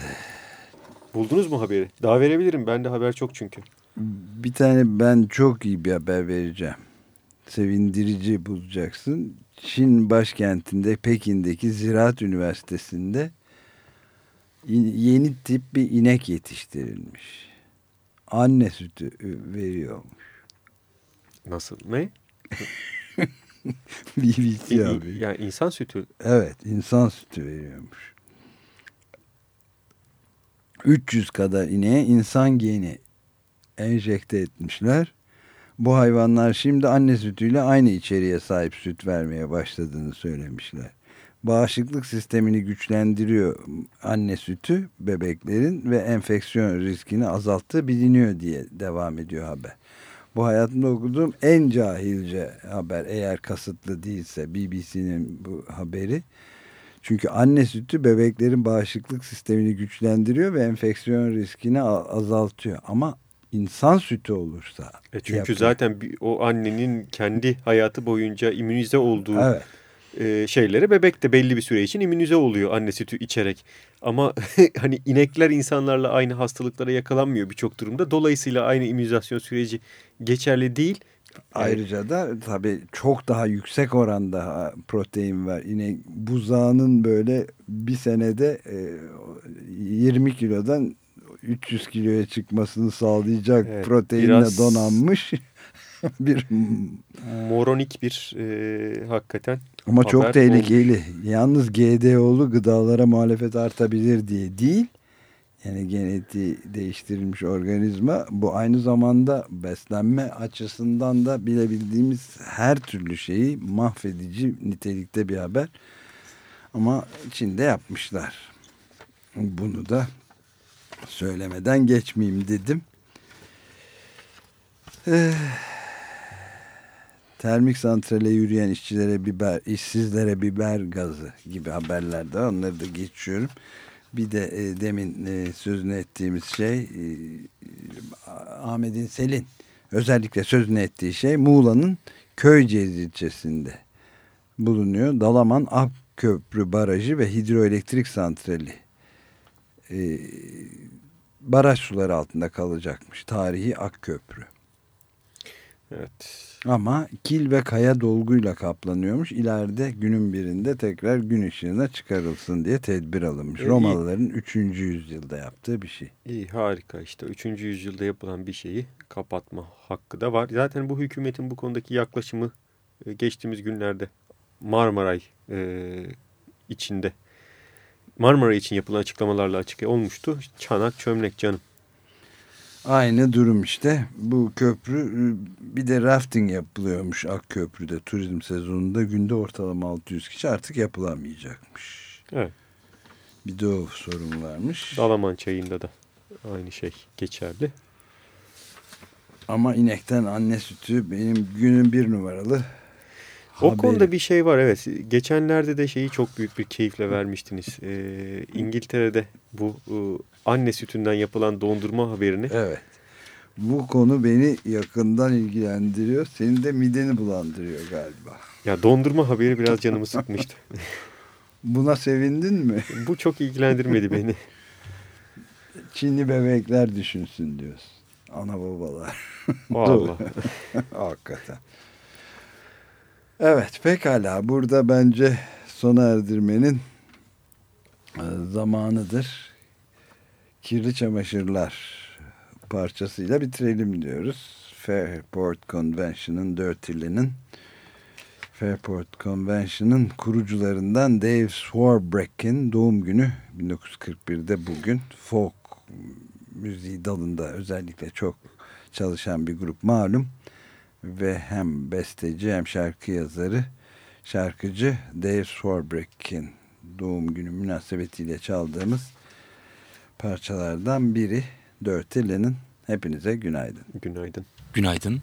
Buldunuz mu haberi? Daha verebilirim. Bende haber çok çünkü. Bir tane ben çok iyi bir haber vereceğim. Sevindirici bulacaksın. Çin başkentinde Pekin'deki Ziraat Üniversitesi'nde in- yeni tip bir inek yetiştirilmiş. Anne sütü e, veriyormuş. Nasıl? Ne? BBC abi. yani insan sütü. Evet insan sütü veriyormuş. 300 kadar ineğe insan geni enjekte etmişler. Bu hayvanlar şimdi anne sütüyle aynı içeriğe sahip süt vermeye başladığını söylemişler. Bağışıklık sistemini güçlendiriyor anne sütü bebeklerin ve enfeksiyon riskini azalttığı biliniyor diye devam ediyor haber. Bu hayatımda okuduğum en cahilce haber eğer kasıtlı değilse BBC'nin bu haberi. Çünkü anne sütü bebeklerin bağışıklık sistemini güçlendiriyor ve enfeksiyon riskini azaltıyor. Ama insan sütü olursa. E çünkü yapıyor. zaten bir- o annenin kendi hayatı boyunca immünize olduğu Evet. e, şeylere bebek de belli bir süre için immünize oluyor anne sütü içerek. Ama hani inekler insanlarla aynı hastalıklara yakalanmıyor birçok durumda. Dolayısıyla aynı immünizasyon süreci geçerli değil. Ayrıca da tabii çok daha yüksek oranda protein var. Yine buzağının böyle bir senede 20 kilodan 300 kiloya çıkmasını sağlayacak Evet, proteinle donanmış bir Moronik bir e, hakikaten ama çok tehlikeli. Yalnız GDO'lu gıdalara muhalefet artabilir diye değil. Yani genetiği değiştirilmiş organizma bu aynı zamanda beslenme açısından da bilebildiğimiz her türlü şeyi mahvedici nitelikte bir haber. Ama Çin'de yapmışlar. Bunu da söylemeden geçmeyeyim dedim. Eh, termik santrale yürüyen işçilere biber, işsizlere biber gazı gibi haberler de var. Onları da geçiyorum. Bir de e, demin e, sözünü ettiğimiz şey e, Ahmet'in Selin özellikle sözünü ettiği şey Muğla'nın Köyceğiz ilçesinde bulunuyor. Dalaman Akköprü Barajı ve Hidroelektrik Santrali e, baraj suları altında kalacakmış. Tarihi Akköprü. Evet. Ama kil ve kaya dolguyla kaplanıyormuş. İleride günün birinde tekrar gün ışığına çıkarılsın diye tedbir alınmış. E. Romalıların 3. yüzyılda yaptığı bir şey. İyi harika işte 3. yüzyılda yapılan bir şeyi kapatma hakkı da var. Zaten bu hükümetin bu konudaki yaklaşımı e, geçtiğimiz günlerde Marmaray e, içinde Marmara için yapılan açıklamalarla açık olmuştu. Çanak çömlek canım. Aynı durum işte. Bu köprü ıı, bir de rafting yapılıyormuş Akköprü'de turizm sezonunda günde ortalama 600 kişi artık yapılamayacakmış. Evet. Bir de o sorun varmış. Dalaman çayında da aynı şey geçerli. Ama inekten anne sütü benim günün bir numaralı O haberi. konuda bir şey var evet. Geçenlerde de şeyi çok büyük bir keyifle vermiştiniz. Ee, İngiltere'de bu e, anne sütünden yapılan dondurma haberini. Evet. Bu konu beni yakından ilgilendiriyor. Senin de mideni bulandırıyor galiba. Ya dondurma haberi biraz canımı sıkmıştı. Buna sevindin mi? bu çok ilgilendirmedi beni. Çinli bebekler düşünsün diyorsun. Ana babalar. Vallahi. Hakikaten. Evet pekala. Burada bence sona erdirmenin e, zamanıdır. Kirli çamaşırlar parçasıyla bitirelim diyoruz. Fairport Convention'ın Dirty'linin Fairport Convention'ın kurucularından Dave Swarbrick'in doğum günü 1941'de bugün folk müziği dalında özellikle çok çalışan bir grup malum ve hem besteci hem şarkı yazarı şarkıcı Dave Swarbrick'in doğum günü münasebetiyle çaldığımız parçalardan biri Dirty Linen. Hepinize günaydın. Günaydın. Günaydın.